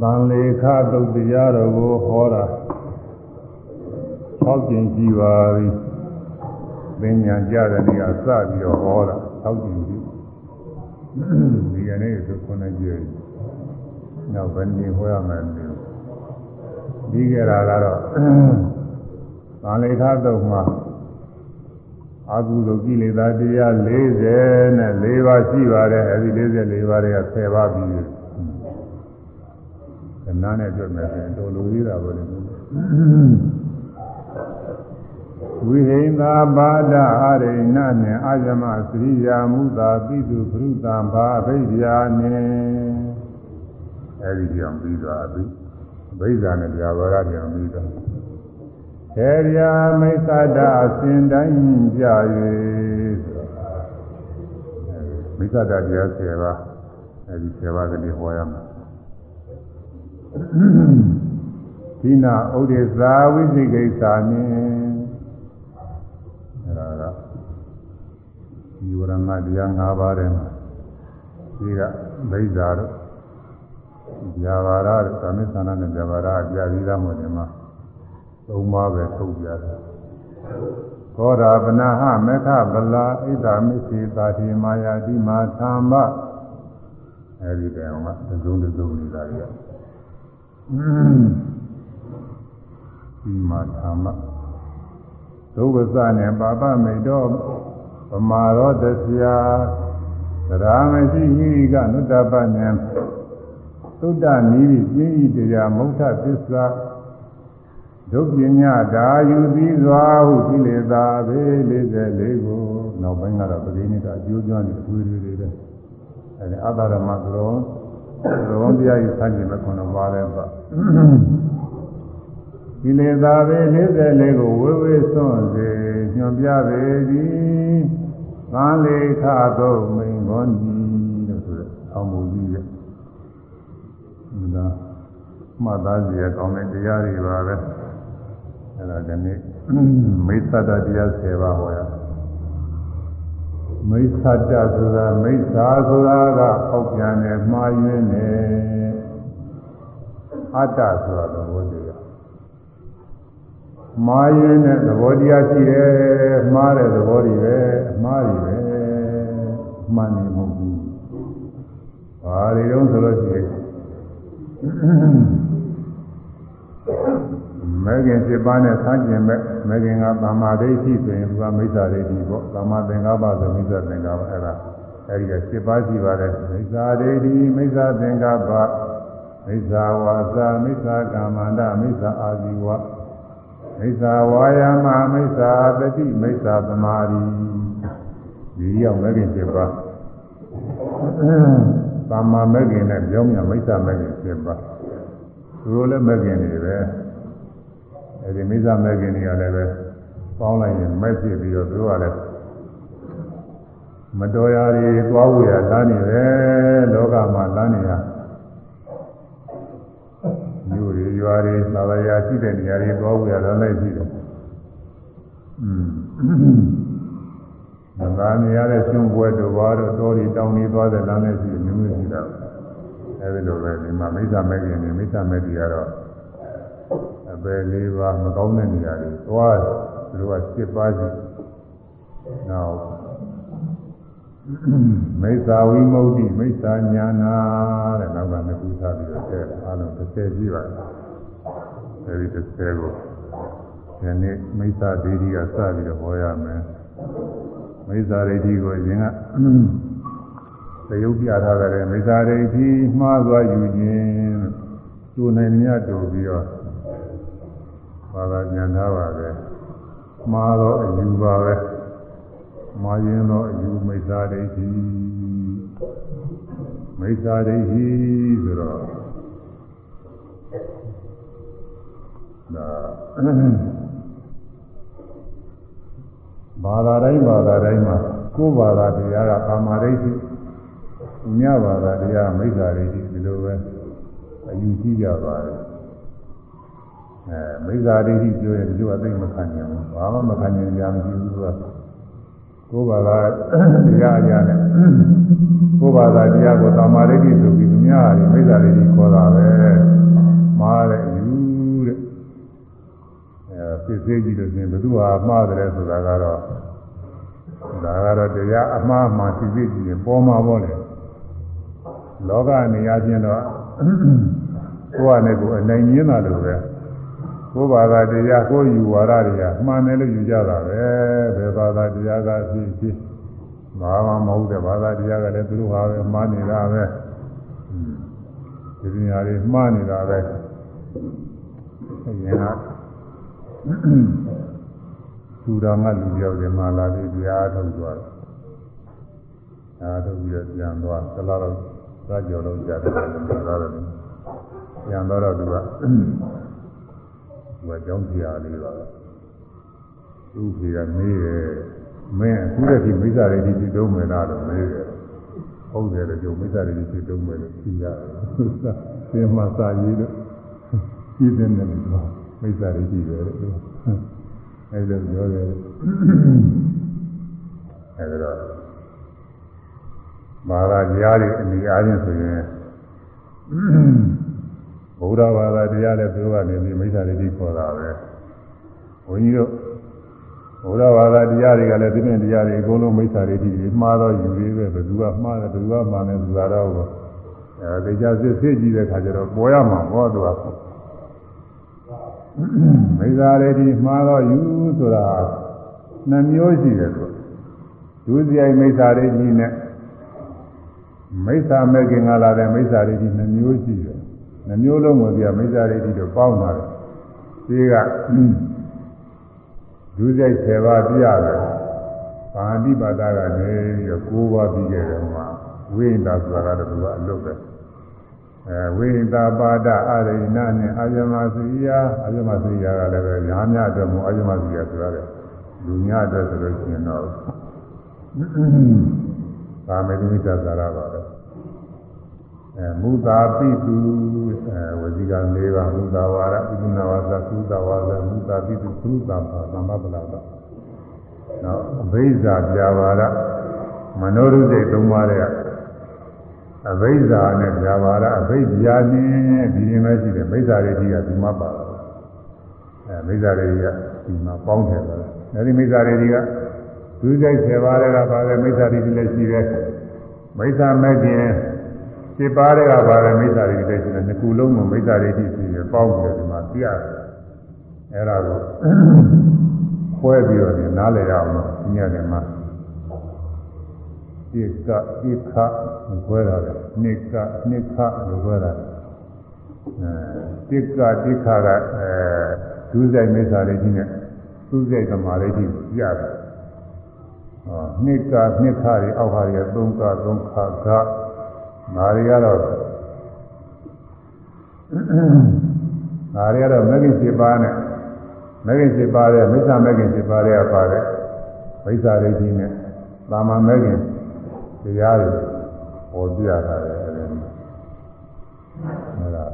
သံလေခသုတ်တရားတော်ကိုဟောတာ6ကျင်ရှိပါပြီပညာကြတဲ့နေရာစပြီးတော့ဟောတာ6ကျင်ရှိဒီကနေ့ဆို9ကျင်နောက်ဘယ်နည်းဟောရမလဲပြီးကြတာကတော့သံလေခသုတ်မှာ အကုသိုလ်ကိလေသာတရား40နဲ့4ပါးရှိပါတယ်အဲဒီ44ပါးတွေက10ပါးပြီးခဏနဲ့တွေ့မယ်ဆိုရင်တော်လိုသေးတာပေါ့လေဝိဟိန္တာဘာဒအာရိဏနှင့်အာဇမသရိယာမုသာပိတုပရုတံဘာအဘိဓာနှင့်အဲဒီကြောင့်ပြီးသွားပြီအဘိဓာနဲ့ကြာဘာရကြောင့်ပြီးသွား ခေရမိစ္ဆဒအစဉ်တိုင်းကြ၍မိစ္ဆဒတရား10ပါးအဲဒီ10ပါးကလေးဟောရမှာဒီနာဥဒိသာဝိသိကိစ္စနှင့်အဲဒါကဒီဝရဏတရား၅ပါးထဲမှာဒီကဗိဇာတို့ဇာဘာရတို့ကာမိသနာနဲ့ဇာဘာရအပြာပြီးသားမို့ဒီမှာ သုံးပါးပဲထုတ်ပြတယ်သောတာပနဟမေခဗလာဣဒာမိစေတာတိမာယာတိမာသမ္မအဲဒီတည်းကသုံးသုံးနေတာကြီးဒီမှာသမ္မဒုဝဇနဲ့ပါပမိတ်တော့ဗမာရောတဆရာသရာမရှိဟိကနုတ္တပဉ္သုတ္တနီးပြင်းဤတရားမௌထသစ္စာ ဒုပညာဒါယူပြီးစွာဟုကိလေသာဘေး44ကိုနောက်ပိုင်းကတော့ပရိနိဒအကျိုးကျွမ်းနေအထွေထွေတွေပဲအဲဒီအတ္တရမသရောသရောတရားကြီးဆန့်ကျင်မဲ့ခုနပါလဲပါကိလေသာဘေး44ကိုဝေဝေစွန့်စေညွန်ပြပေသည်သံလေခသို့မိန်ခေါ်နီလို့ဆိုတဲ့အောင်းမူကြီးရဲ့ဒါမှတ်သားစီရကောင်းတဲ့တရားတွေပါပဲ အဲ့ဒါဒီနေ့မိစ္ဆဒတရား10ပါးဟောရမိစ္ဆဒဆိုတာမိစ္ဆာဆိုတာကပေါက်ပြန်တယ်မှားယွင်းတယ်အတ္တဆိုတာသဘောတရားမှားယွင်းတဲ့သဘောတရားရှိတယ်မှားတဲ့သဘောတွေပဲအမှားတွေပဲမှန်နေမဟုတ်ဘူးဘာတွေတုံးဆိုလို့ရှိရင် မဲခင်7ပါးနဲ့ဆန်းကျင်မဲ့မဲခင်ကသမ္မာဒိဋ္ဌိဆိုရင်သူကမိစ္ဆာဒိဋ္ဌိပေါ့သမ္မာသင်္ကပ္ပဆိုမိစ္ဆာသင်္ကပ္ပအဲ့ဒါအဲဒီက7ပါးရှိပါတယ်မိစ္ဆာဒိဋ္ဌိမိစ္ဆာသင်္ကပ္ပမိစ္ဆာဝါစာမိစ္ဆာကာမန္တမိစ္ဆာအာဇီဝမိစ္ဆာဝါယာမမိစ္ဆာတတိမိစ္ဆာသမာဓိဒီရောက်မဲခင်7ပါးသမ္မာမဲခင်နဲ့ပြောင်းမြန်မိစ္ဆာမဲခင်7ပါးသူတို့လည်းမဲခင်တွေပဲ အဲဒီမိစ္ဆာမဲ့ခင်တွေကလည်းပဲပေါင်းလိုက်ရင်မဲ့ဖြစ်ပြီးတော့သူကလည်းမတော်ရာတွေသွားဝေရလမ်းနေပဲလောကမှာလမ်းနေရမြို့တွေရွာတွေသာဝရာရှိတဲ့နေရာတွေသွားဝေရလမ်းလိုက်ရှိတယ်อืมမသာနေရတဲ့ရှင်ပွဲတို့ဘာတို့တောတွေတောင်တွေသွားတဲ့လမ်းလိုက်ရှိတယ်မျိုးမျိုးရှိတာအဲဒီလိုပဲဒီမှာမိစ္ဆာမဲ့ခင်တွေမိစ္ဆာမဲ့တွေကတော့ အပယ်လေးပါးမကောင်းတဲ့နေရာတွေသွားသူတို့က7ပါးရှိနောက်မိစ္ဆာဝိမု ക്തി မိစ္ဆာညာနာတဲ့နောက်ကနှစ်ခုထားပြီးတော့ဆဲတယ်အားလုံး30ရှိပါတယ်အဲဒီ30ကိုဒီနေ့မိစ္ဆာဒိဋ္ဌိကစပြီးတော့ဟောရမယ်မိစ္ဆာဒိဋ္ဌိကိုအရင်ကသရုပ်ပြထားကြတယ်မိစ္ဆာဒိဋ္ဌိမှားသွားယူခြင်းတို့နိုင်မြတ်တို့ပြီးတော့ ဘာသာဉာဏ်သားပါပဲမှားတော့အယူပါပဲမှားရင်တော့အယူမိစ္ဆာဒိဋ္ဌိမိစ္ဆာဒိဋ္ဌိဆိုတော့ဒါဘာသာတိုင်းဘာသာတိုင်းမှာကိုယ်ဘာသာတရားကကာမဒိဋ္ဌိညဘာသာတရားမိစ္ဆာဒိဋ္ဌိဒီလိုပဲအယူရှိကြပါတယ် အဲမိစ္ဆာဒိဋ္ဌိပြောရင်ဒီလိုအသိမခံနိုင်ဘူးဘာမှမခံနိုင်ကြမရှိဘူးသူကကိုယ်ဘာသာတရားအရာနဲ့ကိုယ်ဘာသာတရားကိုသမာဓိဆိုပြီးသူများဟာမိစ္ဆာဒိဋ္ဌိခေါ်တာပဲမှားတဲ့ယူတဲ့အဲစစ်စစ်ကြည့်လို့ရှိရင်ဘယ်သူဟာမှားတယ်ဆိုတာကတော့ဒါကတော့တရားအမှားမှစစ်စစ်ကြည့်ရင်ပေါ်မှာပေါ့လေလောကနေရာချင်းတော့ကိုယ်ကနေကိုယ်အနိုင်ရင်းတာလို့ပဲ ကိုယ်ဘာသာတရားကိုယ်ယူဝါဒတွေကမှန်တယ်လို့ယူကြတာပဲဘယ်ဘာသာတရားကဖြစ်ဖြစ်ဘာမှမဟုတ်တဲ့ဘာသာတရားကလည်းသူတို့ဟာပဲမှားနေတာပဲဒီပညာတွေမှားနေတာပဲအရင်ကသူတော်ကလူပြောက်တယ်မှာလာပြီးတရားထုတ်သွားတယ်အားထုတ်ပြီးတော့ပြန်သွားသလားတော့သာကြော်လို့ကြားတယ်လည်းမလာတော့ဘူးပြန်တော့တော့သူက သူကကြောင်းပြာလေးပါသူ့ဖေကမေးတယ်မင်းအခုတည်းကမိစ္ဆာရိတိဖြစ်တုံးမယ်လားတော့မေးတယ်ဟုတ်တယ်လို့ကျုံမိစ္ဆာရိတိဖြစ်တုံးမယ်လို့ဖြေရတယ်သင်မစာရေးလို့ပြည်တဲ့တယ်လို့မိစ္ဆာရိတိပဲလို့အဲဒါပြောတယ်အဲဒါတော့မာရကြားတွေအမိအားဖြင့်ဆိုရင် ဗုဒ္ဓဘာသာတရားလည်းသူတို့ကနေပြီးမိစ္ဆာရိတိခေါ်တာပဲဘုန်းကြီးတို့ဘုရားဘာသာတရားတွေကလည်းဒီနေ့တရားတွေအကုန်လုံးမိစ္ဆာရိတိတွေမှားတော့ယူသေးပဲဘယ်သူကမှားတယ်ဘယ်သူကမှားတယ်ဆိုတာတော့အဲတေချာစစ်စစ်ကြည့်တဲ့ခါကျတော့ပေါ်ရမှာဟောသူကမိစ္ဆာရိတိမှားတော့ယူဆိုတာနှမျိုးရှိတယ်သူဒုစရိုက်မိစ္ဆာရိတိနဲ့မိစ္ဆာမဲ့ခင်ကလာတဲ့မိစ္ဆာရိတိနှမျိုးရှိတယ် နှမျိုးလုံးကိုပြမိစ္ဆာရိတိတို့ပေါင်းတာတယ်ဒီကဒုစရိုက်10ပါးပြရတယ်။ပါဠိပါဒကနေပြီးတော့9ပါးပြီးခဲ့တယ်မှာဝိညာဆိုတာကတော့သူကအလွတ်ပဲ။အဲဝိညာပါဒအရိဏနဲ့အာယမသီယာအာယမသီယာကလည်းပဲညာများအတွက်မို့အာယမသီယာဆိုရတယ်။လူများအတွက်ဆိုလို့ရှိရင်တော့သာမေတုမိစ္ဆာသာရပါပဲ။ အဲမူတာပိတုအဲဝစီက၄ပါးမူတာဝါရပိတုနာဝါစာသုတာဝါစာမူတာပိတုသုတာပါသမ္ပပလာတာနောက်အဘိဇာပြာပါရမနောရုစိတ်၃ပါးတွေကအဘိဇာနဲ့ပြာပါရအဘိဇာနဲ့ဒီရင်ပဲရှိတယ်ဘိဇာတွေကြီးကဒီမှာပါတာအဲဘိဇာတွေကဒီမှာပေါင်းတယ်ဆိုတော့အဲဒီဘိဇာတွေကြီးကဒုစိတ်၁၀ပါးတွေကပါတယ်ဘိဇာတွေကြီးလည်းရှိတယ်ဘိဇာမဲ့ခြင်း စိပါးတွေကပါတယ်မိစ္ဆာတွေတည်းရှိတယ်နှစ်ခုလုံးကိုမိစ္ဆာတွေရှိရှိပေါင်းပြီးဒီမှာပြရတယ်အဲ့ဒါကိုခွဲပြီးတော့နားလည်ရအောင်လို့ညနေမှာဣကဣခခွဲတာလေနိကနိခလို့ခွဲတာအဲဣကဣခကအဲဒုစရိုက်မိစ္ဆာတွေကြီးနဲ့သူစရိုက်သမားတွေကြီးပြရတယ်ဟောနိကနိခတွေအောက်ဟာတွေသုံးကသုံးခက ငါတွေကတော့ငါတွေကတော့မဂ္ဂင်7ပါးနဲ့မဂ္ဂင်7ပါးတဲ့မိစ္ဆာမဂ္ဂင်7ပါးတွေကပါတယ်မိစ္ဆာရိကြီးနဲ့သာမန်မဂ္ဂင်တရားတွေဟောပြတာတယ်အဲ့ဒါ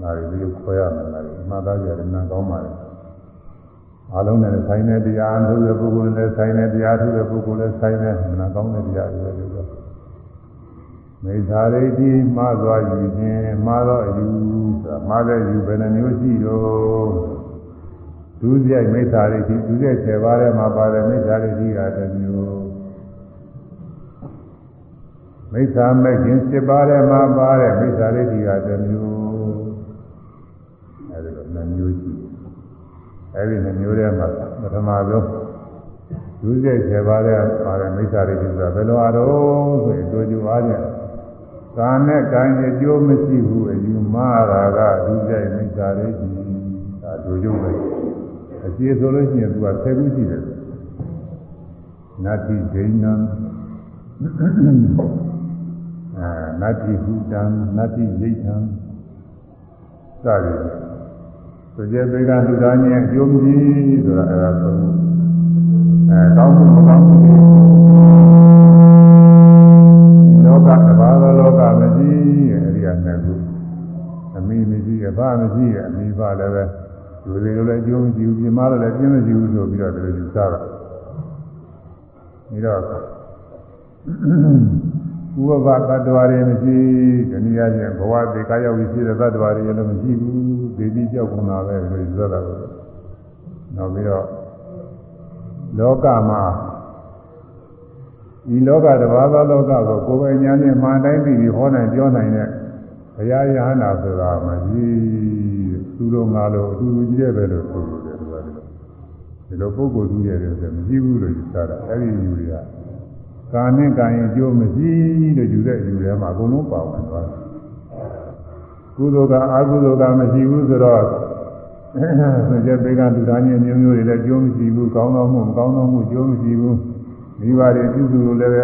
ငါတွေဒီခွဲရမယ်ငါတွေမှတ်သားကြတယ်နားကောင်းပါလေအလုံးနဲ့ဆိုင်တဲ့တရားအထုတဲ့ပုဂ္ဂိုလ်နဲ့ဆိုင်တဲ့တရားထုတဲ့ပုဂ္ဂိုလ်နဲ့ဆိုင်တဲ့နားကောင်းတဲ့တရားတွေပဲလို့ မိစ္ဆာရိတိမှားသွားယူခြင်းမှားတော့ယူဆိုတာမှားတဲ့ယူဘယ်နှမျိုးရှိတော့ဒုစရိုက်မိစ္ဆာရိတိဒုစရိုက်7ပါးထဲမှာပါတယ်မိစ္ဆာရိတိကတစ်မျိုးမိစ္ဆာမဲ့ခြင်း7ပါးထဲမှာပါတယ်မိစ္ဆာရိတိကတစ်မျိုးအဲဒီလိုနှမျိုးရှိအဲဒီနှမျိုးထဲမှာပထမဆုံးဒုစရိုက်7ပါးထဲပါတယ်မိစ္ဆာရိတိဆိုတာဘယ်လိုအားတော့ဆိုရင်တို့ကြွားခြင်း ကာနဲ့ကံအကျိုးမရှိဘူးအယူမှားတာကဒုစရိုက်မိစ္ဆာရိတိဒါတို့ရုပ်ပဲအကျေဆိုလို့ရှိရင်သူကဆယ်ခုရှိတယ်နတ္တိဒိဏံအာနတ္တိဟုတံနတ္တိယိဋ္ဌံစသည်သူကျဲပေကလူသားချင်းအကျိုးမရှိဆိုတာအဲဒါဆိုအဲကောင်းမှုမကောင်းမှု နှစ်ခုအမိမရှိအဘမရှိအမိဘလည်းပဲလူတွေလည်းအကျိုးမရှိဘူးပြမလို့လည်းပြင်းမရှိဘူးဆိုပြီးတော့ဒီလိုယူဆတာပြီးတော့ဥပပတ္တဝါတွေမရှိဒီနည်းအားဖြင့်ဘဝသေကာရောက်ပြီးဖြစ်တဲ့တ္တဝါတွေလည်းမရှိဘူးသေပြီးကြောက်ကုန်တာပဲလို့ပြောတာကိုနောက်ပြီးတော့လောကမှာဒီလောကတဘာသောလောကကိုကိုယ်ပိုင်ဉာဏ်နဲ့မှန်တိုင်းပြီးဟောနိုင်ပြောနိုင်တဲ့ဘု ရားရဟန္တာဆိုတာမရှိသူတို့ငါလိုအတူတူကြီးတဲ့ပဲလို့ဆိုလို့တယ်သူကဒီလိုပုဂ္ဂိုလ်သူရဲ့ဆိုမရှိဘူးလို့ယူဆတာအဲ့ဒီယူတွေကကာနဲ့ကံရင်ကြိုးမရှိလို့ယူတဲ့ယူထဲမှာအကုန်လုံးပါဝင်သွားတယ်ကုသိုလ်ကအကုသိုလ်ကမရှိဘူးဆိုတော့ဆိုကြပေကလူသားချင်းမျိုးမျိုးတွေလည်းကြိုးမရှိဘူးကောင်းသောမှုမကောင်းသောမှုကြိုးမရှိဘူးမိဘတွေပြုစုလို့လည်း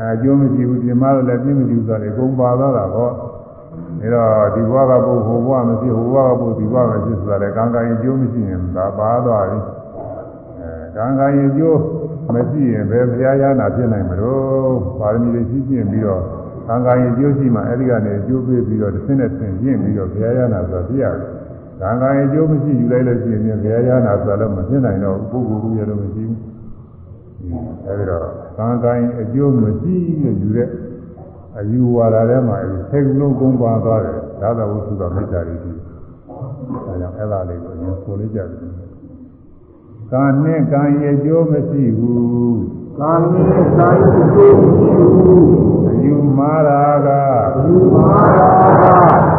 အဲကြိုးမရှိဘူးပြင်မလို့လည်းပြင်းမရှိဘူးဆိုတော့အကုန်ပါသွားတာပေါ့ ဒါတော့ဒီဘဝကပုဟိုဘဝမရှိဟိုဘဝကပုဒီဘဝမရှိဆိုတာလည်းကံကံရင်ကြိုးမရှိရင်ဒါပါသွားပြီအဲကံကံရင်ကြိုးမရှိရင်ဘယ်ဘုရားရနာဖြစ်နိုင်မလို့ပါရမီတွေရှိကျင့်ပြီးတော့ကံကံရင်ကြိုးရှိမှအဲ့ဒီကနေကြိုးပေးပြီးတော့တစ်ဆင့်နဲ့ဆင့်ကျင့်ပြီးတော့ဘုရားရနာဆိုတာဖြစ်ရတယ်ကံကံရင်ကြိုးမရှိယူလိုက်လို့ရှိရင်ဘုရားရနာဆိုတာလည်းမဖြစ်နိုင်တော့ပုဂ္ဂိုလ်ကြီးရလို့မရှိဘူးအဲဒီတော့ကံကံရင်အကျိုးမရှိလို့ယူတဲ့ အယူဝါဒထဲမှာဆေကုလုံးကုန်းပွားသွားတယ်ဒါသာဝုသုကမိစ္ဆာရိတိအဲကြောင့်အဲ့ဒါလေးကိုရင်ဆိုလေးကြတယ်ကံနဲ့ကံရဲ့ကျိုးမရှိဘူးကံနဲ့ကံရဲ့ကျိုးမရှိဘူးအယူမာရာကအယူမာရာက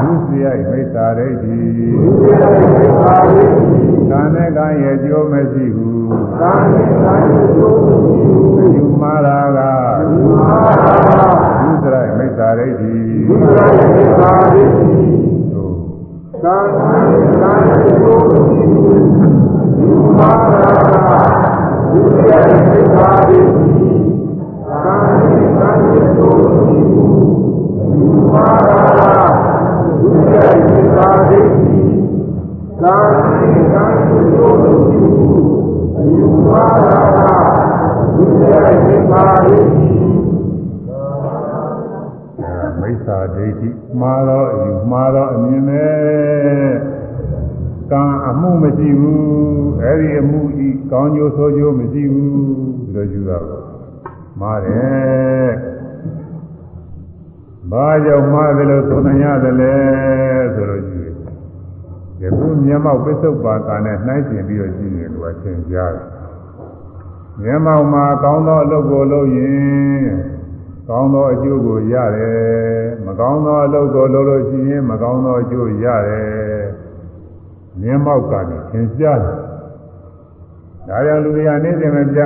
ဒုစရိုက်မိစ္ဆာရိတိဒုစရိုက်မိစ္ဆာရိတိကံနဲ့ကံရဲ့ကျိုးမရှိဘူးကံနဲ့ကံရဲ့ကျိုးမရှိဘူးအယူမာရာကအယူမာရာ ဒုစရိုက်မိစ္ဆာရိတိဒုစရိုက်မိစ္ဆာရိတိကံနဲ့ကံရဲ့ကျိုးမရှိဘူးယူမာရာဒုတိယသိက္ခာရိကာမိကာမိသောတိယူမာရာဒုတိယသိက္ခာရိကာမိကာမိသောတိယူမာရာဒုတိယသိက္ခာရိမိ စ္ဆာဒိဋ္ဌိမှားတော့ယူမှားတော့အမြင်နဲ့ကံအမှုမရှိဘူးအဲ့ဒီအမှုဤကောင်းကျိုးဆိုးကျိုးမရှိဘူးပြီးတော့ယူတာပေါ့မှားတယ်ဘာကြောင့်မှားတယ်လို့ဆိုနိုင်ရတယ်လဲဆိုတော့ယူတယ်ယခုမျက်မှောက်ပစ္စုပ္ပါကနဲ့နှိုင်းကျင်ပြီးတော့ရှိရင်သူကသင်ကြားတယ်မျက်မှောက်မှာကောင်းသောအလုပ်ကိုလုပ်ရင် ကောင်းသောအကျိုးကိုရတယ်မကောင်းသောအလုပ်ကိုလုပ်လို့ရှိရင်မကောင်းသောအကျိုးရတယ်မြင်းမောက်ကနေသင်ရှားတယ်။ဒါကြောင့်လူတွေကနေစဉ်မပြ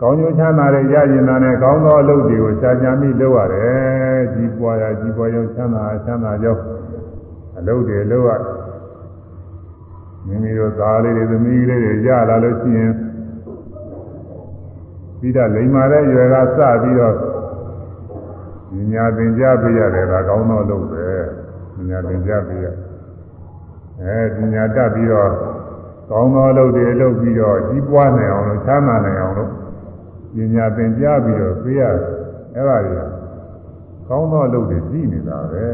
ကောင်းကျိုးချမ်းသာတွေရရင်သာနဲ့ကောင်းသောအလုပ်တွေကိုရှားကြံပြီးလုပ်ရတယ်။ကြီးပွားရကြီးပွားရောချမ်းသာချမ်းသာကြောင်းအလုပ်တွေလုပ်ရမိမိတို့သားလေးတွေသမီးလေးတွေရလာလို့ရှိရင်ပြီးတော့လိမ္မာတဲ့ရွယ်ကစပြီးတော့ ညာသင်ကြားပေးရတယ်ဒါကောင်းသောအလုပ်ပဲညာသင်ကြားပေးရတယ်အဲပညာတတ်ပြီးတော့ကောင်းသောအလုပ်တွေလုပ်ပြီးတော့ကြီးပွားနိုင်အောင်လို့ချမ်းသာနိုင်အောင်လို့ပညာသင်ကြားပြီးတော့ပြေးရတယ်အဲ့ဒါတွေကကောင်းသောအလုပ်တွေရှိနေတာပဲ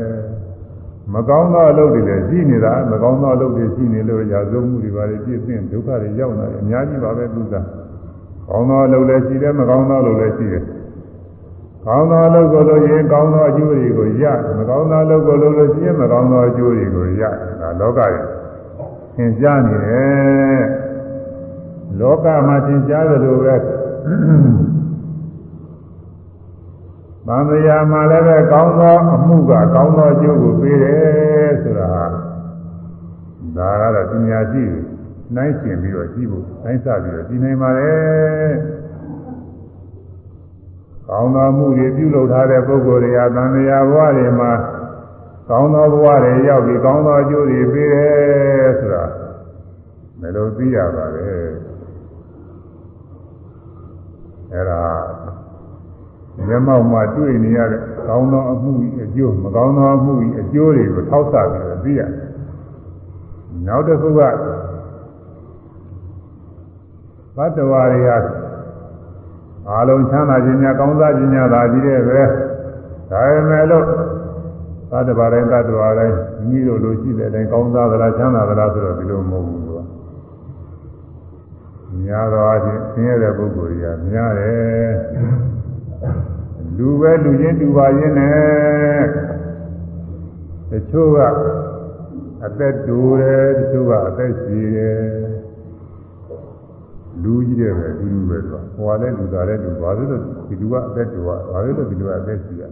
မကောင်းသောအလုပ်တွေလည်းရှိနေတာမကောင်းသောအလုပ်တွေရှိနေလို့ရာဇဝမှုတွေပါလေပြည့်စင်ဒုက္ခတွေရောက်လာတယ်အများကြီးပါပဲသူကကောင်းသောအလုပ်လည်းရှိတယ်မကောင်းသောအလုပ်လည်းရှိတယ် ကောင်းသောအလုပ်ကိုလုပ်ရင်ကောင်းသောအကျိုးတွေကိုရမကောင်းသောအလုပ်ကိုလုပ်လို့ရှိရင်မကောင်းသောအကျိုးတွေကိုရဒါလောကရဲ့သင်ကြားနေတယ်လောကမှာသင်ကြားတယ်လို့ပဲဗန္ဓရာမှာလည်းပဲကောင်းသောအမှုကကောင်းသောအကျိုးကိုပေးတယ်ဆိုတာဒါကတော့ပညာရှိနိုင်ရှင်ပြီးတော့ကြည့်ဖို့နိုင်စပြီးတော့ကြည့်နိုင်ပါလေ ကောင်းသောမှုတွေပြုလုပ်ထားတဲ့ပုဂ္ဂိုလ်တွေဟာသံဃာဘဝတွေမှာကောင်းသောဘဝတွေရောက်ပြီးကောင်းသောအကျိုးတွေပေးတယ်ဆိုတာမလို့သိရပါလေအဲ့ဒါမျက်မှောက်မှာတွေ့နေရတဲ့ကောင်းသောအမှုအကျိုးမကောင်းသောအမှုအကျိုးတွေကိုထောက်ဆပြီးတော့သိရတယ်နောက်တစ်ခုကဘတ်တော်ရီဟာ အာလုံးချမ်းသာခြင်းများကောင်းစားခြင်းများသာကြီးတဲ့ပဲဒါပေမဲ့လို့သတ္တဗာတိုင်းတ attva တိုင်းမိတို့လိုရှိတဲ့အတိုင်းကောင်းစားသလားချမ်းသာသလားဆိုတော့ဒီလိုမဟုတ်ဘူးသူကများသောအားဖြင့်ဆင်းရဲတဲ့ပုဂ္ဂိုလ်တွေကများတယ်လူပဲလူချင်းတူပါရင်နဲ့တချို့ကအသက်တူတယ်တချို့ကအသက်ရှည်တယ် လူကြီးတဲ့ပဲလူလူပဲဆိုဟိုကလည်းလူသားလည်းလူဘာလို့လဲဒီလူကအသက်တော်ဘာလို့လဲဒီလူကအသက်ကြီးရ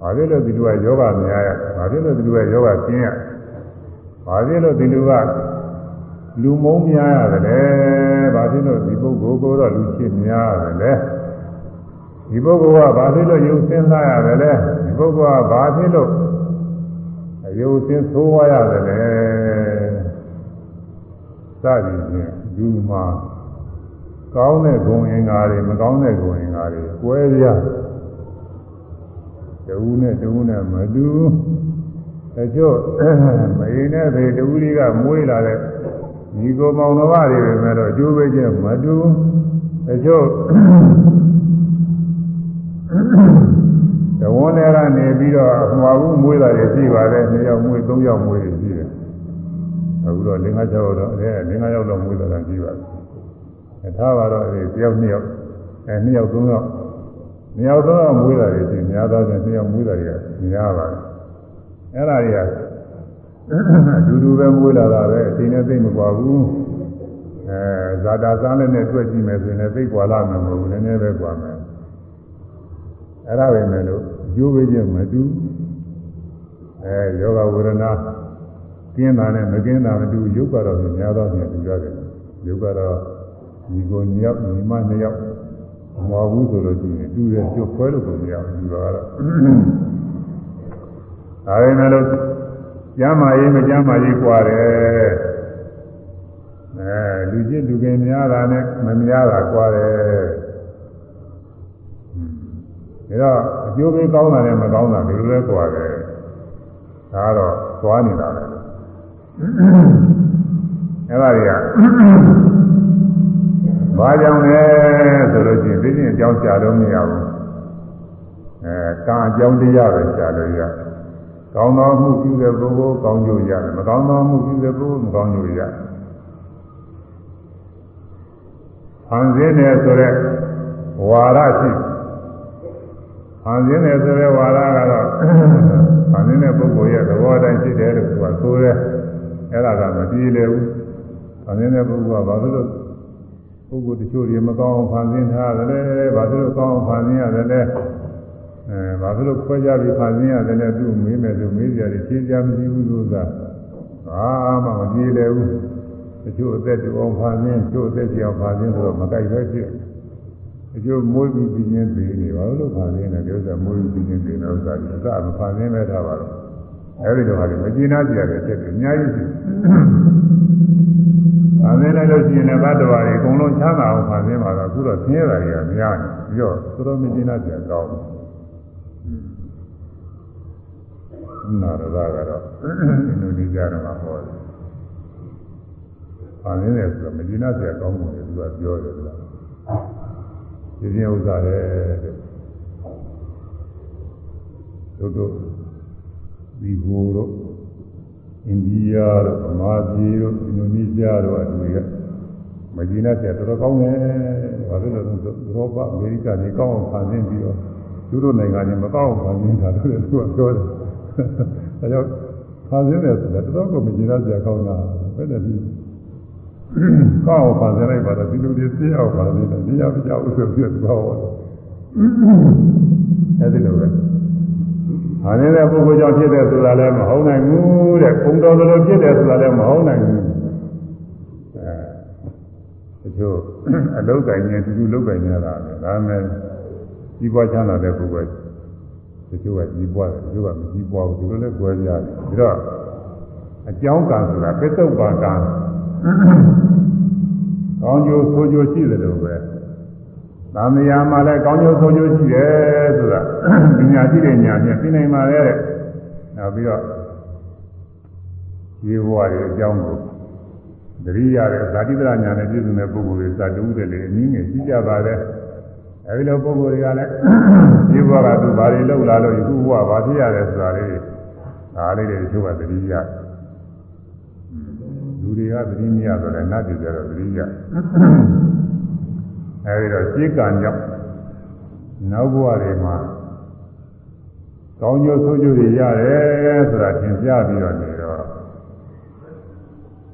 ဘာလို့လဲဒီလူကယောဂများရဘာလို့လဲဒီလူကယောဂကျင်းရဘာဖြစ်လို့ဒီလူကလူမုံများရတယ်လဲဘာဖြစ်လို့ဒီပုဂ္ဂိုလ်ကတော့လူချစ်များရတယ်လဲဒီပုဂ္ဂိုလ်ကဘာဖြစ်လို့ယုံစင်းလာရတယ်လဲဒီပုဂ္ဂိုလ်ကဘာဖြစ်လို့အယုံစင်းသိုးဝါရတယ်လဲစသည်ဖြင့်ဒီမှာ ကောင်းတဲ့ဂုဏ်အင်္ဂါတွေမကောင်းတဲ့ဂုဏ်အင်္ဂါတွေကွဲပြားတဝူးနဲ့တဝူးနဲ့မတူတချို့မရင်တဲ့ဘေတဝူးတွေကမွေးလာတဲ့ဒီကိုမောင်တော်တွေပဲမဲ့တော့အကျိုးပေးခြင်းမတူတချို့တဝန်းတွေကနေပြီးတော့အမှားဘူးမွေးတာတွေရှိပါတယ်နှစ်ယောက်မွေးသုံးယောက်မွေးတွေရှိတယ်အခုတော့လင်္ကာ၆ယောက်တော့အဲလင်္ကာယောက်တော့မွေးတာရှိပါတယ် ထားပါတော့အဲတယောက်နှစ်ယောက်အဲနှစ်ယောက်သုံးယောက်နှစ်ယောက်သုံးယောက်မွေးတာတွေရှိများသောဖြင့်နှစ်ယောက်မွေးတာတွေကများပါတယ်အဲ့ဒါတွေကအတူတူပဲမွေးလာတာပဲအချိန်နဲ့သိမကွာဘူးအဲဇာတာစားလည်းနဲ့တွေ့ကြည့်မယ်ဆိုရင်လည်းသိကွာလာမှာမဟုတ်ဘူးနည်းနည်းပဲကွာမယ်အဲ့ဒါပဲမယ်လို့အကျိုးပေးခြင်းမတူအဲယောဂဝေဒနာကျင်းတာနဲ့မကျင်းတာမတူရုပ်ကတော့များသောဖြင့်တူရတယ်ရုပ်ကတော့ ဒီကိုညောက်ညီမနှစ်ယောက်မဟုတ်ဘူးဆိုလို့ရှိရင်တူရဲ့ကျွတ်ခွဲလို့ကိုမရဘူးဒီတော့ဒါပေမဲ့လို့ကျမ်းမာရေးမကျမ်းမာရေးกว่าတယ်အဲလူချင်းလူကင်များတာနဲ့မများတာกว่าတယ်ဒါတော့အကျိုးပေးကောင်းတာနဲ့မကောင်းတာဒီလိုလဲกว่าတယ်ဒါတော့သွားနေတာပဲအဲဒါတွေက ဘာကြောင့်လဲဆိုလို့ရှိရင်သိချင်းအကြောင်းရှာလို့မရဘူးအဲကံအကြောင်းတရားပဲရှာလို့ရကောင်းသောမှုပြုတဲ့ပုဂ္ဂိုလ်ကောင်းကျိုးရတယ်မကောင်းသောမှုပြုတဲ့ပုဂ္ဂိုလ်မကောင်းကျိုးရတယ်ဟန်စင်းတယ်ဆိုတော့ဝါရရှိဟန်စင်းတယ်ဆိုတဲ့ဝါရကတော့ဟန်စင်းတဲ့ပုဂ္ဂိုလ်ရဲ့သဘောတိုင်းရှိတယ်လို့သူကဆိုရဲအဲ့ဒါကမပြေလည်ဘူးဟန်စင်းတဲ့ပုဂ္ဂိုလ်ကဘာလို့ ပုဂ္ဂိုလ်တချို့တွေမကောင်းအောင်ဖန်ဆင်းထားတယ်လေဘာလို့ကောင်းအောင်ဖန်ဆင်းရတယ်လဲအဲဘာလို့ခွဲကြပြီးဖန်ဆင်းရတယ်လဲသူမေးမယ်ဆိုမေးကြတယ်ရှင်းကြမရှိဘူးဆိုတာဘာမှမပြေလည်ဘူးတချို့အသက်တူအောင်ဖန်ဆင်းတချို့အသက်ကြောင်ဖန်ဆင်းဆိုတော့မကြိုက်ပဲဖြစ်တချို့မွေးပြီးပြင်းသေးနေဘာလို့ဖန်ဆင်းလဲဒီဥစ္စာမွေးပြီးပြင်းသေးတဲ့ဥစ္စာဒီဥစ္စာမဖန်ဆင်းပဲထားပါတော့အဲဒီတော့ဟာလေမကျေနပ်ကြရတဲ့အချက်တွေအများကြီး ရှိ။အမင်းလည်းလို့ရှိရင်လည်းဘတ်တော်ရီအကုန်လုံးချမ်းသာအောင်ဖန်ဆင်းပါတော့အခုတော့ဆင်းရဲတာတွေကများနေပြီးတော့သူတော်မကျေနပ်ကြကောင်းတယ်။နာရတာကတော့အင်ဒိုနီးရှားတော့ဟောတယ်။ဖန်ဆင်းတယ်ဆိုတော့မကျေနပ်ကြကောင်းတယ်သူကပြောတယ်ကွာ။ဒီပြင်ဥစ္စာတဲ့တို့တို့ဒီဟိုတို့ အိန္ဒိယတို့ဗမာပြည်တို့အင်ဒိုနီးရှားတို့အတူရမဒီနာကျတော်တော်ကောင်းတယ်။ဘာလို့လဲဆိုတော့ဥရောပအမေရိကန်တွေကောင်းအောင်ဖန်ဆင်းပြီးတော့သူတို့နိုင်ငံတွေမကောင်းအောင်ဖန်ဆင်းတာလို့သူကပြောတယ်။ဒါကြောင့်ဖန်ဆင်းတယ်ဆိုတာတော်တော်ကိုမဒီနာကျကောင်းတာပဲတဲ့ဒီကောင်းအောင်ဖန်ဆင်းလိုက်ပါတော့ဒီလိုတွေသိအောင်ပါလို့ဒီရမကြောက်ဆိုပြီးတော့ဟောတယ်။အဲဒီလိုပဲ။ ဟာနေတဲ့ပုဂ္ဂိုလ်ကြောင့်ဖြစ်တယ်ဆိုတာလည်းမဟုတ်နိုင်ဘူးတဲ့။ဘုံတော်လိုဖြစ်တယ်ဆိုတာလည်းမဟုတ်နိုင်ဘူး။အဲတချို့အလုတ်ကင်နေတူတူလုတ်ကင်နေတာပဲ။ဒါမဲ့ကြီးပွားချမ်းသာတဲ့ပုဂ္ဂိုလ်တချို့ကကြီးပွားတယ်တချို့ကမကြီးပွားဘူးဒီလိုလည်းကြွယ်ကြတယ်။ဒါတော့အကြောင်းကံဆိုတာပစ္စုပန်ကံကောင်းကျိုးဆိုးကျိုးရှိတယ်လို့ပဲ။ သံဃာမှာလည်းကောင်းကျိုးဆိုးကျိုးရှိတယ်ဆိုတာပညာရှိတဲ့ညာဖြင့်သိနိုင်ပါရဲ့တဲ့။နောက်ပြီးတော့ရေဘဝရဲ့အကြောင်းကိုတတိယတဲ့ဇာတိပရညာနဲ့ပြည့်စုံတဲ့ပုဂ္ဂိုလ်တွေဇာတူးတယ်လေအနည်းငယ်ရှိကြပါလေ။အဲဒီလိုပုဂ္ဂိုလ်တွေကလည်းရေဘဝကသူဘာတွေလုပ်လာလို့ယခုဘဝဘာဖြစ်ရတယ်ဆိုတာလေးဒါလေးတွေတချို့ကတတိယလူတွေကသတိမရတော့လည်းနတ်တွေကြတော့သတိရ အဲဒီတော့ရှင်းကံကြောင့်နောက်ဘဝတွေမှာကောင်းကျိုးဆိုးကျိုးတွေရတယ်ဆိုတာသင်ပြပြီးတော့နေတော့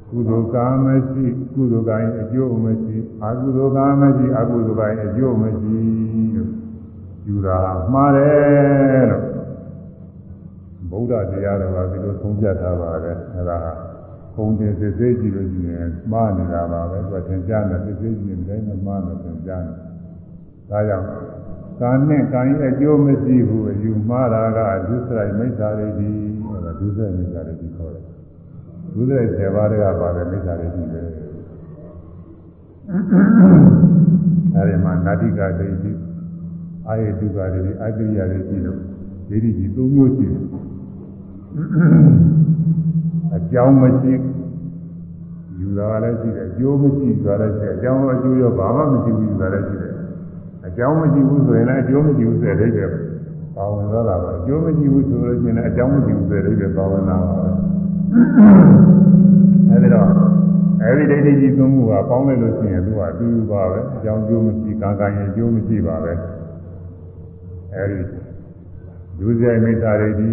ကုသိုလ်ကံမရှိကုသိုလ်ကံအကျိုးမရှိအကုသိုလ်ကံမရှိအကုသိုလ်ကံအကျိုးမရှိလို့ယူတာမှားတယ်လို့ဗုဒ္ဓတရားတော်ကဒီလိုသုံးပြထားပါတယ်အဲဒါကုံတင်စစ်စစ်ကြည့်လို့ရှိရင်မှားနေတာပါပဲသူကသင်ကြားနေစစ်စစ်ကြည့်ရင်တိုင်းမှားနေသင် ကြားနေဒါကြောင့်ကံနဲ့ကံရဲ့အကျိုးမရှိဘူးအယူမှားတာကဒုစရိုက်မိစ္ဆာရိတိအဲဒါဒုစရိုက်မိစ္ဆာရိတိခေါ်တယ်ဒုစရိုက်7ပါးတည်းကပါတယ်မိစ္ဆာရိတိပဲအဲဒီမှာနာတိကဒိဋ္ဌိအာယတုကဒိဋ္ဌိအတ္တိယဒိဋ္ဌိလို့ဒိဋ္ဌိကြီး၃မျိုးရှိတယ်အကြောင်းမရှိ ယူတာလည်းရှိတယ်အကျိုးမရှိဆိုတာလည်းရှိတယ်အကြောင်းအကျိုးရောဘာမှမရှိဘူးဆိုတာလည်းရှိတယ်အကြောင်းမရှိဘူးဆိုရင်လည်းအကျိုးမရှိဘူးဆိုတဲ့အိဗယ်ပါဝင်သွားတာပါအကျိုးမရှိဘူးဆိုလို့ရှိရင်လည်းအကြောင်းမရှိဘူးဆိုတဲ့အိဗယ်ပါဝင်လာပါပဲအဲဒီတော့အဲဒီဒိဋ္ဌိကြီးသုံးခုကပေါင်းလိုက်လို့ရှိရင်သူကအတူတူပါပဲအကြောင်းကျိုးမရှိကံကံရဲ့အကျိုးမရှိပါပဲအဲဒီဒုစရိုက်မိစ္ဆာဒိဋ္ဌိ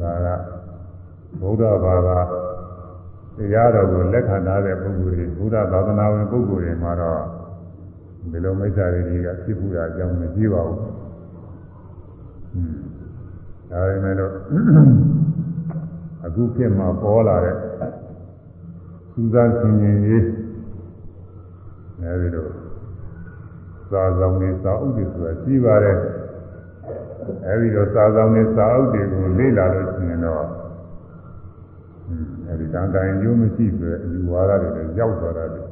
ဒါကဗုဒ္ဓဘာသာ တရားတော်ကိုလက်ခံထားတဲ့ပုဂ္ဂိုလ်တွေဘုရားသာသနာဝင်ပုဂ္ဂိုလ်တွေမှာတော့ဒီလိုမိစ္ဆာဒိဋ္ဌိကဖြစ်ဖို့အကြောင်းမကြည့်ပါဘူး။ဒါပေမဲ့လို့အခုဖြစ်မှာပေါ်လာတဲ့စူးစမ်းဆင်ခြင်ရေးအဲဒီလိုစာဆောင်နေစာအုပ်တွေဆိုတာကြီးပါတယ်။အဲဒီတော့စာဆောင်နေစာအုပ်တွေကိုလေ့လာလို့ရှိရင်တော့ အဲဒီတန်တိုင်ရိုးမရှိပဲအယူဝါဒတွေလည်းရောက်သွားတာလေ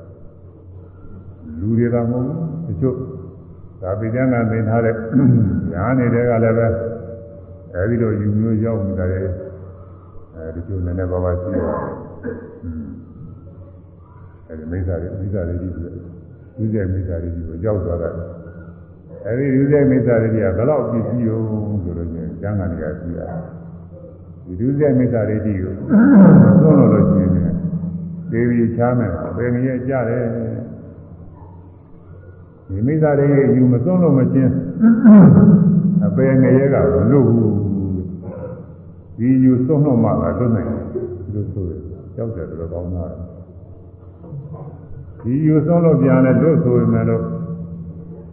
လူတွေကမဟုတ်ဘူးတချို့ဒါပိဋကသင်ထားတဲ့ညာနေတဲ့ကလည်းပဲအဲဒီလိုယူမျိုးရောက်နေတာလေအဲဒီကျိုးနည်းနည်းပါးပါးရှိပါတယ်အဲဒီမိစ္ဆာတွေမိစ္ဆာတွေကြီးဆိုယူတဲ့မိစ္ဆာတွေကြီးကိုရောက်သွားတာအဲဒီယူတဲ့မိစ္ဆာတွေကဘယ်တော့ပြည့်စည်ရောဆိုလို့ချင်းကျမ်းဂန်တွေကရှိတာ ဒီဒုစရိုက်မိစ္ဆာဒိဋ္ဌိကိုသုံးလို့လို့ရှိရင်ဒေဝီချားမယ်ဘယ်နည်းကြတယ်ဒီမိစ္ဆာဒိဋ္ဌိယူမသုံးလို့မချင်းအပယ်ငရဲကမလို့ဘူးဒီယူသုံးလို့မှလာလွတ်နိုင်တယ်လို့ဆိုရကြောက်တယ်တော့ကောင်းတာဒီယူသုံးလို့ပြန်လဲလွတ်ဆိုရင်လည်း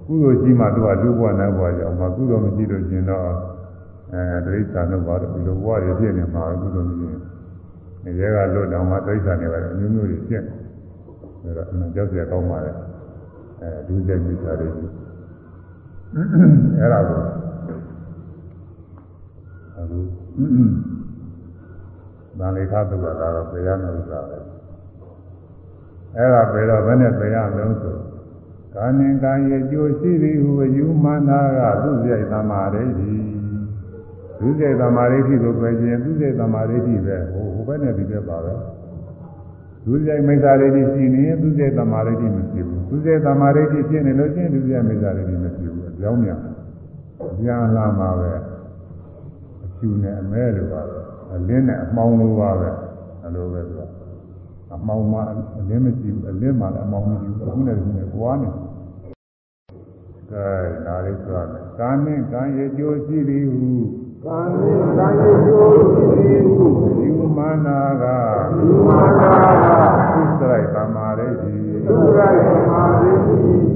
ကုသိုလ်ရှိမှသူကလူ့ဘဝနဲ့ဘဝကြောင့်မှကုသိုလ်မရှိလို့ရှင်တော့ အဲဒိဋ္ဌာတို့ဘာလို့ဒီလိုဘဝတွေဖြစ်နေမှာကုသိုလ်မရှိရင်နေရဲကလွတ်တော့မှဒိဋ္ဌာနေပါတယ်အမျိုးမျိုးတွေဖြစ်နေဒါတော့အမှန်ကြောက်ရကောင်းပါလေအဲဒုစရိုက်မိစ္ဆာတွေကြီးအဲ့ဒါကိုအခုဗာလိခသုကသာတော့တရားနာဥစ္စာပဲအဲ့ဒါပဲတော့ဘယ်နဲ့တရားလုံးဆိုကာနင်ကံရဲ့ကြိုးရှိသည်ဟုအယူမှန်တာကသူ့ရဲ့သမာဓိသည် ဒုစိတ်သမာဓိတိကိုပဲခြင်းဒုစိတ်သမာဓိတိပဲဟိုဟိုဘက်နဲ့ဒီဘက်ပါပဲဒုစိတ်မိစ္ဆာဒိဋ္ဌိရှိနေရင်ဒုစိတ်သမာဓိတိမရှိဘူးဒုစိတ်သမာဓိတိဖြစ်နေလို့ချင်းဒုစိတ်မိစ္ဆာဒိဋ္ဌိမရှိဘူးအကြောင်းများပြန်လာမှာပဲအကျူနဲ့အမဲလိုပါပဲအလင်းနဲ့အမှောင်လိုပါပဲအလိုပဲဆိုအမှောင်မှအလင်းမရှိဘူးအလင်းမှလည်းအမှောင်မရှိဘူးအခုနဲ့ဒီနဲ့ကွာနေကဲဒါလေးဆိုရမယ်ကာမင်းကံရဲ့ကြိုးရှိသည်ဟု ကံဉာဏ်ရဲ့ကျိုးရှိဟုဒီမာနာကဒီမာနာကသစ္စာရတမာရိတိသုရယမာရိ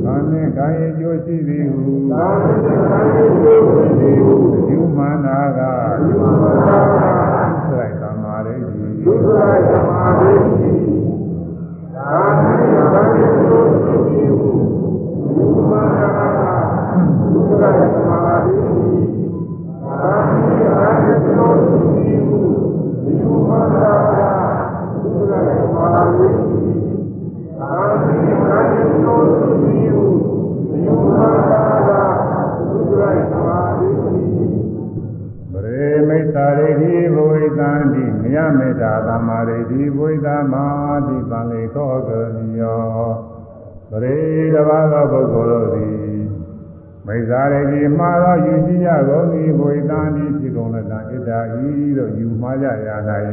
ကာမင်းကံရဲ့ကြိုးရှိသည်ဟုကံဉာဏ်ရဲ့ကျိုးရှိဟုဒီမာနာကဒီမာနာကသစ္စာရတမာရိတိသုရယမာရိကံဉာဏ်ရဲ့ကျိုးရှိဟုဒီမာနာကသုရယမာရိကံဉာဏ်ရဲ့ကျိုးရှိဟုဒီမာနာကသုရယမာရိပရေမိစ္ဆာရိတိဘဝိတံတိမယ မေတ္တာသမာရိတိဘဝိတမာတိပံလေသောကရိယောပရေတဘာသောပုဂ္ဂိုလ်တို့သည် မိစ္ဆာရိတိမှာသောယူရှိကြကုန်သည်ဘဝိတံတိဖြစ်ကုန်လက်တံဣဒ္ဓာဤတို့ယူမှားကြရ၌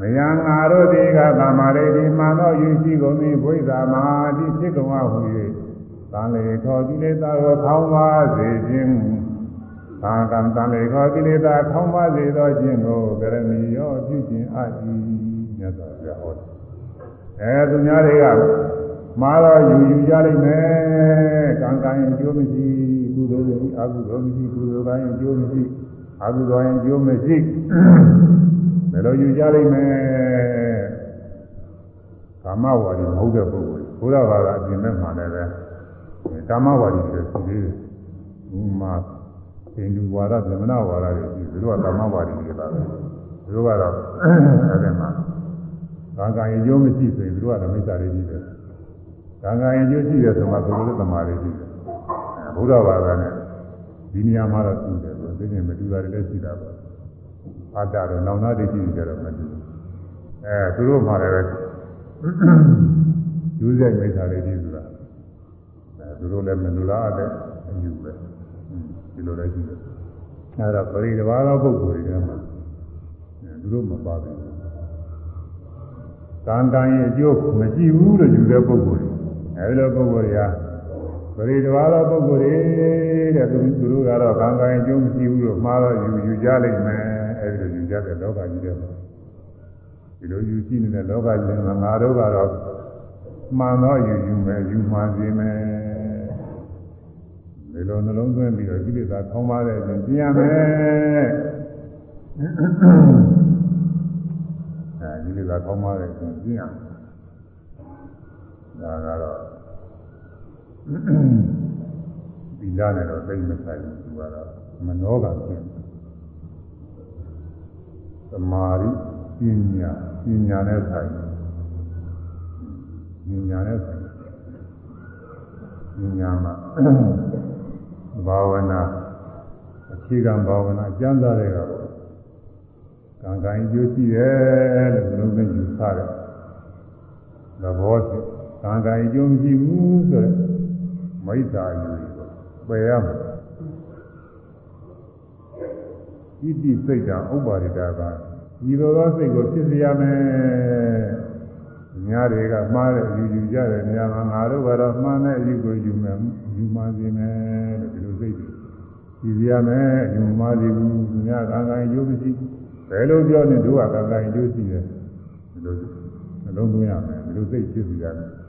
မယံငါတို့သည်ကသမာရိတိမှာသောယူရှိကုန်သည်ဘဝိတမာတိဖြစ်ကုန်အဟု၍သံလေထောကိလေသာကိုခေါင်းပါစေခြင်းကာကံတန်လေခေါ်ကိလေသာခေါင်းပါစေသောခြင်းကိုကရမီရောပြုခြင်းအပ်၏မြတ်စွာဘုရားဟောတယ်အဲသူများတွေက မှားတော့ယူယူကြလိမ့်မယ်ကံကံရင်ကျိုးမရှိကုသိုလ်မရှိအကုသိုလ်မရှိကုသိုလ်ကံရင်ကျိုးမရှိအကုသိုလ်ရင်ကျိုးမရှိဘယ်လိုယူကြလိမ့်မယ်ကာမဝါဒီမဟုတ်တဲ့ပုဂ္ဂိုလ်ဘုရားဘာသာအပြင်မဲ့မှလည်းပဲကာမဝါဒီဆိုရှိသေးတယ်ဥမာဟိန္ဒူဝါဒဗြဟ္မဏဝါဒတွေရှိသူတို့ကကာမဝါဒီတွေပါပဲသူတို့ကတော့အဲ့ဒီမှာကံကံရင်ကျိုးမရှိဆိုရင်သူတို့ကမိစ္ဆာတွေကြီးတယ် ကံကံရင်ကျိုးရှိတယ်ဆိုမှသူတို့လည်းသမာဓိရှိတယ်ဘုရားဘာသာနဲ့ဒီနေရာမှာတော့တူတယ်ဆိုသိနေမတူတာတွေလည်းရှိတာပေါ့အတ္တတော့နောင်နာဒိဋ္ဌိတွေကြတော့မတူဘူးအဲသူတို့မှလည်းယူဇက်မိစ္ဆာတွေကြီးဆိုတာအဲသူတို့လည်းမလူလားတဲ့အယူပဲဒီလိုလည်းရှိတယ်အဲဒါပရိဒီဘာသောပုဂ္ဂိုလ်တွေထဲမှာသူတို့မပါဘူးကံကံရဲ့အကျိုးမကြည့်ဘူးလို့ယူတဲ့ပုဂ္ဂိုလ်တွေ အဲဒီလိုပုဂ္ဂိုလ်တွေကပရိဒီဘာသောပုဂ္ဂိုလ်တွေတဲ့သူသူတို့ကတော့ကံကံရဲ့အကျိုးမကြည့်ဘူးလို့မှားတော့ယူယူကြလိမ့်မယ်အဲဒီလိုယူကြတဲ့လောကကြီးထဲမှာဒီလိုယူရှိနေတဲ့လောကကြီးမှာငါတို့ကတော့မှန်တော့ယူယူမယ်ယူမှန်စေမယ်ဒီလိုနှလုံးသွင်းပြီးတော့ကိလေသာခေါင်းပါတဲ့အချိန်ပြင်ရမယ်အဲဒီကိလေသာခေါင်းပါတဲ့အချိန်ပြင်ရမယ် ဒါကတော့ဒီလာနဲ့တော့သိမဆိုင်ဘူးသူကတော့မနောကပြင်သမာဓိပညာပညာနဲ့ဆိုင်ပညာနဲ့ဆိုင်ပညာမှာဘာဝနာအခြေခံဘာဝနာကျမ်းစာတွေကပေါ့ကံကံကျိုးရှိတယ်လို့ဘယ်လိုမှယူဆတယ်သဘောဖြင့် ကံကံကျိုးမရှိဘူးဆိုတော့မိစ္ဆာယူပေါ့ပယ်ရမယ်ဣတိစိတ်တံဥပ္ပါရိတာကဒီလိုသောစိတ်ကိုဖြစ်စေရမယ်။ညာတွေကမှားတဲ့ယူယူကြတဲ့နေရာမှာငါတို့ကတော့မှားတဲ့အယူကိုယူမယ်ယူမှစေမယ်လို့ဒီလိုစိတ်တွေယူရမယ်ယူမှစေဘူး။ညာကံကံယူမရှိဘယ်လိုပြောနေတို့ကကံကံယူရှိတယ်ဒီလိုနှလုံးသွင်းရမယ်ဒီလိုစိတ်ဖြစ်စေရမယ်။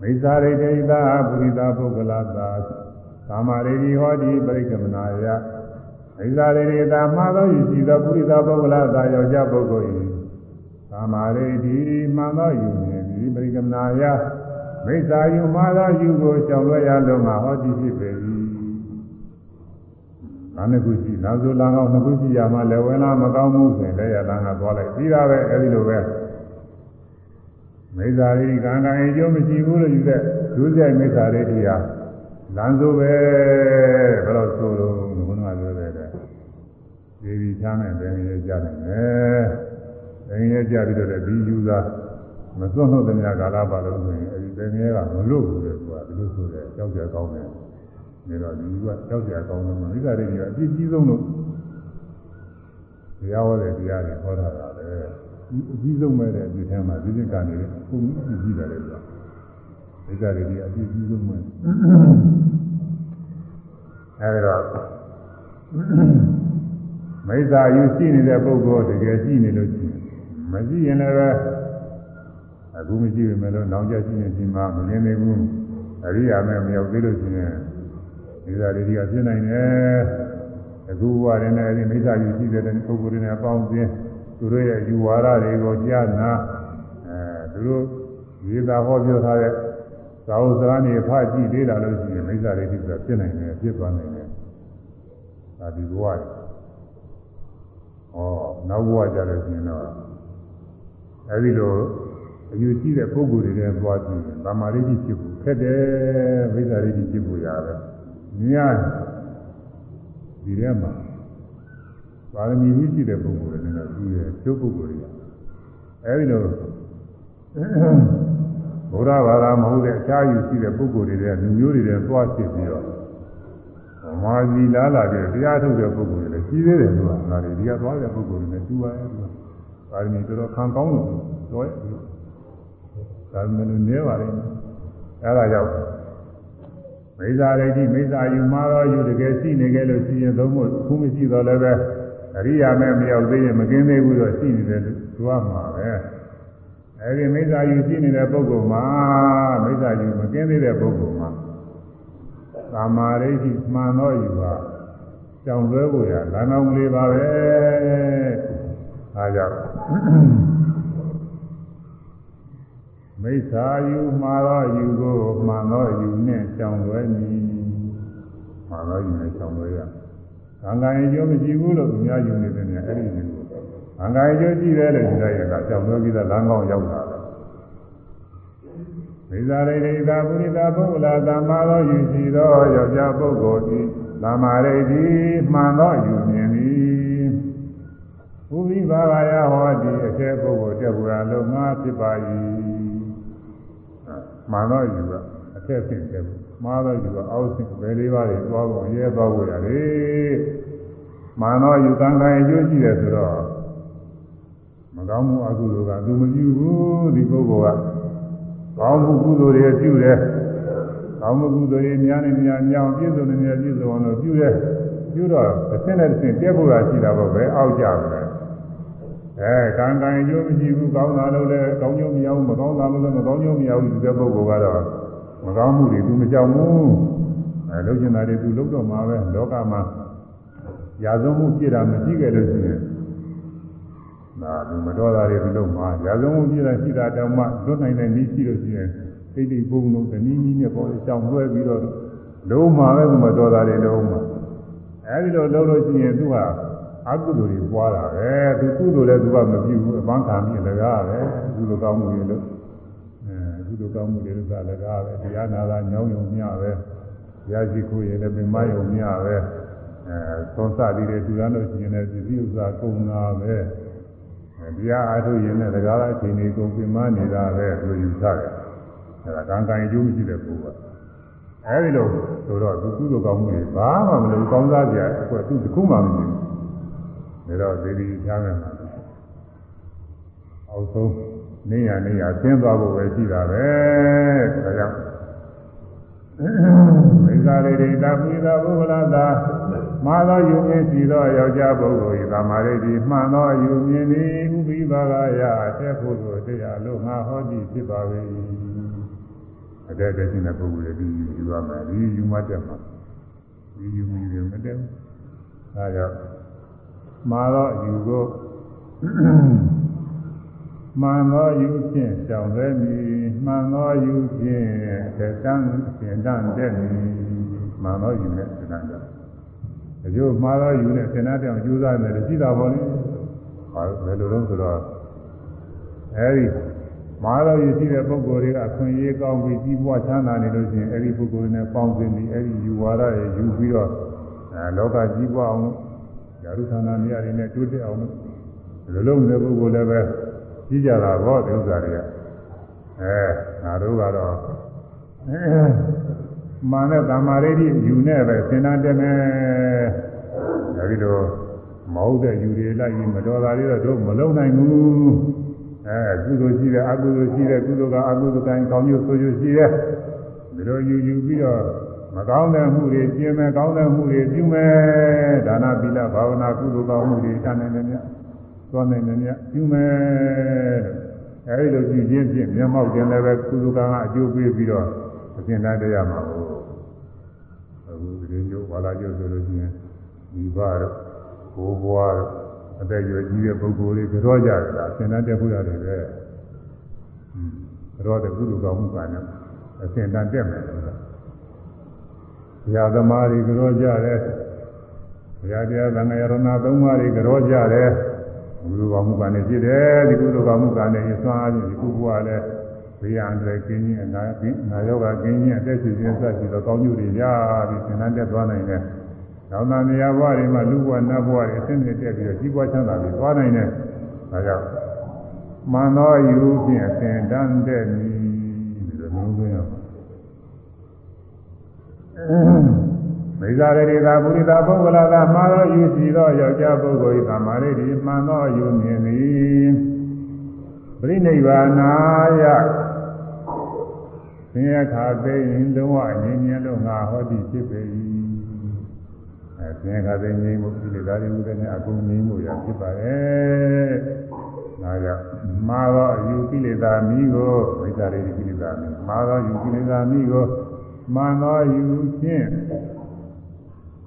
မိစ္ဆာရိတေသာပုရိသပုဂ္ဂလသာသာမရိတိဟောတိပရိက္ခမနာယဣဇာရေရိတာမှာသောယူရှိသောပုရိသပုဂ္ဂလသာယောက်ျားပုဂ္ဂိုလ်၏သာမာရိတိမှန်သောယူနေသည်ပရိကမနာယမိစ္ဆာယူမှာသောယူကိုရှောင်လွှဲရလုံးမှာဟောတိဖြစ်ပေ၏။နာနှစ်ခုရှိနာဆိုလမ်းကောင်းနှစ်ခုရှိရမှလည်းဝင်လာမကောင်းဘူးဆိုရင်လည်းရလမ်းကသွားလိုက်ပြီးတာပဲအဲဒီလိုပဲ မိစ္ဆာရိကံကံအကျိုးမရှိဘူးလို့ယူတဲ့ဒုစရိုက်မိစ္ဆာရိတိဟာလမ်းဆိုပဲဘယ်လိုဆိုလို့ဘုန်းတော်ပြောတယ်တဲ့ဒီဒီချမ်းနဲ့ဘယ်နည်းကြတယ်လဲဘယ်နည်းကြပြီးတော့ဒီယူသားမစွန့်လို့တဲ့များကာလပါလို့ဆိုရင်အဲဒီဘယ်နည်းကမလို့ဘူးလေကွာဒီလိုဆိုတယ်ကြောက်ကြကောင်းတယ်နေတော့ဒီကကြောက်ကြကောင်းတယ်မိစ္ဆာတွေကအပြည့်ကြီးဆုံးလို့တရားဟောတဲ့တရားတွေဟောတာကလည်း အကြီးဆုံးပဲတဲ့အပြည့်ထဲမှာဒီပြကနေအခုကြီးကြီးတယ်လေကွာမိစ္ဆာတွေကအပြည့်ကြီးဆုံးပဲအဲဒီတော့မိစ္ဆာယူရှိနေတဲ့ပုဂ္ဂိုလ်တကယ်ရှိနေလို့ရှိရင်မရှိရင်လည်းပဲအခုမရှိပေမဲ့လို့နောင်ကျရှိနေခြင်းမှမမြင်သေးဘူးအရိယာမဲ့မရောက်သေးလို့ရှိရင်မိစ္ဆာတွေကြီးကဖြစ်နိုင်တယ်အခုဘဝရင်လည်းအဲဒီမိစ္ဆာယူရှိတဲ့ပုဂ္ဂိုလ်တွေနဲ့ပေါင်းခြင်း သူတို့ရဲ့ယူဝါဒတွေကိုကြားနာအဲသူတို့ရေးသာဟောပြောထားတဲ့သာဝစကားနေဖတ်ကြည့်သေးတာလို့ရှိရင်မိစ္ဆာတွေကြီးကဖြစ်နိုင်တယ်ဖြစ်သွားနိုင်တယ်ဒါဒီဘဝတွေဩနောက်ဘဝကြလို့ရှိရင်တော့အဲဒီလိုအယူရှိတဲ့ပုဂ္ဂိုလ်တွေနဲ့သွားကြည့်ရင်ဗမာရိတိဖြစ်ဖို့ခက်တယ်မိစ္ဆာရိတိဖြစ်ဖို့ရတယ်။မြင်ဒီထဲမှာ ပါရမီဝိရှိတဲ့ပုဂ္ဂိုလ်တွေနဲ့တော့ပြီးရဲ့ကျုပ်ပုဂ္ဂိုလ်တွေအဲဒီလိုဘုရားဘာသာမဟုတ်တဲ့အခြားယူရှိတဲ့ပုဂ္ဂိုလ်တွေနဲ့လူမျိုးတွေနဲ့သွားဖြစ်ပြီးတော့မာဇီလာလာတဲ့တရားထုတ်တဲ့ပုဂ္ဂိုလ်တွေလည်းကြီးသေးတယ်လို့ဟာဒီကသွားတဲ့ပုဂ္ဂိုလ်တွေနဲ့တူပါရဲ့ပါရမီတော်တော်ခံကောင်းလို့တော့ဒါမှမဟုတ်နည်းပါလိမ့်မယ်အဲဒါကြောင့်မိစ္ဆာဒိဋ္ဌိမိစ္ဆာယူမှာတော့ယူတကယ်ရှိနေကြလို့ရှိရင်သုံးဖို့ခုမရှိတော့လည်းပဲ အရိယာမဲ့မရောက်သေးရင်မကင်းသေးဘူးတော့ရှိနေတယ်သူကမှာပဲအဲဒီမိစ္ဆာယူရှိနေတဲ့ပုဂ္ဂိုလ်မှာမိစ္ဆာယူမကင်းသေးတဲ့ပုဂ္ဂိုလ်မှာသာမာရိဋ္ဌိမှန်တော့ယူပါကြောင်လွဲဖို့ရလမ်းကောင်းလေးပါပဲအားကြောင့်မိစ္ဆာယူမှာတော့ယူကိုမှန်တော့ယူနဲ့ကြောင်လွဲမည်မှန်တော့ယူနဲ့ကြောင်လွဲရ သံဃာရင်ကျိုးမရှိဘူးလို့သူများယူနေတယ်များအဲ့ဒီယူသံဃာရင်ကျိုးရှိတယ်လို့ယူလိုက်ရင်ကကြောင်လွဲပြီးတော့လမ်းကောင်းရောက်တာပဲမိစ္ဆာရိဋ္ဌိသာပုရိသပုဂ္ဂလာသမ္မာသောယူရှိသောယောက်ျားပုဂ္ဂိုလ်သည်သမ္မာရိဋ္ဌိမှန်သောယူမြင်သည်ဘုရားဘာဂယဟောတိအကျဲပုဂ္ဂိုလ်တက်ဘူးအလုံးငါဖြစ်ပါ၏မှန်တော့ယူကအထက်ဆင့်တယ် မှားတော့ယူကအောက်ဆင့်ဘယ်လေးပါးတွေသွားဖို့ရဲသွားဖို့ရတယ်မှန်တော့ယူကံကံအကျိုးရှိတယ်ဆိုတော့မကောင်းမှုအကုသိုလ်ကသူမပြုဘူးဒီပုဂ္ဂိုလ်ကကောင်းမှုကုသိုလ်တွေပြုတယ်ကောင်းမှုကုသိုလ်တွေများနေများများအောင်ပြည့်စုံနေများပြည့်စုံအောင်လို့ပြုတယ်ပြုတော့တစ်ဆင့်နဲ့တစ်ဆင့်တက်ဖို့ရရှိတာပေါ့ပဲအောက်ကြတယ်အဲကံကံကျိုးမရှိဘူးကောင်းတာလို့လည်းကောင်းကျိုးမရဘူးမကောင်းတာလို့လည်းမကောင်းကျိုးမရဘူးဒီတဲ့ပုဂ္ဂိုလ်ကတော့မ ကောင်းမှုတွေသူမကြောက်ဘူးအဲလုပ်ချင်တာတွေသူလုပ်တော့မှာပဲလောကမှာရာဇဝမှုပြည့်တာမရှိခဲ့လို့ရှိရင်ဒါလူမတော်တာတွေသူလုပ်မှာရာဇဝမှုပြည့်တာရှိတာတောင်မှလွတ်နိုင်တဲ့နည်းရှိလို့ရှိရင်သိတိပုံလုံးတနည်းနည်းနဲ့ပေါ်ကြောင်လွှဲပြီးတော့လုံးမှာပဲသူမတော်တာတွေလုံးမှာအဲဒီလိုလုပ်လို့ရှိရင်သူကအကုသိုလ်တွေပွားတာပဲသူကုသိုလ်လည်းသူကမပြုဘူးအပန်းခံပြီးလကားပဲကုသိုလ်ကောင်းမှုတွေလို့အဲကု သိုလ်ကောင်းမှုတွေလို့ကလကားပဲတရားနာတာညောင်းယုံမျှပဲရရှိခိုးရင်လည်းပင်မယုံမျှပဲအဲသုံးစသည်တွေသူရလို့ရှိရင်လည်းဒီဥစ္စာကုန်တာပဲတရားအားထုတ်ရင်လည်းလကားအချိန်ကြီးကုန်ပင်မနေတာပဲသူယူဆတယ်အဲဒါကံကံအကျိုးမရှိတဲ့ပုဂ္ဂိုလ်အဲဒီလိုဆိုတော့သူကုသိုလ်ကောင်းမှုတွေဘာမှမလုပ်ကောင်းစားကြအကွသူတခုမှမမြင်ဘူးဒါတော့သေဒီချမ်းမယ်မှာအောက်ဆုံး နေရနေရဆင်းသွားဖို့ပဲရှိတာပဲဒါကြောင့်မိစ္ဆာရိဒိတာပိသာဘုဗလာတာမာသောယူမြင်စီသောယောက်ျားပုဂ္ဂိုလ်၏သမာရိတိမှန်သောယူမြင်သည်ဥပိပါကယအထက်ဖို့သို့တရားလို့ငါဟောသည်ဖြစ်ပါ၏အတဲ့တဲ့ရှင်တဲ့ပုဂ္ဂိုလ်တွေဒီယူရမယ်ဒီယူမှတက်မှာဒီယူမိတယ်မတက်ဘူးဒါကြောင့်မာသောယူကို မှန်သောယူဖြင့်ကြောင်သေးမည်မှန်သောယူဖြင့်သက်တမ်းရှင်တန်းတဲ့မည်မှန်သောယူနဲ့ရှင်တန်းတဲ့ဒီလိုမှားသောယူနဲ့ရှင်တန်းတဲ့အောင်ကြိုးစားမယ်လို့ရှိတာပေါ့လေဟာဘယ်လိုလဲဆိုတော့အဲဒီမှားသောယူရှိတဲ့ပုဂ္ဂိုလ်တွေကအခွင့်အရေးကောင်းပြီးကြီးပွားချမ်းသာနေလို့ရှိရင်အဲဒီပုဂ္ဂိုလ်နဲ့ပေါင်းစင်ပြီးအဲဒီယူဝါဒရဲ့ယူပြီးတော့အဲလောကကြီးပွားအောင်ဓာတုသနာမြတ်တွေနဲ့တိုးတက်အောင်လို့ဒီလိုလုပ်နေတဲ့ပုဂ္ဂိုလ်လည်းပဲ ကြီးကြတာပေါ့ဒီဥစ္စာတွေကအဲငါတို့ကတော့မာနဲ့တမာရိတိယူနဲ့ပဲသင်္နာတက်မယ်အဲဒီလိုမဟုတ်တဲ့ယူတွေလိုက်ပြီးမတော်တာတွေတော့တို့မလုံနိုင်ဘူးအဲကုသိုလ်ရှိတယ်အကုသိုလ်ရှိတယ်ကုသိုလ်ကအကုသိုလ်တိုင်းကောင်းကျိုးဆိုးကျိုးရှိတယ်ဒီလိုယူယူပြီးတော့မကောင်းတဲ့မှုတွေကျင်မဲ့ကောင်းတဲ့မှုတွေပြုမယ်ဒါနသီလဘာဝနာကုသိုလ်ကောင်းမှုတွေတန်းနေတယ်မြတ် သွားနိုင်တယ်မြတ်ပြုမယ်အဲဒီလိုပြုခြင်းဖြင့်မျက်မှောက်ခြင်းလည်းပဲကုသိုလ်ကံကအကျိုးပေးပြီးတော့အကျဉ်းတန်းတရားမှာဟုတ်အခုဒီလိုဝါလာကျိုးဆိုလို့ရှိရင်ဒီဘာတော့ဘိုးဘွားတော့အသက်ရွယ်ကြီးတဲ့ပုဂ္ဂိုလ်တွေကြောကြတယ်ဒါအကျဉ်းတန်းတက်ဖို့ရတယ်ပဲကြောတဲ့ကုသိုလ်ကောင်းမှုကလည်းအကျဉ်းတန်းတက်မယ်ဆိုတာဘုရားသမားတွေကြောကြတယ်ဘုရားတရားသံဃာရဏသုံးပါးတွေကြောကြတယ် ကုသိုလ်ကောင်းမှုကလည်းဖြစ်တယ်ဒီကုသိုလ်ကောင်းမှုကလည်းအစွမ်းအားဖြင့်ဒီကုဘဝလည်းဘေးရန်တွေကင်းခြင်းအနာကင်းနာယောဂကင်းခြင်းအသက်ရှင်ခြင်းစသဖြင့်တော့ကောင်းကျိုးတွေရပြီးသင်္ဍန်တက်သွားနိုင်တယ်။နောက်သားနေရာဘဝတွေမှာလူဘဝနတ်ဘဝတွေအဆင့်မြင့်တက်ပြီးတော့ကြီးပွားချမ်းသာပြီးသွားနိုင်တယ်။ဒါကြောင့်မန္တောယူဖြင့်သင်္ဍန်တက်ပြီးဒီလိုမျိုးပြောရအောင်။ မိစ္ဆာရေသာပုရိသပုဂ္ဂလသာမှာသောယူစီသောယောက်ျားပုဂ္ဂိုလ်၏သမာရိတိမှန်သောယူမြင်သည်ပရိနိဗ္ဗာနာယဆင်းရဲခါသိရင်လုံးဝငြိမ်းချမ်းလို့ငါဟောတိဖြစ်ပေ၏အဲဆင်းရဲခါသိငြိမ်းမှုဒီလေသာတွေဥဒနဲ့အကုန်ငြိမ်းမှုရဖြစ်ပါတယ်။ဒါကြောင့်မာသောအယူကိလေသာမိကိုဝိသရိကိလေသာမိမာသောယူကိလေသာမိကိုမှန်သောယူဖြင့်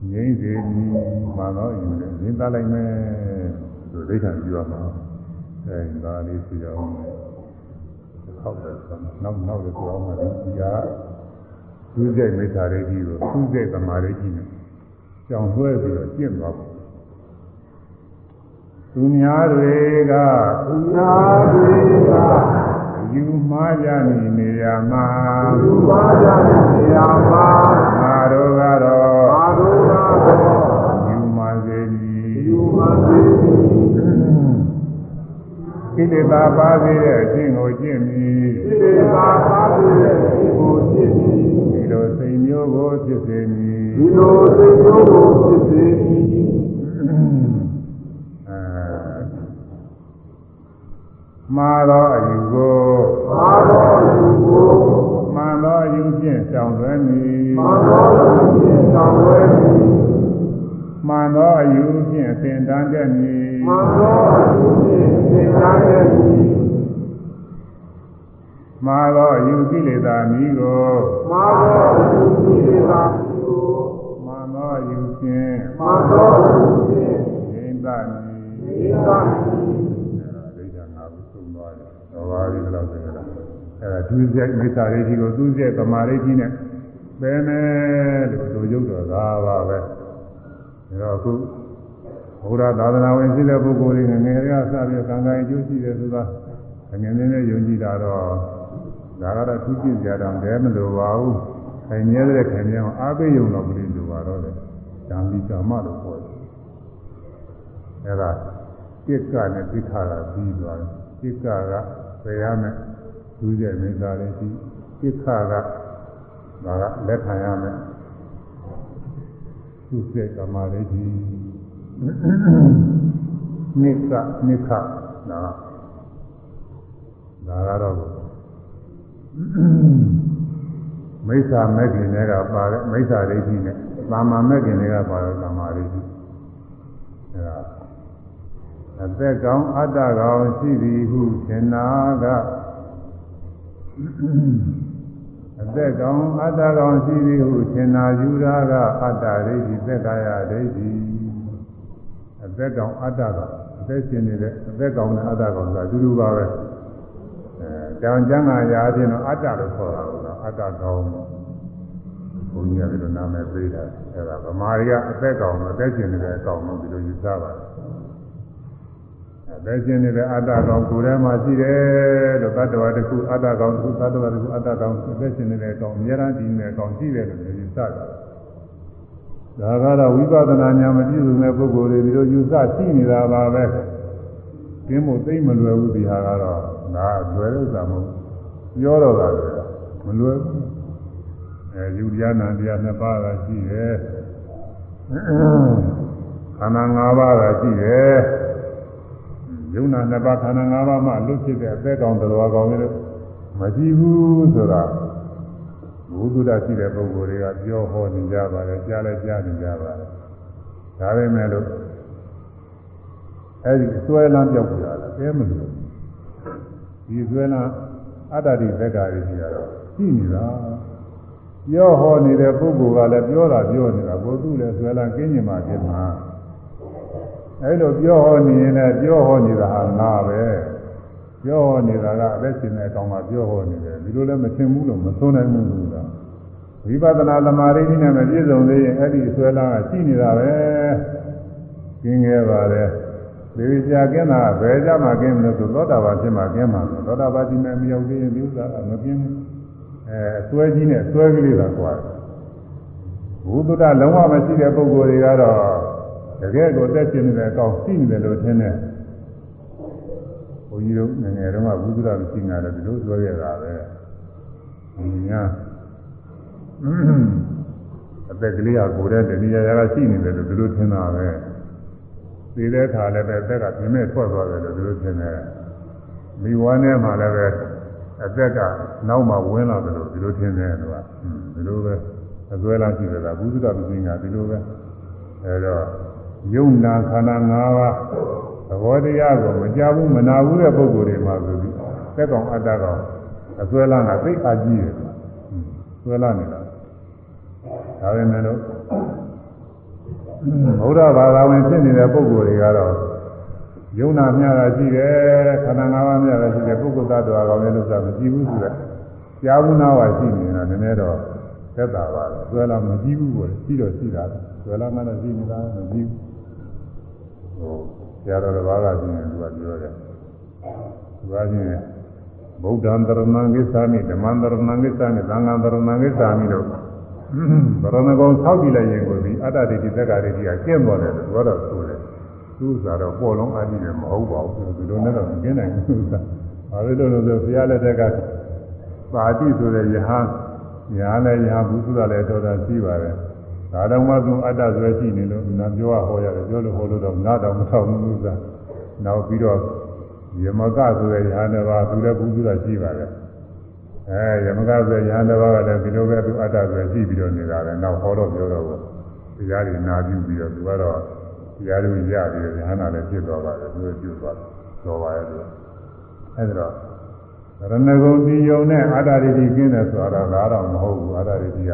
ငြိမ်းစေသည်မှန်သောယူနဲ့ရင်းသားလိုက်မယ်သူဒိဋ္ဌာန်ပြောရမှာအဲဒါလေးပြရအောင်ဟုတ်တယ်ဆိုနောက်နောက်လည်းပြောအောင်ပါဒီကသူစိတ်မိစ္ဆာရိကြီးကိုသူစိတ်သမာရိကြီးနဲ့ကြောင်လွှဲပြီးတော့ကျင့်သွားပါသူများတွေကသူများတွေကယူမှားကြနေနေရမှာယူမှားကြနေရမှာငါတို့ကတော့ငါတို့ကတော့ ယူမှားစေသည်ယူမှားစေသည်ကိလေသာပါစေတဲ့အခြင်းကိုကျင့်ပြီးကိလေသာပါစေတဲ့အခြင်းကိုကျင့်ပြီးဒီလိုစိတ်မျိုးကိုဖြစ်စေမည်ဒီလိုစိတ်မျိုးကိုဖြစ်စေမည်မှားသောအယူကိုမှားသောအယူကိုမှန် သောအယူဖြင့်ရှောင်လွဲမည်မှန်သောအယူဖြင့်ရှောင်လွဲမည်မှန်သောအယူဖြင့်သင်တန်းတတ်မည်မှန်သောအယူဖြင့်သင်တန်းတတ်မည်မှားသောအယူကိလေသာမည်ကိုမှားသောအယူကိလေသာမည်ကိုမှန်သောအယူဖြင့်မှန်သောအယူဖြင့်သင်တတ်မည်သင်တတ်မည်ပါပြီလို့ဆိုရတာ အဲဒါဒုစရိုက်မိစ္ဆာရိတိကိုသူစရိုက်သမာရိတိနဲ့ပဲမယ်လို့တို့ရုပ်တော်သာပါပဲဒါတော့အခုဘုရားသာသနာဝင်ရှိတဲ့ပုဂ္ဂိုလ်တွေငယ်ငယ်ကစပြီးကံကံအကျိုးရှိတယ်ဆိုတာငယ်ငယ်နဲ့ယုံကြည်တာတော့ဒါကတော့သူကြည့်ကြတာတည်းမလိုပါဘူးခိုင်မြဲတဲ့ခင်ဗျားအားပေးယုံတော့မလို့လိုပါတော့တယ်ဓာမီကာမလို့ပြောတယ်အဲဒါစိတ်ကနဲ့သိခါတာပြီးသွားတယ်စိတ်ကကပယ်ရမယ် ဒုစရိုက်မိစ္ဆာလေးရှိကိစ္စကဒါကလက်ခံရမယ်သူစိတ်ကမာလေးရှိနိစ္စနိခဒါဒါကတော့မိစ္ဆာမဲ့ခင်တွေကပါတဲ့မိစ္ဆာဒိဋ္ဌိနဲ့သာမာမဲ့ခင်တွေကပါတဲ့သမာဓိရှိအဲဒါအသက်ကောင်းအတ္တကောင်းရှိသည်ဟုထင်နာက အသက်ကောင်းအတ္တကောင်းရှိသည်ဟုထင်နာယူတာကအတ္တဒိဋ္ဌိသက်ကာယဒိဋ္ဌိအသက်ကောင်းအတ္တကောင်းအသက်ရှင်နေတဲ့အသက်ကောင်းနဲ့အတ္တကောင်းဆိုတာအတူတူပါပဲအဲကြောင်ကျမ်းဂါရာအချင်းတော့အတ္တလို့ခေါ်တာကတော့အတ္တကောင်းဘုန်းကြီးကဒီလိုနာမည်ပေးတာအဲဒါဗမာရီကအသက်ကောင်းတော့အသက်ရှင်နေတဲ့အကောင်လို့ဒီလိုယူဆပါတယ် ပဲကျင်နေတဲ့အတ္တကောင်ကိုယ်ထဲမှာရှိတယ်လို့သတ္တဝါတစ်ခုအတ္တကောင်တစ်ခုသတ္တဝါတစ်ခုအတ္တကောင်ပဲကျင်နေတဲ့အကောင်အများအားဒီနေကောင်ရှိတယ်လို့ယူဆတယ်။ဒါကတော့ဝိပဿနာဉာဏ်မပြည့်စုံတဲ့ပုဂ္ဂိုလ်တွေဒီလိုယူဆရှိနေတာပါပဲ။ကျင်းဖို့သိမလွယ်ဘူးဒီဟာကတော့ဒါလွယ်ဥစ္စာမဟုတ်ပြောတော့တာလေမလွယ်ဘူး။အဲယူတရားနာတရားနှစ်ပါးကရှိတယ်။ခန္ဓာ၅ပါးကရှိတယ်။ ယုံနာနှစ်ပါးခန္ဓာ၅ပါးမှလွတ်ဖြစ်တဲ့အသက်ကောင်တော်ကောင်တွေမကြည့်ဘူးဆိုတာဘုသူဒ္ဓရှိတဲ့ပုဂ္ဂိုလ်တွေကပြောဟောနေကြပါတယ်ကြားလည်းကြားနေကြပါတယ်ဒါပေမဲ့လို့အဲဒီဆွဲလန်းပြောက်ကြတာတဲမလို့ဒီဆွဲလန်းအတ္တတိသက္ကာတွေကြီးကတော့ရှိနေတာပြောဟောနေတဲ့ပုဂ္ဂိုလ်ကလည်းပြောတာပြောနေတာကိုသူ့လည်းဆွဲလန်းကင်းကျင်မှကျင်မှာ အဲလိုပြောဟောနေရင်လည်းပြောဟောနေတာဟာငါပဲပြောဟောနေတာကအသက်ရှင်တဲ့အကောင်ကပြောဟောနေတယ်ဒီလိုလည်းမသင်ဘူးလို့မသုံးနိုင်ဘူးလို့ကဝိပဿနာသမာဓိနဲ့မပြည့်စုံသေးရင်အဲ့ဒီဆွဲလာကရှိနေတာပဲကျင်းခဲ့ပါတယ်ဒီကြာကင်းတာဘယ်ကြမှာကင်းမလို့ဆိုသောတာပန်ဖြစ်မှာကင်းမှာသောတာပန်ဒီမဲ့မရောက်သေးရင်ဒီဥစ္စာကမကင်းဘူးအဲအစွဲကြီးနဲ့စွဲကလေးသာကွာဘုဒ္ဓလုံးဝမရှိတဲ့ပုဂ္ဂိုလ်တွေကတော့ တကယ်ကိုတက်ကျင်နေတဲ့အကောင်ရှိနေတယ်လို့ထင်တယ်ဘုန်းကြီးတို့ငယ်ငယ်တုန်းကဘုဒ္ဓရာမရှိငါလည်းဒီလိုပြောရတာပဲညာအသက်ကလေးကကိုယ်တည်းတဏှာရာကရှိနေတယ်လို့ဒီလိုထင်တာပဲသိတဲ့အခါလည်းပဲအသက်ကပြင်းမဲ့ထွက်သွားတယ်လို့ဒီလိုထင်တယ်မိဝါနဲ့မှလည်းပဲအသက်ကနောက်မှဝင်လာတယ်လို့ဒီလိုထင်တယ်သူကဒီလိုပဲအစွဲလားရှိတယ်ကဘုဒ္ဓပစ္စည်းကဒီလိုပဲအဲတော့ ယုံနာခန္ဓာ၅ပါးသဘောတရားကိုမကြဘူးမနာဘူးတဲ့ပုဂ္ဂိုလ်တွေမှာဆိုပြီးသက်ကောင်အတ္တကောင်အစွဲလားကသိအကြီးတယ်စွဲလားနေတာဒါပေမဲ့လို့ဘုရားဘာသာဝင်ဖြစ်နေတဲ့ပုဂ္ဂိုလ်တွေကတော့ယုံနာမြတာရှိတယ်ခန္ဓာ၅ပါးမြတာရှိတယ်ပုဂ္ဂိုလ်သတ္တဝါကောင်လည်းလို့ဆိုတာမရှိဘူးဆိုတော့ကြားဘူးနာဝါရှိနေတာနည်းနည်းတော့သက်သာပါတော့ဆွဲလာမကြည့်ဘူးပေါ့ရှိတော့ရှိတာဆွဲလာမှလည်းရှိနေတာမကြည့်ဘူး ဟိုဆရာတော်တစ်ပါးကရှိရင်သူကပြောတယ်သူကချင်းဗုဒ္ဓံတရဏံကိစ္ဆာမိဓမ္မံတရဏံကိစ္ဆာမိသံဃံတရဏံကိစ္ဆာမိတို့ဗရဏဂုံဆောက်ကြည့်လိုက်ရင်ကိုဒီအတ္တဒိဋ္ဌိသက္ကာဒိဋ္ဌိကကျင့်ပေါ်တယ်သူကတော့ဆိုတယ်သူ့စာတော့ပေါ်လုံးအကြည့်တယ်မဟုတ်ပါဘူးဒီလိုနဲ့တော့မကျင့်နိုင်ဘူးသူကဘာလို့လဲလို့ဆိုဘုရားလက်ထက်ကပါတိဆိုတဲ့ယဟန်ညာလည်းယဟဘူးစုတာလည်းတော်တော်ရှိပါတယ် ဒါတော့မှသူအတ္တဆိုရှိနေလို့နာပြောဟောရတယ်ပြောလို့ဟောလို့တော့နားတော့မထောက်ဘူးသူကနောက်ပြီးတော့ယမကဆိုတဲ့ယဟန်တစ်ပါးသူလည်းဘူးစုတာရှိပါတယ်အဲယမကဆိုတဲ့ယဟန်တစ်ပါးကလည်းဒီလိုပဲသူအတ္တဆိုရှိပြီးတော့နေတာလည်းနောက်ဟောတော့ပြောတော့တရားတွေနာပြုပြီးတော့သူကတော့တရားတွေရပြီးတော့ယဟန်နာလည်းဖြစ်သွားပါတယ်သူကပြုသွားတော်ပါရဲ့သူအဲဒါတော့ရဏဂုံဒီယုံနဲ့အာတာရိတိကျင်းတယ်ဆိုတော့ဒါတော့မဟုတ်ဘူးအာတာရိတိက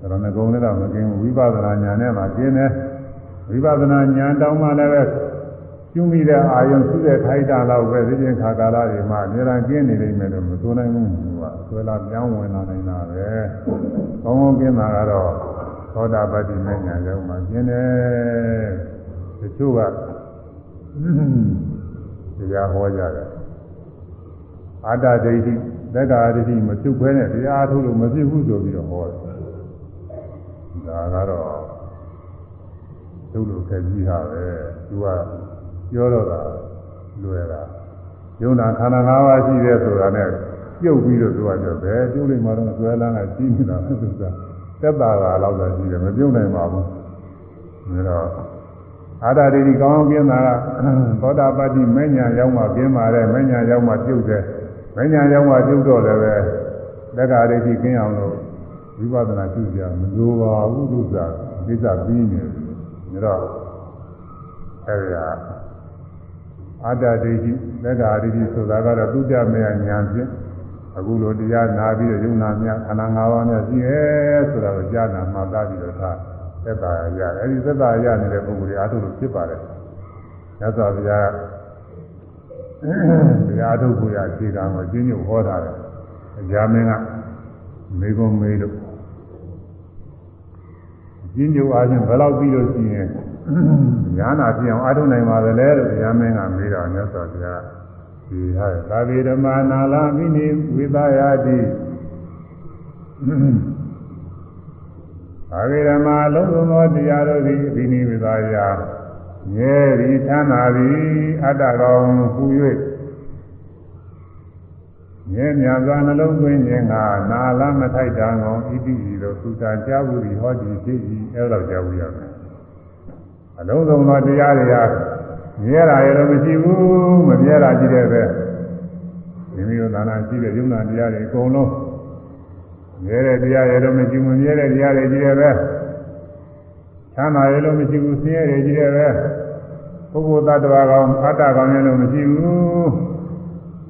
ရဏဂုံနဲ့တော့မကျင်းဘူးဝိပဿနာဉာဏ်နဲ့မှကျင်းတယ်ဝိပဿနာဉာဏ်တောင်းမှလည်းပဲကျွမိတဲ့အာယုံစုတဲ့ခိုက်တာတော့ပဲသိချင်းခါကာလတွေမှာအများကြီးကျင်းနေနေမယ်လို့မဆိုနိုင်ဘူးသူကဆွဲလာပြောင်းဝင်လာနိုင်တာပဲကောင်းကောင်းကျင်းတာကတော့သောတာပတ္တိမေညာရောက်မှကျင်းတယ်တချို့ကတရားဟောကြတယ်အာတဒိဋ္ဌိသက္ကာဒိဋ္ဌိမပြုတ်ခွဲနဲ့တရားထုတ်လို့မဖြစ်ဘူးဆိုပြီးတော့ဟောတယ် ဒါကတော့သူ့လိုခက်ကြီးဟာပဲသူကပြောတော့တာလွယ်တာယုံနာခန္ဓာ၅ပါးရှိတဲ့ဆိုတာနဲ့ပြုတ်ပြီးတော့သူကပြောဘယ်ပြုတ်လိုက်မှတော့ဆွဲလန်းကကြီးနေတာသူကသက်တာကတော့သာရှိတယ်မပြုတ်နိုင်ပါဘူးဒါတော့အာရဒိဋ္ဌိကောင်းပြင်းတာကသောတာပတ္တိမဉ္ဇဉ်ရောက်မှပြင်းပါတဲ့မဉ္ဇဉ်ရောက်မှပြုတ်တယ်မဉ္ဇဉ်ရောက်မှပြုတ်တော့လည်းပဲသက္ကာဒိဋ္ဌိကျင်းအောင်လို့ ဝိပဿနာကျူကြမလိုပါဘူးလို့ဆိုတာသိစ္စာပြီးနေတယ်ဒါတော့အဲဒီဟာအာတ္တဒိဋ္ဌိသက္ကာဒိဋ္ဌိဆိုတာကတော့သူကြမယညာဖြင့်အခုလိုတရားနာပြီးတော့ယုံနာမြခန္ဓာ၅ပါးများရှိရဲဆိုတာကိုကြားနာမှသာပြီးတော့သာသက်သာရအဲဒီသက်သာရနေတဲ့ပုဂ္ဂိုလ်တွေအားထုတ်လို့ဖြစ်ပါတယ်။မြတ်စွာဘုရားတရားထုတ်ကိုရအခြေခံကိုကျင့်ညွတ်ဟောတာတယ်။အကြမင်းကမေကုံမေးလို့ ကျင့်ညွတ်အားဖြင့်ဘယ်လောက်ပြီးလို့ရှိရင်ညာနာပြအောင်အားထုတ်နိုင်ပါသလဲလို့အကြမင်းကမေးတော့မြတ်စွာဘုရားဒီဟာသာဝေဓမ္မနာလာမိနိဝိသယာတိအာဂေရမလုံးစုံသောတရားတို့သည်အဘိနိဝေသာယငဲသည်ချမ်းသာသည်အတ္တကောင်ဟူ၍ ငဲမြစွာနှလုံးသွင်းခြင်းကနာလမထိုက်တံကောင်ဣတိဤသို့သုတာကြားဘူးသည်ဟောဒီဖြစ်၏အဲလိုကြားဘူးရမယ်အလုံးစုံသောတရားတွေဟာမြဲတာရတော့မရှိဘူးမမြဲတာကြည့်တဲ့ပဲမိမိတို့သာနာရှိတဲ့ယုံနာတရားတွေအကုန်လုံးမြဲတဲ့တရားရတော့မရှိဘူးမြဲတဲ့တရားတွေကြီးတယ်ပဲချမ်းသာရလို့မရှိဘူးဆင်းရဲတွေကြီးတယ်ပဲပုဂ္ဂိုလ်တ attva ကောင်အတ္တကောင်ရလို့မရှိဘူး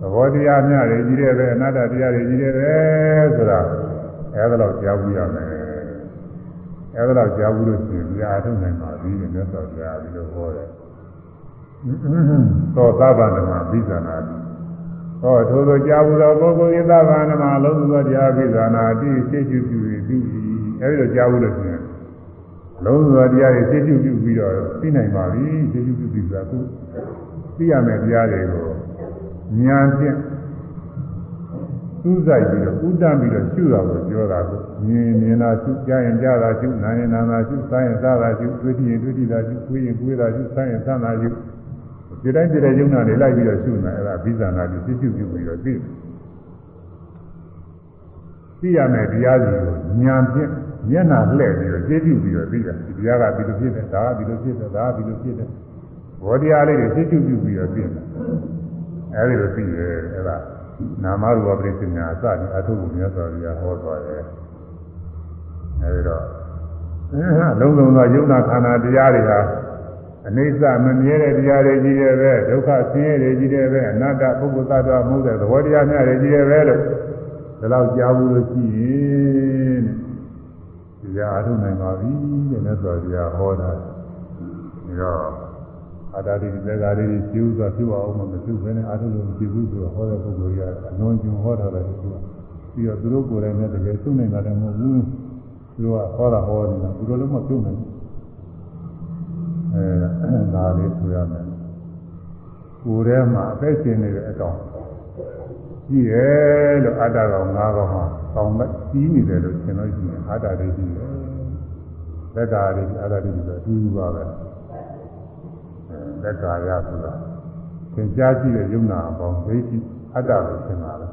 သဘောတရားများတွေကြီးတယ်ပဲအနတ္တတရားတွေကြီးတယ်ပဲဆိုတာအဲဒါတော့ကြားဘူးရမယ်အဲဒါတော့ကြားဘူးလို့ရှိရင်တရားထုတ်နိုင်ပါပြီတဲ့မြတ်စွာဘုရားဒီလိုဟောတယ်သောသဗ္ဗဓမ္မဘိဇာနာတိဟောထိုသောကြာဘူးသောပုဂ္ဂိုလ်ဤသဗ္ဗဓမ္မလုံးစုသောတရားဘိဇာနာတိရှင်းကျူပြုပြီးပြီးအဲဒီလိုကြာဘူးလို့ဆိုရင်လုံးစုသောတရားတွေရှင်းကျူပြုပြီးတော့သိနိုင်ပါပြီရှင်းကျူပြုပြီးဆိုတာခုသိရမယ့်တရားတွေကို ဉာဏ်ဖြင့်စူးစိုက်ပြီးတော့ဥဒ္ဒပြီးတော့ရှုတာကိုပြောတာကိုမြင်မြင်တာရှုကြားရင်ကြားတာရှုနားရင်နားတာရှုစားရင်စားတာရှုတွေ့ရင်တွေ့တာရှုကိုယ်ရင်ကိုယ်တာရှုစားရင်စားတာရှုဒီတိုင်းဒီတိုင်းယုံနာတွေလိုက်ပြီးတော့ရှုနေအဲ့ဒါဘိဇာနာကိုသိရှုပြုပြီးတော့သိတယ်သိရမယ်တရားစီကိုဉာဏ်ဖြင့်မျက်နှာလှည့်ပြီးတော့သိပြုပြီးတော့သိတာဒီတရားကဒီလိုဖြစ်တယ်ဒါကဒီလိုဖြစ်တယ်ဒါကဒီလိုဖြစ်တယ်ဘောတရားလေးတွေသိရှုပြုပြီးတော့သိတယ် အဲဒီလိုသိတယ်အဲ့ဒါနာမရူပပရိစ္ဆေနာအစဒီအထုပ်ကိုမြတ်စွာဘုရားဟောသွားတယ်အဲဒီတော့လုံးလုံးသောယုံနာခန္ဓာတရားတွေဟာအနိစ္စမမြဲတဲ့တရားတွေကြီးတယ်ပဲဒုက္ခဆင်းရဲတွေကြီးတယ်ပဲအနတ္တပုဂ္ဂိုလ်သတ္တဝါမဟုတ်တဲ့သဘောတရားများတွေကြီးတယ်ပဲလို့ဒါတော့ကြားဘူးလို့ရှိရင်ဒီကအားထုတ်နိုင်ပါပြီတဲ့မြတ်စွာဘုရားဟောတာဒီတော့ အာတာတိသေကာရီကျူးဆိုပြုအောင်မပြုဘဲနဲ့အားထုတ်လို့မရှိဘူးဆိုတော့ဟောတဲ့ပုဂ္ဂိုလ်ကြီးကအလွန်ကျွံဟောထားတယ်သူကပြီးတော့သူတို့ကိုယ်တိုင်နဲ့တကယ်သုံးနိုင်တာလည်းမဟုတ်ဘူးသူတို့ကဟောတာဟောနေတာသူတို့လည်းမပြုတ်နိုင်ဘူးအဲဒါလေးဆိုရမယ်ကိုယ်ထဲမှာအသက်ရှင်နေတဲ့အကောင်ကြည့်ရဲလို့အတ္တကောင်၅ကောင်မှာကောင်းမဲ့ကြီးနေတယ်လို့ရှင်းလို့ရှိရင်အတ္တတွေကြီးတယ်သက်္ကာတွေအတ္တတွေဆိုအတူတူပါပဲ သက်္ကာရဆိုတာသင်ကြားကြည့်တဲ့ယုံနာအပေါင်းဒိဋ္ဌိအတ္တကိုရှင်းတာပဲ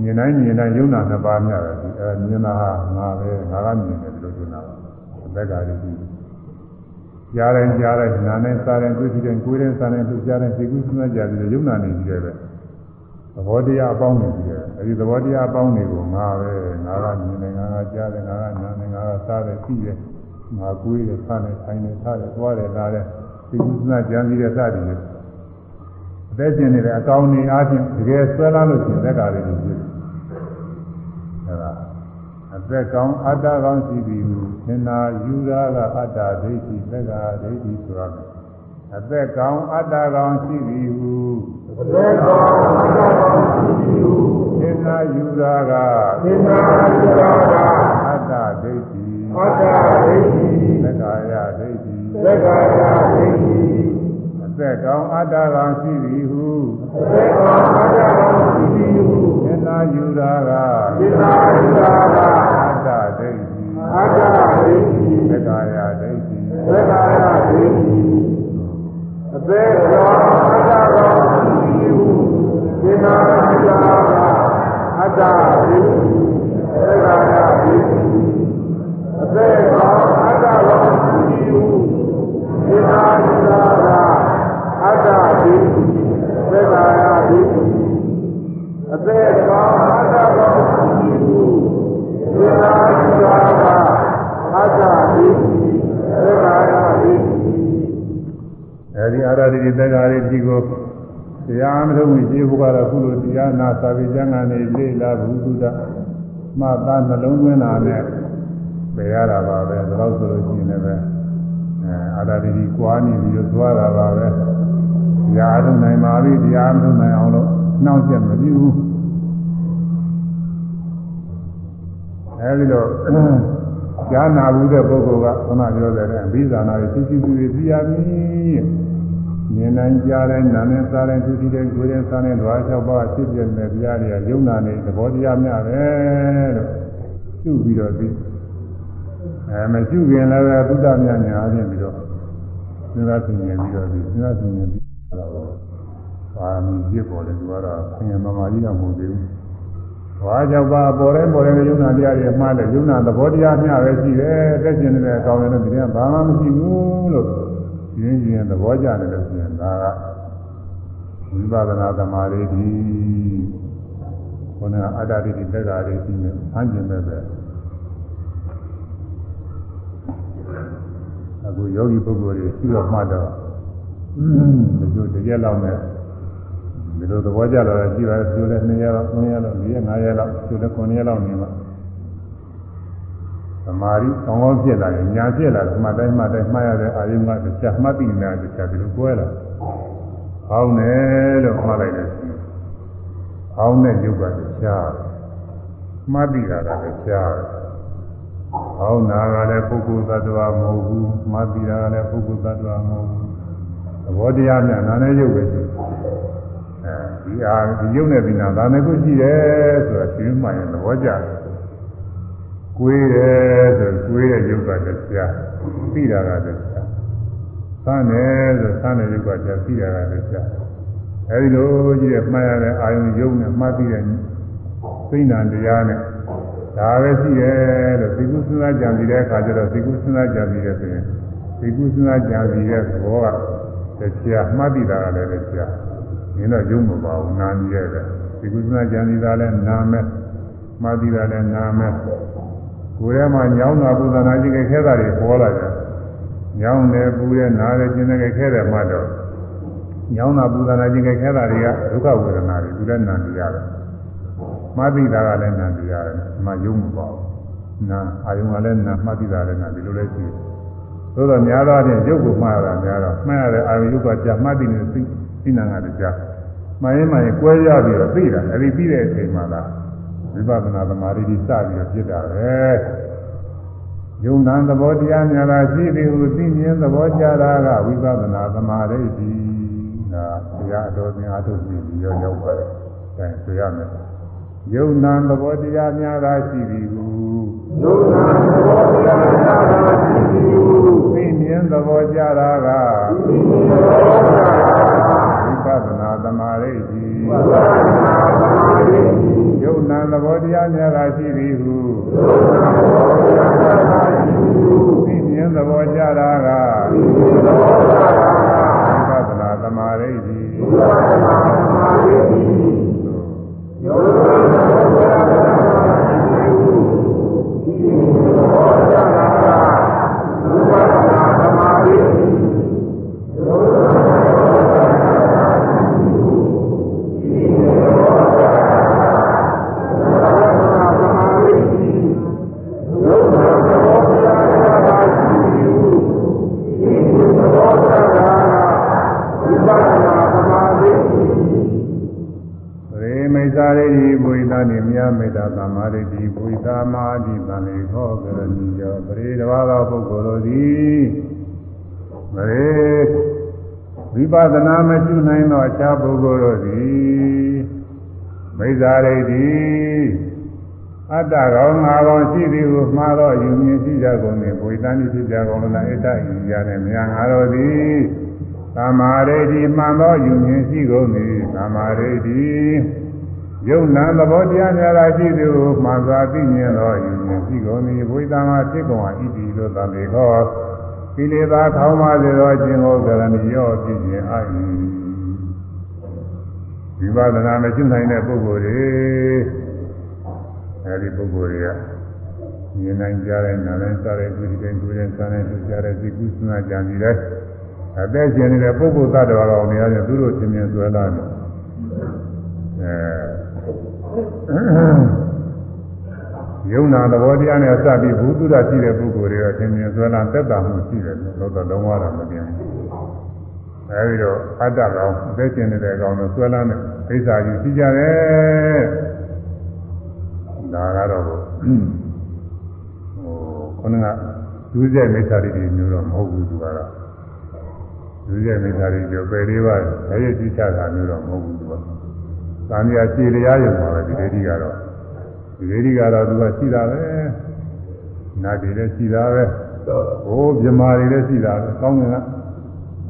မြင်တိုင်းမြင်တိုင်းယုံနာနှစ်ပါးများတယ်ဒီအဲမြင်တာဟာငါပဲငါကမြင်တယ်လို့ရှင်းတာပါသက်္ကာတွေကြီးကြားတိုင်းကြားတိုင်းနားနဲ့စားတိုင်းတွေ့ကြည့်တိုင်းကိုယ်တိုင်းစားတိုင်းတွေ့ကြတိုင်းသိကုသနာကြတယ်ယုံနာနေကြတယ်ပဲသဘောတရားအပေါင်းနေကြတယ်အဲဒီသဘောတရားအပေါင်းတွေကိုငါပဲငါကမြင်တယ်ငါကကြားတယ်ငါကနားတယ်ငါကစားတယ်သိတယ်ငါကိုယ်တယ်စားတယ်ဆိုင်တယ်ထားတယ်သွားတယ်လာတယ် သိကုသနာကြံစည်တဲ့စသည်တွေအသက်ရှင်နေတဲ့အကောင်းနေအားဖြင့်တကယ်ဆွဲလာလို့ရှိရင်သက်္ကာတွေကြီးတယ်အဲဒါအသက်ကောင်းအတ္တကောင်းရှိသည်ဟုသင်္နာယူရာကအတ္တဒိဋ္ဌိသက်္ကာဒိဋ္ဌိဆိုရမယ်အသက်ကောင်းအတ္တကောင်းရှိသည်ဟုသင်္နာယူရာက啊အတ္တဒိဋ္ဌိသက်္ကာယဒိဋ္ဌိ အသက်ကောင်းအတ္တကောင်းရှိသည်ဟုသင်္နာယူရာကအတ္တဒိဋ္ဌိသက်္ကာယဒိဋ္ဌိအသက်တော်အတ္တတော်ရှိဟုဒီနာရာကအတ္တဒိဋ္ဌိသေကာယဒိဋ္ဌိအသက်တော်အတ္တတော်ရှိဟု ဒီနာရာကအတ္တဒိဋ္ဌိသေကာယဒိဋ္ဌိအသက်တော်အတ္တတော်ရှိဟုဒီနာရာကအတ္တဒိဋ္ဌိသေကာယဒိဋ္ဌိအဲဒီအာရတိတက္ကာရီဒီကိုတရားမထုံးဝင်ရှိဖို့ကတော့ခုလိုတရားနာစာပေကျမ်းကနေလေ့လာဘုသူဒ္ဓမှတ်သားနှလုံးသွင်းတာနဲ့ပယ်ရတာပါပဲဒါလို့ဆိုလို့ရှိရင်လည်းပဲ အဲအာရတိကွာနေပြီးသွားတာပါပဲတရားထုံးနိုင်ပါပြီတရားမထုံးနိုင်အောင်လို့နှောင့်ယှက်မပြုဘူးအဲဒီတော့ကြားနာဘူးတဲ့ပုဂ္ဂိုလ်ကခုနပြောတဲ့အဘိဇာနာရဲ့သိသိသူတွေသိရမည်မြင်နိုင်ကြားတိုင်းနာနဲ့စားတိုင်းသူတည်တဲ့ကိုယ်ရဲ့စားတဲ့ဓဝါ၆ပါးဖြစ်ပြတဲ့တရားတွေကယုံနာနေသဘောတရားများပဲလို့ရှုပြီးတော့သိ အဲမရှုခင်လည်းပဲသုဒ္ဓမြတ်ညာအချင်းပြီးတော့စဉ်းစားသိနေပြီးတော့ဒီစဉ်းစားသိနေပြီးတော့ပါမီပြစ်ပေါ်တယ်သူကတော့ဆင်ញမမာကြီးတော့မဟုတ်သေးဘူး။ဘာကြောင့်ပါပေါ်တဲ့ပေါ်တဲ့ယုံနာတရားတွေမှားတယ်ယုံနာသဘောတရားမျှပဲရှိတယ်။တက်ကျင်နေတဲ့အကောင်လည်းဒီကဘာမှမရှိဘူးလို့ရင်းရင်းသဘောကျတယ်လို့ဆိုရင်ဒါကဝိပဿနာသမာဓိဒီခေါင်းကအတ္တတိတက်တာတွေရှိနေဆန်းကျင်တဲ့ အခုယောဂီပုဂ္ဂိုလ်တွေရှိတော့မှတ်တော့ဒီလိုတကယ်လောက်နဲ့ဒီလိုသဘောကျလာတာရှိပါတယ်သူလည်း2ရက်လောက်3ရက်လောက်4ရက်5ရက်လောက်သူလည်း9ရက်လောက်နေမှာသမာဓိကောင်းကောင်းဖြစ်လာရင်ညာဖြစ်လာတယ်မှတ်တိုင်းမှတ်တိုင်းမှားရတဲ့အာယုံကတရားမှတ်ပြီးနေတာတရားဒီလိုကွဲလာဟောင်းတယ်လို့မှားလိုက်တယ်ဟောင်းတဲ့ယုတ်ကတရားမှတ်ပြီးတာကတရား ဟောင်းနာကလည်းပုဂ္ဂိုလ်သတ္တဝါမဟုတ်ဘူးမှတ်ပြီးတာကလည်းပုဂ္ဂိုလ်သတ္တဝါမဟုတ်ဘူးသဘောတရားများနာနဲ့ယုတ်ပဲရှိအဲဒီအားဒီယုတ်နဲ့ပြီးနာဒါနဲ့ကိုရှိတယ်ဆိုတာသိမှရင်သဘောကျတယ်ကိုယ်တယ်ဆိုကိုယ်ရဲ့ယုတ်ကတရားသိတာကတရားသမ်းတယ်ဆိုသမ်းတဲ့ယုတ်ကတရားသိတာကတရားအဲဒီလိုကြီးတဲ့မှားရတဲ့အာယုံယုတ်နဲ့မှားပြီးတဲ့သိဉာဏ်တရားနဲ့ ဒါပဲရှိတယ်လို့သိကုစဉ်းစားကြံပြီးတဲ့အခါကျတော့သိကုစဉ်းစားကြံပြီးတဲ့ဆိုရင်သိကုစဉ်းစားကြံပြီးတဲ့ဘောကတရားမှတ်ပြီးတာကလည်းတရားနင်းတော့ယုံမပါဘူးနာနေရတယ်ဒီကုသနာကြံစီတာလည်းနာမယ်မှတ်ပြီးတာလည်းနာမယ်ကိုယ်ထဲမှာညောင်းတာပူဇာနာကြီးခဲတာတွေပေါ်လာကြညောင်းတယ်ပူတယ်နားတယ်ကျင်တယ်ခဲတယ်မှတော့ညောင်းတာပူဇာနာကြီးခဲတာတွေကဒုက္ခဝေဒနာတွေသူလည်းနာနေရတယ် မှတ်ပြီးတာကလည်းနာနေရတယ်မှယုံမပေါ့နာအာယုံကလည်းနာမှတ်ပြီးတာလည်းနာဒီလိုလည်းရှိတယ်သို့တော့များသောအားဖြင့်ရုပ်ကိုမှားရတာများတော့မှတ်ရတဲ့အာယုံရုပ်ကကြာမှတ်ပြီးနေသိသိနာကလည်းကြာမှန်ရင်မှန်ရင်ကွဲရပြီးတော့သိတာအဲဒီပြီးတဲ့အချိန်မှာလားဝိပဿနာသမာဓိကြီးစပြီးတော့ဖြစ်တာပဲယုံနာသဘောတရားများလားရှိသည်ဟုသိမြင်သဘောကြတာကဝိပဿနာသမာဓိကြီးဒါတရားအတော်သင်အားထုတ်ပြီးရောရောက်ပါတယ်အဲဆိုရမယ် ယုံနာသဘောတရားများလားရှိသည်ဟုယုံနာသဘောတရားများလားရှိသည်ဟုသိမြင်သဘောကြတာကသိမြင်သဘောတရားဝိပဿနာသမာဓိကြီးဝိပဿနာသမာဓိယုံနာသဘောတရားများလားရှိသည်ဟုယုံနာသဘောတရားများလားရှိသည်ဟုသိမြင်သဘောကြတာကသိမြင်သဘောတရားဝိပဿနာသမာဓိကြီးဝိပဿနာသမာဓိယုံ နာ မာဓိတိဘုိသမာဓိတံလေခောကရဏီယောပရိတဘာသောပုဂ္ဂိုလ်တို့သည်မရေဝိပဿနာမရှိနိုင်သောအခြားပုဂ္ဂိုလ်တို့သည်မိစ္ဆာရိတိအတ္တကောင်ငါကောင်ရှိသည်ဟုမှားသောယူမြင်ရှိကြကုန်၏ဘုိသနိဖြစ်ကြကုန်လားအတ္တယူရတဲ့မြာငါတို့သည်သမာဓိတိမှန်သောယူမြင်ရှိကုန်၏သမာဓိတိ ယုံနာသဘောတရားများသာရှိသည်ဟုမှန်စွာသိမြင်သောယူမြင်ရှိကုန်၏ဘုရားမှာဖြစ်ကုန်၏ဤသို့သံလေခောကိလေသာခေါင်းပါစေသောအခြင်းကိုကရဏီရောဖြစ်ခြင်းအာ၏ဝိပဿနာမရှိနိုင်တဲ့ပုဂ္ဂိုလ်တွေအဲဒီပုဂ္ဂိုလ်တွေကမြင်နိုင်ကြတဲ့နာနဲ့စားတဲ့သူတွေကိုယ်နဲ့စားတဲ့သူကြတဲ့ဒီကုသနာကြံပြီးတဲ့အသက်ရှင်နေတဲ့ပုဂ္ဂိုလ်သတ္တဝါတော်တွေရတယ်သူတို့သင်မြင်ဆွဲလာတယ်အဲ ယုံနာသဘောတရားနဲ့စပြီးဘုသူဒ္ဓရှိတဲ့ပုဂ္ဂိုလ်တွေကသင်မြင်ဆွဲလာသက်တာမှုရှိတယ်လို့တော့လုံးဝတော့မသိဘူးအဲဒီတော့အတ္တကောင်အသက်ရှင်နေတဲ့ကောင်တို့ဆွဲလာတဲ့အိစ္ဆာကြီးရှိကြတယ်ဒါကတော့ဟိုခုနကဒုစရိုက်မိစ္ဆာတွေမျိုးတော့မဟုတ်ဘူးသူကတော့ဒုစရိုက်မိစ္ဆာတွေပြောပယ်လေးပါးရရကြည့်ချတာမျိုးတော့မဟုတ်ဘူးသူက သာမယာခြေတရားရုံပါပဲဒီဒိဋ္ဌိကတော့ဒီဒိဋ္ဌိကတော့သူကရှိတာပဲနတ်တွေလည်းရှိတာပဲဟိုးမြမာတွေလည်းရှိတာပဲကောင်းတယ်က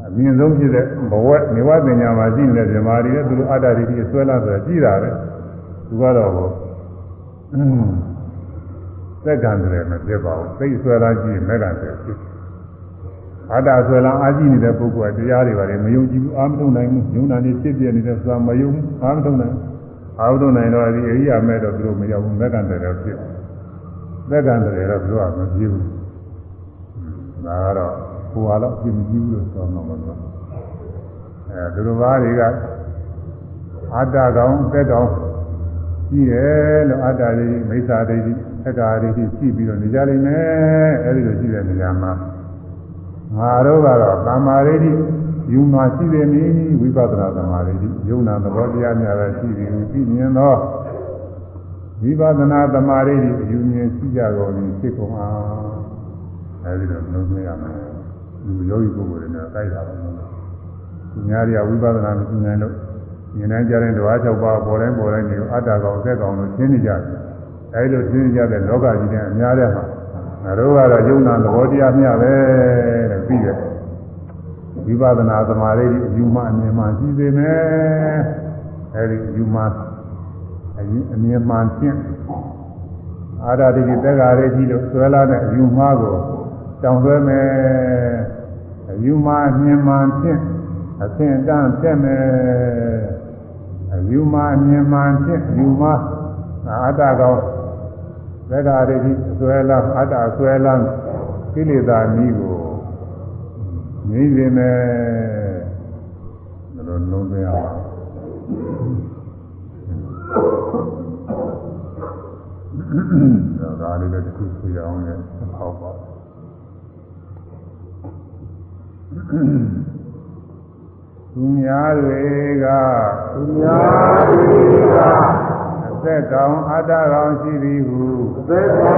အမြင့်ဆုံးဖြစ်တဲ့ဘဝနေဝပညာမှာရှိနေတဲ့မြမာတွေလည်းသူတို့အတ္တဒိဋ္ဌိဆွဲလာဆိုရှိတာပဲသူကတော့ဟိုသက်ကံတယ်မဖြစ်ပါဘူးသိဆွဲလာကြည့်မက်ကံတယ်ဖြစ် အတ္တဆွဲလာအာကြည့်နေတဲ့ပုဂ္ဂိုလ်ကတရားတွေပါလေမယုံကြည်ဘူးအာမထုံနိုင်ဘူးယုံနာနေဖြစ်ပြနေတဲ့ဆိုတာမယုံအာမထုံနိုင်အာမထုံနိုင်တော့ဒီအရိယာမဲ့တော့သူတို့မရောက်ဘူးမက်ကံတယ်တော့ဖြစ်သက်ကံတယ်တော့သူတို့ကမပြေဘူးဒါကတော့ဟိုဟာတော့ပြင်မကြည့်ဘူးလို့ဆိုတော့မလို့အဲသူတို့ဘာတွေကအတ္တကောင်သက်ကောင်ရှိတယ်လို့အတ္တတွေမိစ္ဆာတွေသက္ကာတွေရှိပြီးတော့နေကြလိမ့်မယ်အဲဒီလိုရှိတဲ့နေရာမှာ ငါတို့ကတော့သမာဓိတိယူမှာရှိတယ်နည်းဝိပဿနာသမာဓိတိယုံနာသဘောတရားများလည်းရှိတယ်သိမြင်သောဝိပဿနာသမာဓိတိယူမြင်ရှိကြကုန်ပြီဖြစ်ကုန်အောင်အဲဒီလိုလုံးသွင်းရမယ်လူယောဂီပုဂ္ဂိုလ်တွေနဲ့တိုက်တာပါလို့သူများတွေကဝိပဿနာမရှိနိုင်လို့ဉာဏ်နဲ့ကြားတဲ့ဓဝါ၆ပါးပေါ်တိုင်းပေါ်တိုင်းကိုအတ္တကောင်သက်ကောင်လို့ရှင်းနေကြတယ်အဲဒီလိုရှင်းနေကြတဲ့လောကကြီးနဲ့အများတဲ့မှာ ငါတို့ကတော့ယုံနာသဘောတရားမျှပဲတဲ့ပြီးတယ်ဝိပဿနာသမာဓိယူမှအမြင်မှရှိစေမယ်အဲဒီယူမှအမြင်မှဖြင့်အာရတိတက္ကာရေကြီးလို့ဆွဲလာတဲ့အယူမှကိုတောင်းဆွဲမယ်အယူမှအမြင်မှဖြင့်အသင်တန်းပြက်မယ်အယူမအမြင်မှန်ဖြင့်ယူမအတ္တကောင် သက္ကာရိတိအစွဲလမ်းအတ္တအစွဲလမ်းကိလေသာနည်းကိုငြိမ့်စေမယ်ဒါလိုလုံးသွင်းအောင်ဒါဒါလေးလည်းတစ်ခုဆွေးအောင်လည်းဟောပါသူများတွေကသူများတွေကအ သက်ကောင်အတ္တကောင်ရှိသည်ဟုသက်သာ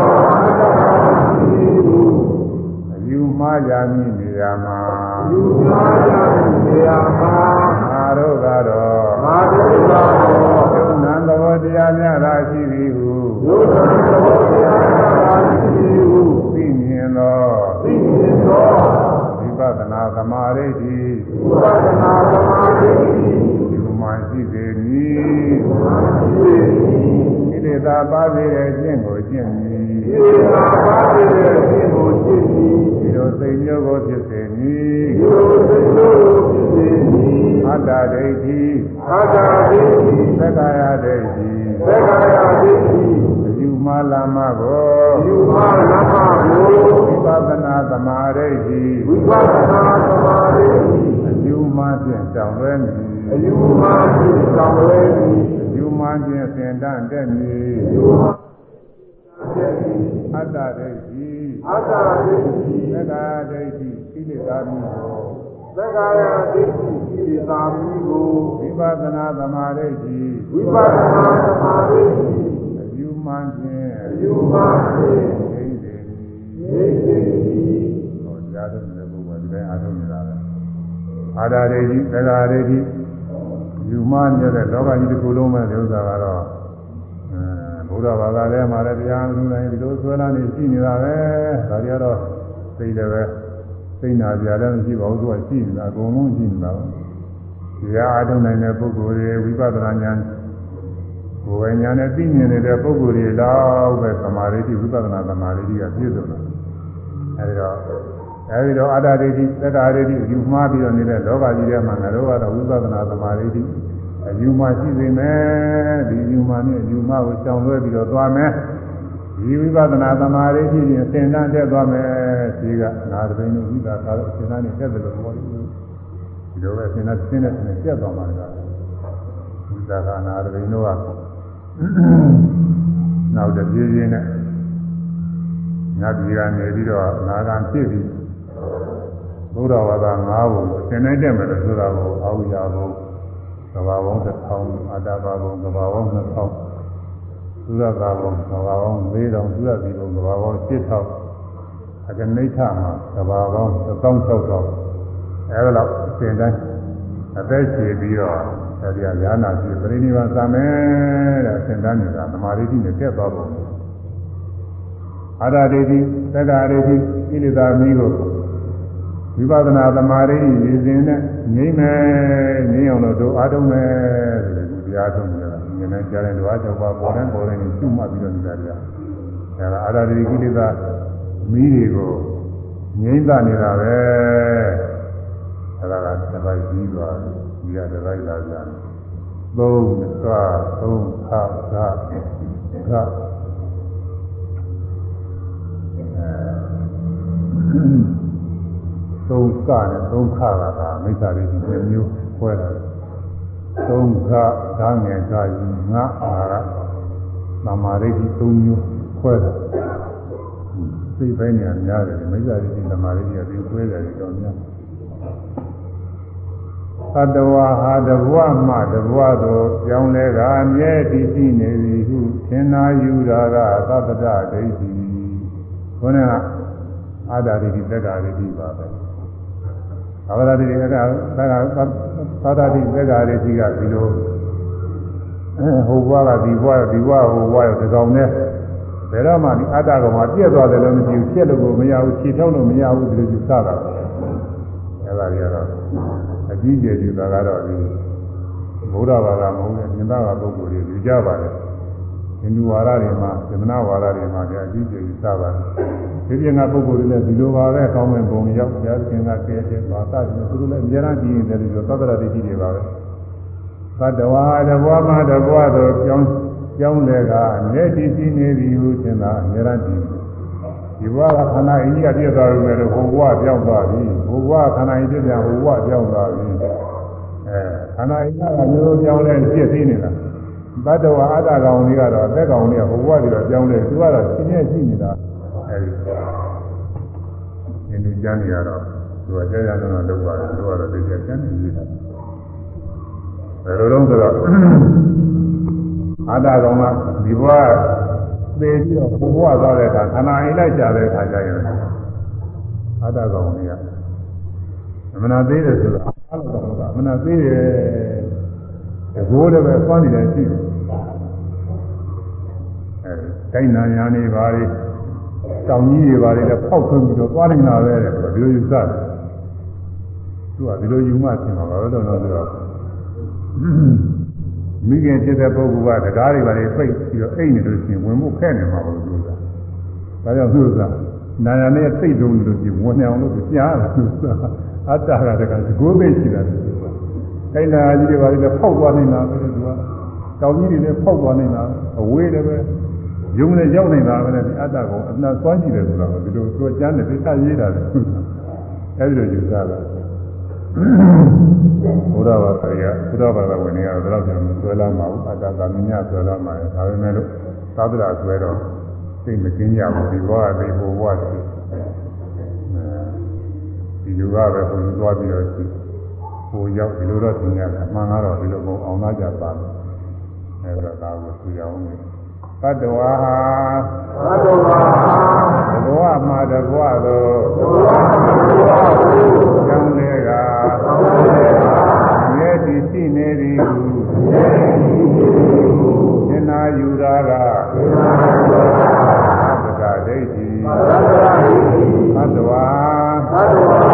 ရှိသူအယူမှားကြမည်နေရာမှာလူများရနေရာမှာငါတို့ကတော့မာဒုသာတော်ယုံနာသဘောတရားများသာရှိသည်ဟုယုတ်တော်တရားသာရှိသူသိမြင်သောသိမြင်သောဝိပဿနာသမာဓိတိဥပဒနာသမာဓိဒီမှာ ရှိစေမည်ရှိသည်ကိလေသာပါစေတဲ့ကျင့်ကိုကျင့်မည်ဒီသာပါတဲ့ဒီကိုရှိသည်ဒီလိုစိတ်မျိုးကိုဖြစ်စေမည်ဒီလိုစိတ်လို့ဖြစ်သည်အတ္တဒိဋ္ဌိအာသာဒိဋ္ဌိသက္ကာယဒိဋ္ဌိသက္ကာယဒိဋ္ဌိအယူမှားလာမကိုယူမလမကိုဝိပဿနာသမာဓိတိဝိပဿနာသမာဓိအယူမှားဖြင့်ကြောင်လွဲမည် အယူမှသိဆောင်ဝဲသည်အယူမှားဖြင့်စင်တတ်တဲ့မည်ယူမှတဲ့သည်အတ္တဒိဋ္ဌိအာသာဒိဋ္ဌိသက္ကာယဒိဋ္ဌိကိလေသာမျိုးကိုသက္ကာယဒိဋ္ဌိကိလေသာမျိုးကိုဝိပဿနာသမာဓိတိဝိပဿနာသမာဓိအယူမှားဖြင့်အယူမှသိကျိစေမည်သိသိသည်ဟောကြားထုတ်နေတဲ့ပုဂ္ဂိုလ်ဒီတိုင်းအားထုတ်နေတာပဲအာဒာရေကြီးသက္ကာရေကြီး ယူမမြတ်တဲ့လောကကြီးတစ်ခုလုံးပဲဒီဥစ္စာကတော့အဲဘုရားဘာသာထဲမှာလည်းတရားလူတိုင်းဒီလိုဆွဲလာနေရှိနေတာပဲဒါကြတော့သိတယ်ပဲသိနာကြတယ်မရှိပါဘူးသူကရှိနေတာအကုန်လုံးရှိနေတာပဲတရားအားထုတ်နိုင်တဲ့ပုဂ္ဂိုလ်တွေဝိပဿနာဉာဏ်ကိုယ်ဝိညာဉ်နဲ့သိမြင်နေတဲ့ပုဂ္ဂိုလ်တွေလောက်ပဲသမာဓိဝိပဿနာသမာဓိကပြည့်စုံတယ်အဲဒီတော့အဲဒီတော့အာတဒိဋ္ဌိသက္ကာဒိဋ္ဌိယူမှားပြီးတော့နေတဲ့လောကကြီးထဲမှာငါတို့ကတော့ဝိပဿနာသမာဓိတိ အယူမှရှိစေမယ်ဒီယူမှနဲ့ယူမှကိုကြောင်လွဲပြီးတော့သွားမယ်ဒီဝိပဿနာသမာဓိရှိရင်သင်္တန်းတက်သွားမယ်ဒီကနာတပိန်တို့ဝိသကာတို့သင်္တန်းနဲ့တက်တယ်လို့ပြောတယ်ဒီလိုပဲသင်္တန်းသင်တဲ့သင်တက်သွားမှာလည်းဝိသကာနာတပိန်တို့ကနောက်တပြေးပြေးနဲ့ငါပြည်ကနေပြီးတော့နာဂံဖြစ်ပြီးဘုရားဝါဒ၅ဘုံသင်နိုင်တယ်မယ်လို့ဆိုတာကိုအာဝိယဘုံ ကဘာဘုံတစ်ထောင်အတ္တဘာဘုံကဘာဘုံနှစ်ထောင်သုရကာဘုံကဘာဘုံ၄တောင်သုရစီဘုံကဘာဘုံ၈ထောင်အကနိဋ္ဌမှာကဘာဘုံ16000အဲဒါတော့သင်တိုင်းအသက်ရှည်ပြီးတော့အဲဒီကညာနာရှိပြိဋိဘံသာမယ်တဲ့သင်တန်းနေတာသမာဓိနဲ့တက်သွားပုံအာရဒိဋ္ဌိသက္ကာဒိဋ္ဌိကိလေသာမီးကို ဝိပဿနာသမာဓိရည်စင်နဲ့ငြိမ့်မယ်ငြိမ့်အောင်လို့တို့အားထုတ်မယ်ဆိုတဲ့တရားထုတ်နေတာဉာဏ်နဲ့ကြားတဲ့ဓဝါကြောက်ပါပေါ်တဲ့ပေါ်တဲ့ကိုရှုမှတ်ပြီးတော့နေတာတရားအဲဒါအာရဒိဋ္ဌိကိလေသာမီးတွေကိုငြိမ့်တာနေတာပဲအဲဒါကတစ်ပိုက်ပြီးသွားတယ်ဒီကတစ်ပိုက်လာကြတယ်သုံးသာသုံးခါသာခါ သုံးကနဲ့သုံးခါကသာမိစ္ဆာရိတိမျိုးမျိုးခွဲတာသုံးခါဓာငယ်ကယူငါအာရသမာရိတိသုံးမျိုးခွဲတာသိပိုင်းညာများတယ်မိစ္ဆာရိတိသမာရိတိကဒီခွဲတယ်ကြောင့်များသတ္တဝါဟာတဘဝမှတဘဝသို့ကြောင်းလဲကအမြဲတည်ရှိနေသည်ဟုသင်္နာယူတာကသတ္တဒိဋ္ဌိခေါင်းကအာဒာရိတိသက္ကာရိတိပါပဲ အာဒာရိတိသက္ကာသက္ကာသာဒတိသက္ကာရိတိကဒီလိုဟိုဘွားကဒီဘွားဒီဘွားဟိုဘွားဒီကောင်နဲ့ဘယ်တော့မှဒီအတ္တကောင်မှာပြည့်သွားတယ်လို့မရှိဘူးဖြစ်လို့ကိုမရဘူးခြေထောက်လို့မရဘူးဒီလိုစတာအဲ့ဒါကြီးကတော့အကြီးကျယ်ကြီးသာကတော့ဒီဘုရားဘာသာမဟုတ်တဲ့မြင်သာကပုဂ္ဂိုလ်တွေယူကြပါတယ် ဟိန္ဒူဝါဒတွေမှာသင်္နာဝါဒတွေမှာကြအကြီးကျယ်ကြီးစပါတယ်ဒီပြင်ကပုဂ္ဂိုလ်တွေလည်းဒီလိုပါပဲကောင်းမဲ့ပုံရောက်ဘုရားရှင်ကကဲတဲ့ဘာသာတွေသူတို့လည်းအများအားကြည့်နေတယ်လို့သတ္တရတိတွေပါပဲသတ္တဝါတဘွားမှတဘွားသို့ကြောင်းကြောင်းလေကအမြဲတည်ရှိနေသည်ဟုသင်သာအမြဲတမ်းတည်ဒီဘဝကခန္ဓာအင်းကြီးကပြည့်သွားပြီလေဟိုဘဝပြောင်းသွားပြီဟိုဘဝခန္ဓာအင်းပြည့်ပြန်ဟိုဘဝပြောင်းသွားပြီအဲခန္ဓာအင်းကမျိုးပြောင်းလဲပြည့်သိနေတာ ဘတ်တော်အတ္တကောင်လေးကတော့အသက်ကောင်လေးကဟိုဘဝတွေတော့ပြောင်းလဲသူကတော့ရှင်းရရှိနေတာအဲဒီဒီလူကျမ်းတွေကတော့သူကကြာကြာတော့လုပ်ပါတယ်သူကတော့သိချင်ကျမ်းနေနေတာဘယ်လိုလုံးဆိုတော့အတ္တကောင်ကဒီဘဝသေပြီးတော့ဘုရားသွားတဲ့အခါခန္ဓာအိမ်လိုက်ကြတဲ့အခါကျရင်အတ္တကောင်ကြီးကအမနာသေးတယ်ဆိုတာအတ္တကောင်ကအမနာသေးတယ် တကိုးလည်းပဲသွားနေတယ်ရှိတယ်အဲတိုင်းနာညာနေပါလေတောင်ကြီးတွေပါလေလည်းဖောက်ထွင်းပြီးတော့သွားနေတာပဲတဲ့ဒီလိုယူဆတယ်သူကဒီလိုယူမှသင်မှာပါတော့တော့ဆိုတော့မိခင်ဖြစ်တဲ့ပုဂ္ဂိုလ်ကတရားတွေပါလေပိတ်ပြီးတော့အိတ်နေလို့ရှိရင်ဝင်ဖို့ခဲနေမှာပါလို့ဆိုတာ။ဒါကြောင့်သူကနာယာနဲ့စိတ်တုံးလို့ရှိရင်ဝင်နေအောင်လို့ကြားတယ်သူကအတ္တကတကယ်ကိုယ်သိရှိတာသူက။ အဲ့နာကြီးတွေပါလေဖောက်သွားနေတာပဲသူက။တောင်ကြီးတွေလည်းဖောက်သွားနေတာအဝေးလည်းပဲယုံနဲ့ရောက်နေတာပဲလေအတ္တကိုအနှံသွားကြည့်တယ်ဆိုတာကဒီလိုသူကကြားနေသိချရေးတာလေ။အဲ့ဒီလိုယူဆတာ။ဘုရားဘာသာရဘုရားဘာသာဝင်တွေကတော့တော့ပြန်ဆွဲလာမှာဘူးအတ္တကမြညာဆွဲလာမှာလေဒါပေမဲ့လို့သာသနာဆွဲတော့သိမကင်းကြဘူးဒီဘဝသိဘဝသိဒီလူကပဲဘုရားသွားပြီးတော့ ရှိဟိုရောက်ဒီလိုတော့သင်ရတယ်အမှန်ကတော့ဒီလိုမဟုတ်အောင်သားကြပါမယ်အဲဒါဒါကိုသူရအောင်လေသတ္တဝါဟာသတ္တဝါဘဝမှာတဘဝသောဘဝမှာတဘဝသောကျောင်းလေးကမြဲတည်ရှိနေသည်ဟုသင်္နာယူရာကသတ္တဒိဋ္ဌိသတ္တဝါဘ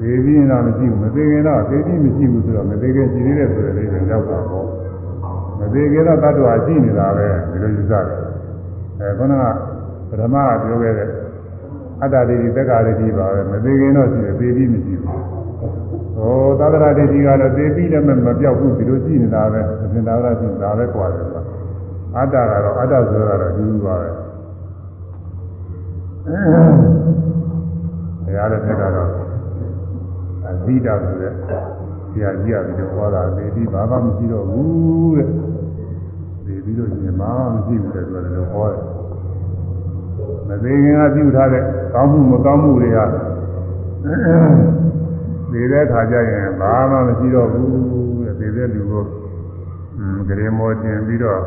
သေပြီးရင်တော့မရှိဘူးမသေးခင်တော့သေပြီးမရှိဘူးဆိုတော့မသေးခင်ရှိသေးတယ်ဆိုတဲ့လေးတွေရောက်တာပေါ့မသေးခင်တော့သတ္တဝါရှိနေတာပဲဒီလိုယူဆတယ်အဲခုနကပထမကပြောခဲ့တဲ့အတ္တဒိဋ္ဌိသက္ကာဒိဋ္ဌိပါပဲမသေးခင်တော့ရှိတယ်သေပြီးမရှိဘူးဟောသာသနာဒိဋ္ဌိကတော့သေပြီးလည်းမပြောက်ဘူးဒီလိုရှိနေတာပဲအရှင်သာဝရရှိနေတာပဲကွာတယ်ကွာအတ္တကတော့အတ္တဆိုတော့ဒီလိုပါပဲဘုရားလည်းဆက်ကတော့ အဇိတာဆိုတဲ့ဆရာကြီးကပြီးတော့ဟောတာသေပြီးဘာမှမရှိတော့ဘူးတဲ့သေပြီးတော့ရှင်ဘာမှမရှိဘူးတဲ့ဆိုတော့ဟောတယ်မသေးခင်ကပြုထားတဲ့ကောင်းမှုမကောင်းမှုတွေဟာသေတဲ့ခါကျရင်ဘာမှမရှိတော့ဘူးတဲ့သေတဲ့လူကိုဂရေမောတင်ပြီးတော့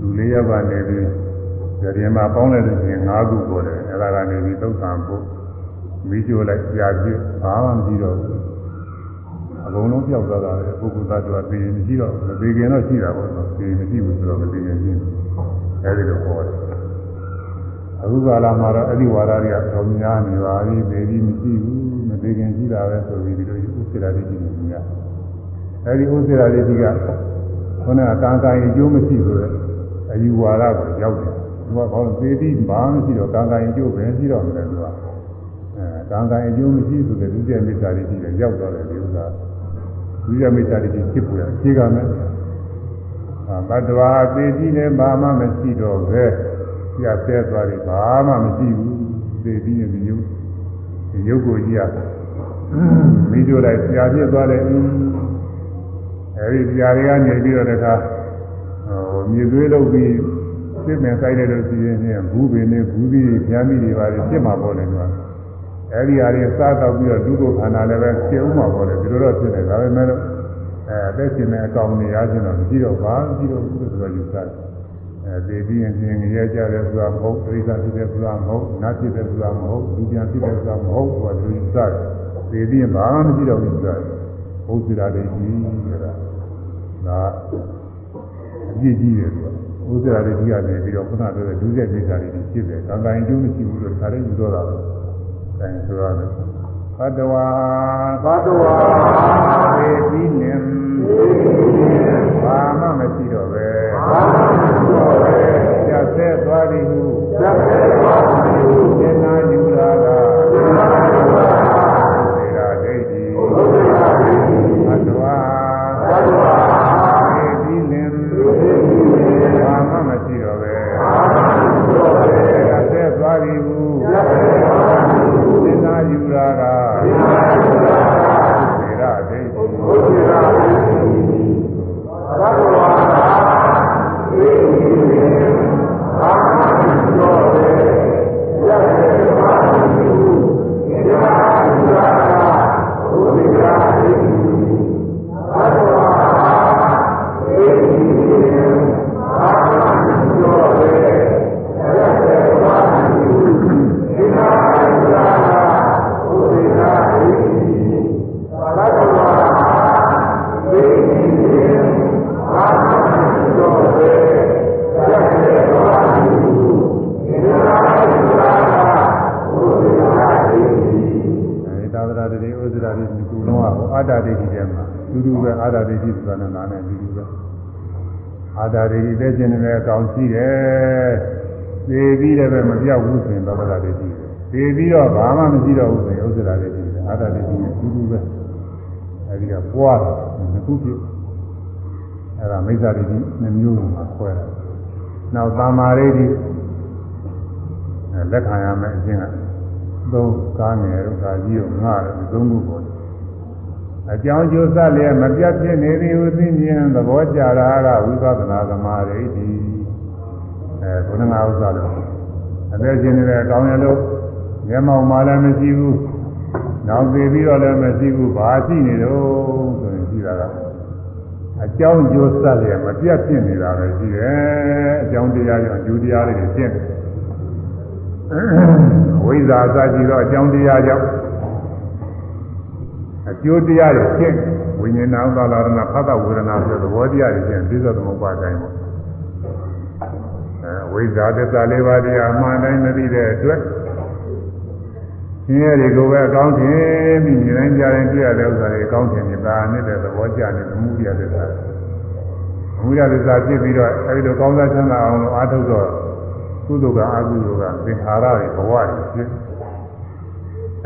လူလေးယောက်ကနေပြီးဂရေမှာပေါင်းလိုက်လို့ရှိရင်၅ခုပေါ်တယ်အဲ့ဒါကနေပြီးသုတ်တံဖို့ မိကျိုးလိုက်ကြာပြည့်ဘာမှမရှိတော့ဘူးအကုန်လုံးပြောက်သွားတာလေပုဂ္ဂိုလ်သားတို့ကသိရင်မရှိတော့ဘူးမသိခင်တော့ရှိတာပေါ့နော်သိရင်မရှိဘူးဆိုတော့မသိရင်ရှိတယ်အဲဒီလိုဟောတယ်အခုကာလမှာတော့အဲ့ဒီဝါဒတွေကတော်များနေပါပြီသိပြီးမရှိဘူးမသိခင်ရှိတာပဲဆိုပြီးဒီလိုဥစ္စေရာတိကြီးနေများအဲ့ဒီဥစ္စေရာတိကြီးကခုနကကံကံအကျိုးမရှိဆိုတော့အယူဝါဒကိုရောက်တယ်သူကဘာလို့သိပြီးဘာမှမရှိတော့ကံကံအကျိုးပဲရှိတော့မယ်သူကအဲ ကံကံအကျိုးမရှိဆိုတဲ့ဒုတိယမိစ္ဆာတိကြီးလည်းရောက်တော့တယ်ဒီဥစ္စာဒုတိယမိစ္ဆာတိကြီးဖြစ်ပေါ်ရအခြေခံမယ်ဘတ်တော်သေပြီးလည်းဘာမှမရှိတော့ပဲပြတ်ဆဲသွားတယ်ဘာမှမရှိဘူးသေပြီးရင်ဒီယုတ်ဒီယုတ်ကိုကြီးရမိတို့လိုက်ပြာပြစ်သွားတယ်အဲဒီပြာတွေကနေပြီးတော့တခါဟိုမြေသွေးလုပ်ပြီးပြစ်မယ်ဆိုင်တယ်လို့ရှိရင်ဘူးပင်နဲ့ဘူးပြီးပြာမိတွေပါလေပြစ်မှာပေါ့လေကွာ အဲဒီဟာတွေစားတော့ပြီးတော့ဒုက္ခခန္ဓာလည်းပဲပြစ်ဥမှာပေါ့လေဒီလိုတော့ဖြစ်တယ်ဒါပေမဲ့လို့အဲအသက်ရှင်တဲ့အကောင်နေရခြင်းတော့မရှိတော့ပါမရှိတော့ဘူးဆိုတော့ယူဆတယ်အဲဒီပြီးရင်ပြင်ရကြတယ်ဆိုတာမဟုတ်ပြိဿဖြစ်တယ်ဆိုတာမဟုတ်နတ်ဖြစ်တယ်ဆိုတာမဟုတ်လူပြန်ဖြစ်တယ်ဆိုတာမဟုတ်ဟောဒီယူဆတယ်ဒီပြီးရင်ဘာမှမရှိတော့ဘူးဆိုတာဘုရားတရားတွေကြီးဆိုတာဒါအပြည့်ကြီးတယ်ဆိုတာဥစ္စာတွေကြီးရတယ်ပြီးတော့ခုနပြောတဲ့ဒုစရိုက်ကိစ္စတွေဖြစ်တယ်ကံကံကျိုးမရှိဘူးလို့ခါလေးယူတော့တာပဲ အဲဆိုရတယ်ဘတ်တော်ဘတ်တော်သေပြီးနေဘာမှမရှိတော့ပဲဘာမှမရှိတော့ပဲကျက်သက်သွားသည်ဟုကျက်သက်သွားသည်ဟုသင်္နာယူ တာဒိဋ္ဌိသိခြင်းနဲ့အကောင်ရှိတယ်သေပြီးလည်းပဲမပြောက်ဘူးဆိုရင်သာသနာဒိဋ္ဌိသေပြီးတော့ဘာမှမရှိတော့ဘူးဆိုရင်ဥစ္စရာဒိဋ္ဌိအာတာဒိဋ္ဌိနဲ့တူတူပဲအဲဒီကပွားတယ်နှစ်ခုဖြစ်အဲဒါမိစ္ဆာဒိဋ္ဌိနှစ်မျိုးမှာခွဲတာနောက်သမာဓိဋ္ဌိလက်ခံရမယ်အချင်းကသုံးကားငယ်တို့ကာကြီးတို့ငါတို့သုံးခုပေါ် အကြောင်းကျိုးစလျက်မပြတ်ဖြစ်နေသည်ဟုသိမြင်သဘောကြတာကဝိပဿနာသမာဓိတိအဲဘုရားငါဥစ္စာလို့အသက်ရှင်နေတဲ့အကောင်းရလို့မျက်မှောက်မှလည်းမရှိဘူးနောက်သေးပြီးတော့လည်းမရှိဘူးဘာရှိနေတော့ဆိုရင်ရှိတာကအကြောင်းကျိုးစလျက်မပြတ်ဖြစ်နေတာပဲရှိတယ်အကြောင်းတရားကြောင့်အကျိုးတရားတွေဖြစ်တယ်ဝိဇ္ဇာအစရှိသောအကြောင်းတရားကြောင့် အကျိုးတရားတွေဖြစ်ဝိညာဏဥပါဒနာဖသဝေဒနာဆိုသဘောတရားတွေဖြစ်ပြီးသောသမုပ္ပါဒိုင်းပေါ့အဲဝိဇ္ဇာသစ္စာလေးပါးတရားအမှန်တိုင်းမသိတဲ့အတွက်ဆင်းရဲတွေကိုပဲအကောင်းထင်ပြီးမြင်တိုင်းကြားတိုင်းတွေ့ရတဲ့ဥစ္စာတွေအကောင်းထင်နေတာနဲ့သဘောကျနေသမှုရသစ္စာသမှုရသစ္စာဖြစ်ပြီးတော့အဲဒီလိုကောင်းစားချမ်းသာအောင်လို့အားထုတ်တော့ကုသိုလ်ကအကုသိုလ်ကသင်္ခါရတွေဘဝတွေဖြစ်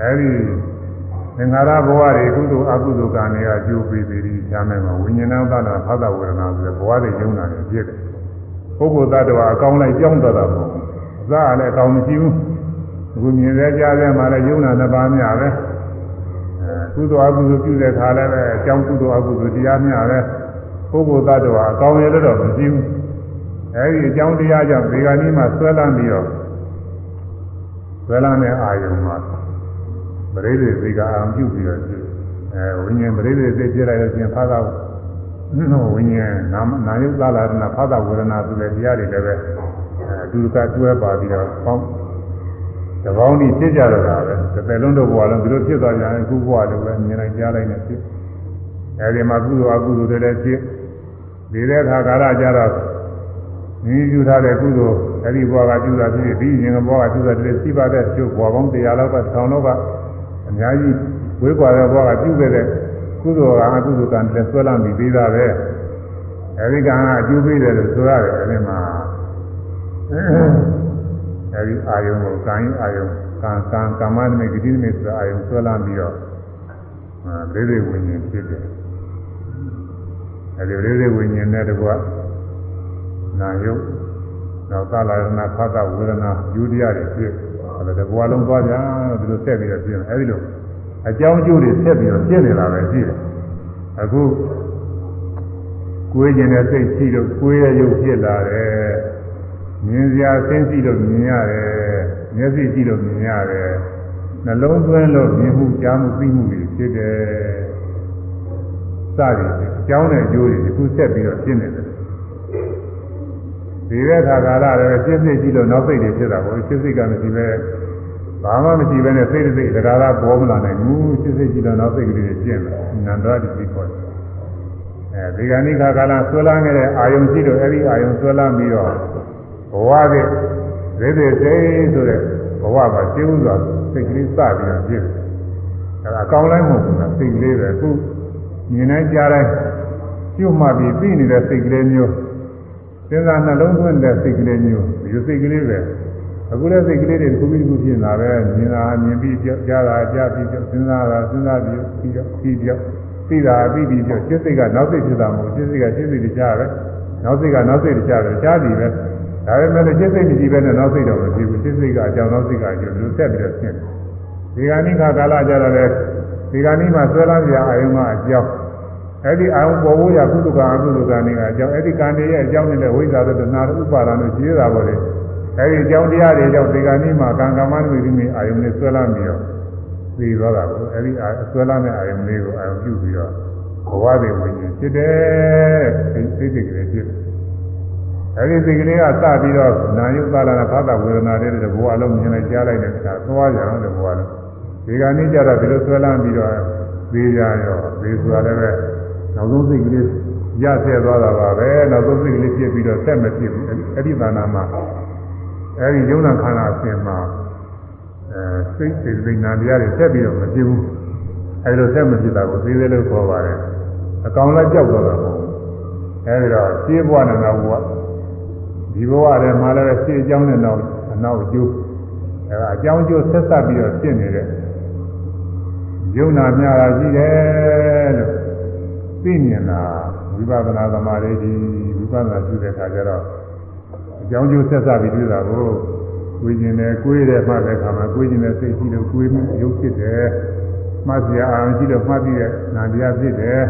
အဲဒီ သင်္ခါရဘဝတွေကုသိုလ်အကုသိုလ်ကံတွေအကျိုးပေးပြီးရှားမယ်မှာဝိညာဏသတ္တဖသဝေဒနာဆိုတဲ့ဘဝတွေယုံနာနေဖြစ်တယ်ပုဂ္ဂိုလ်သတ္တဝါအကောင်းလိုက်ကြောင်းသွားတာမဟုတ်ဘူးအစကလည်းအကောင်းမရှိဘူးအခုမြင်သေးကြတဲ့မှာလည်းယုံနာနှစ်ပါးများပဲအဲကုသိုလ်အကုသိုလ်ပြုတဲ့ခါလည်းပဲအကြောင်းကုသိုလ်အကုသိုလ်တရားများပဲပုဂ္ဂိုလ်သတ္တဝါအကောင်းရလို့တော့မရှိဘူးအဲဒီအကြောင်းတရားကြောင့်ဒီကနေ့မှဆွဲလန်းပြီးတော့ဆွဲလန်းတဲ့အာယုံမှာ ပရိသေစိတ်ကအာရုံပြုပြီးတော့အဲဝိညာဉ်ပရိသေစိတ်ပြလိုက်လို့ရှင်ဖာသာဝိညာဉ်နာမနာယုသလာရဏဖာသာဝေဒနာဆိုတဲ့တရားတွေလည်းပဲအဲအတူတကတွဲပါပြီးတော့ပေါင်းတပေါင်းဒီဖြစ်ကြတော့တာပဲတစ်သက်လုံးတော့ဘဝလုံးဒီလိုဖြစ်သွားကြရင်အခုဘဝလည်းပဲမြင်လိုက်ကြားလိုက်နေဖြစ်အဲဒီမှာကုသိုလ်အကုသိုလ်တွေလည်းဖြစ်ဒီတဲ့အခါကာလကြတော့မိမိပြုထားတဲ့ကုသိုလ်အဲ့ဒီဘဝကပြုတာဖြစ်ပြီးရင်ဘဝကပြုတာတည်းစီးပါတဲ့ကျုပ်ဘဝပေါင်း100လောက်ကထောင်တော့က အများကြီးဝေးကွာတဲ့ဘဝကပြုခဲ့တဲ့ကုသိုလ်ကအကုသိုလ်ကံလည်းဆွဲလမ်းပြီးသေးတာပဲအဲ့ဒီကံကအကျိုးပေးတယ်လို့ဆိုရတယ်အဲ့ဒီမှာအဲ့ဒီအာယုံကိုကံအာယုံကံကံကာမနမိတ်ဂတိနမိတ်ဆိုအာယုံဆွဲလမ်းပြီးတော့အဲလေးလေးဝိညာဉ်ဖြစ်တယ်အဲ့ဒီလေးလေးဝိညာဉ်နဲ့တကွနာယုတ်နောက်သလာရဏဖသဝေဒနာယူတရားတွေဖြစ် အဲ့ဒါတဘဝလုံးသွားကြဒီလိုဆက်ပြီးတော့ဖြစ်နေအဲ့ဒီလိုအကြောင်းအကျိုးတွေဆက်ပြီးတော့ဖြစ်နေတာပဲရှိတယ်အခုကိုယ်ကျင်တဲ့စိတ်ရှိလို့ကိုယ်ရဲ့ရုပ်ဖြစ်လာတယ်မြင်စရာဆင်းရှိလို့မြင်ရတယ်မျက်စိရှိလို့မြင်ရတယ်နှလုံးသွင်းလို့မြင်မှုကြားမှုသိမှုတွေဖြစ်တယ်စသည်အကြောင်းနဲ့အကျိုးတွေအခုဆက်ပြီးတော့ဖြစ်နေတယ် ဒီတဲ့ခါကာလလည်းစိတ်စိတ်ကြည့်လို့နောက်စိတ်တွေဖြစ်တာပေါ့စိတ်စိတ်ကမရှိပဲဘာမှမရှိပဲနဲ့စိတ်စိတ်တရားသာပေါ်မလာနိုင်ဘူးစိတ်စိတ်ကြည့်လို့နောက်စိတ်ကလေးတွေဖြစ်နေနန္ဒရာတိပြီးခေါ်တယ်အဲဒီကနေ့ခါကာလဆွဲလာခဲ့တဲ့အာယုံရှိလို့အဲဒီအာယုံဆွဲလာပြီးတော့ဘဝကသေသေးစိတ်ဆိုတဲ့ဘဝမှာရှင်းဥစွာစိတ်ကလေးစပြီးတော့ဖြစ်တယ်အဲဒါအကောင်းလိုက်မဟုတ်ဘူးလားစိတ်ကလေးပဲအခုမြင်နိုင်ကြားတိုင်းကျွတ်မှပြီးပြီးနေတဲ့စိတ်ကလေးမျိုး စဉ်းစားနှလုံးသွင်းတဲ့စိတ်ကလေးမျိုးဒီစိတ်ကလေးပဲအခုလည်းစိတ်ကလေးတွေတစ်ခုပြီးတစ်ခုဖြစ်လာပဲမြင်တာမြင်ပြီးကြောက်ကြားတာကြားပြီးကြောက်စဉ်းစားတာစဉ်းစားပြီးပြီးကြောက်ပြီးကြောက်သိတာပြီးပြီးကြောက်စိတ်စိတ်ကနောက်စိတ်ဖြစ်တာမဟုတ်စိတ်စိတ်ကစိတ်စိတ်တရားပဲနောက်စိတ်ကနောက်စိတ်တရားပဲကြားပြီးပဲဒါပေမဲ့စိတ်စိတ်မရှိပဲနဲ့နောက်စိတ်တော့မဖြစ်ဘူးစိတ်စိတ်ကအကြောင်းနောက်စိတ်ကအကျိုးလို့ဆက်ပြီးတော့ဖြစ်တယ်ဒီကနေ့ခါကာလကြတော့လေဒီကနေ့မှဆွဲလန်းပြအာယုံကအကြောင်း အဲ့ဒီအာယုံပေါ်ဖို့ရကုသကအကုသကနေကအကြောင်းအဲ့ဒီကံတွေရဲ့အကြောင်းနဲ့ဝိဇ္ဇာတို့တဏှာတို့ဥပါဒာတို့ကြီးရတာပေါ့လေအဲ့ဒီအကြောင်းတရားတွေကြောင့်ဒီကနေ့မှကံကမ္မနမိတ်မိအာယုံနဲ့ဆွဲလန်းပြီးတော့သိသွားတာကိုအဲ့ဒီဆွဲလန်းတဲ့အာယုံလေးကိုအာယုံပြုပြီးတော့ဘဝတွေဝင်ရင်ဖြစ်တယ်စိတ်စိတ်ကလေးဖြစ်တယ်အဲဒီစိတ်ကလေးကစပြီးတော့နာယုပါလနာဖသဝေဒနာတွေတဘဝလုံးမြင်လိုက်ကြားလိုက်တဲ့အခါသွားကြအောင်တဘဝလုံးဒီကနေ့ကျတော့ဒီလိုဆွဲလန်းပြီးတော့သေးကြရောသေးဆိုတာလည်းပဲ နောက်ဆုံးစိတ်ကလေးရဆက်သွားတာပါပဲနောက်ဆုံးစိတ်ကလေးဖြစ်ပြီးတော့ဆက်မဖြစ်ဘူးအဲ့ဒီသာနာမှာအဲ့ဒီယုံနာခန္ဓာအပြင်မှာအဲစိတ်စိတ်စိတ်နာတရားတွေဆက်ပြီးတော့မဖြစ်ဘူးအဲ့လိုဆက်မဖြစ်တာကိုသေးသေးလို့ခေါ်ပါတယ်အကောင်လည်းကြောက်တော့တာပေါ့အဲဒီတော့ရှင်းဘဝနဲ့နောက်ဘဝဒီဘဝထဲမှာလည်းရှင်းအကြောင်းနဲ့နောက်အနောက်အကျိုးအဲဒါအကြောင်းအကျိုးဆက်ဆက်ပြီးတော့ဖြစ်နေတဲ့ယုံနာများတာရှိတယ်လို့ သိမြင်တာဝိပဿနာသမာဓိဒီဝိပဿနာရှိတဲ့အခါကျတော့အကြောင်းကျိုးဆက်ဆက်ပြီးတွေ့တာကိုကိုယ်ကျင်တယ်ကိုယ်တယ်မှတဲ့အခါမှာကိုယ်ကျင်တဲ့စိတ်ရှိလို့ကိုယ်ရုပ်ဖြစ်တယ်မှတ်စရာအာရုံရှိလို့မှတ်ပြီးတဲ့နာတရားဖြစ်တယ်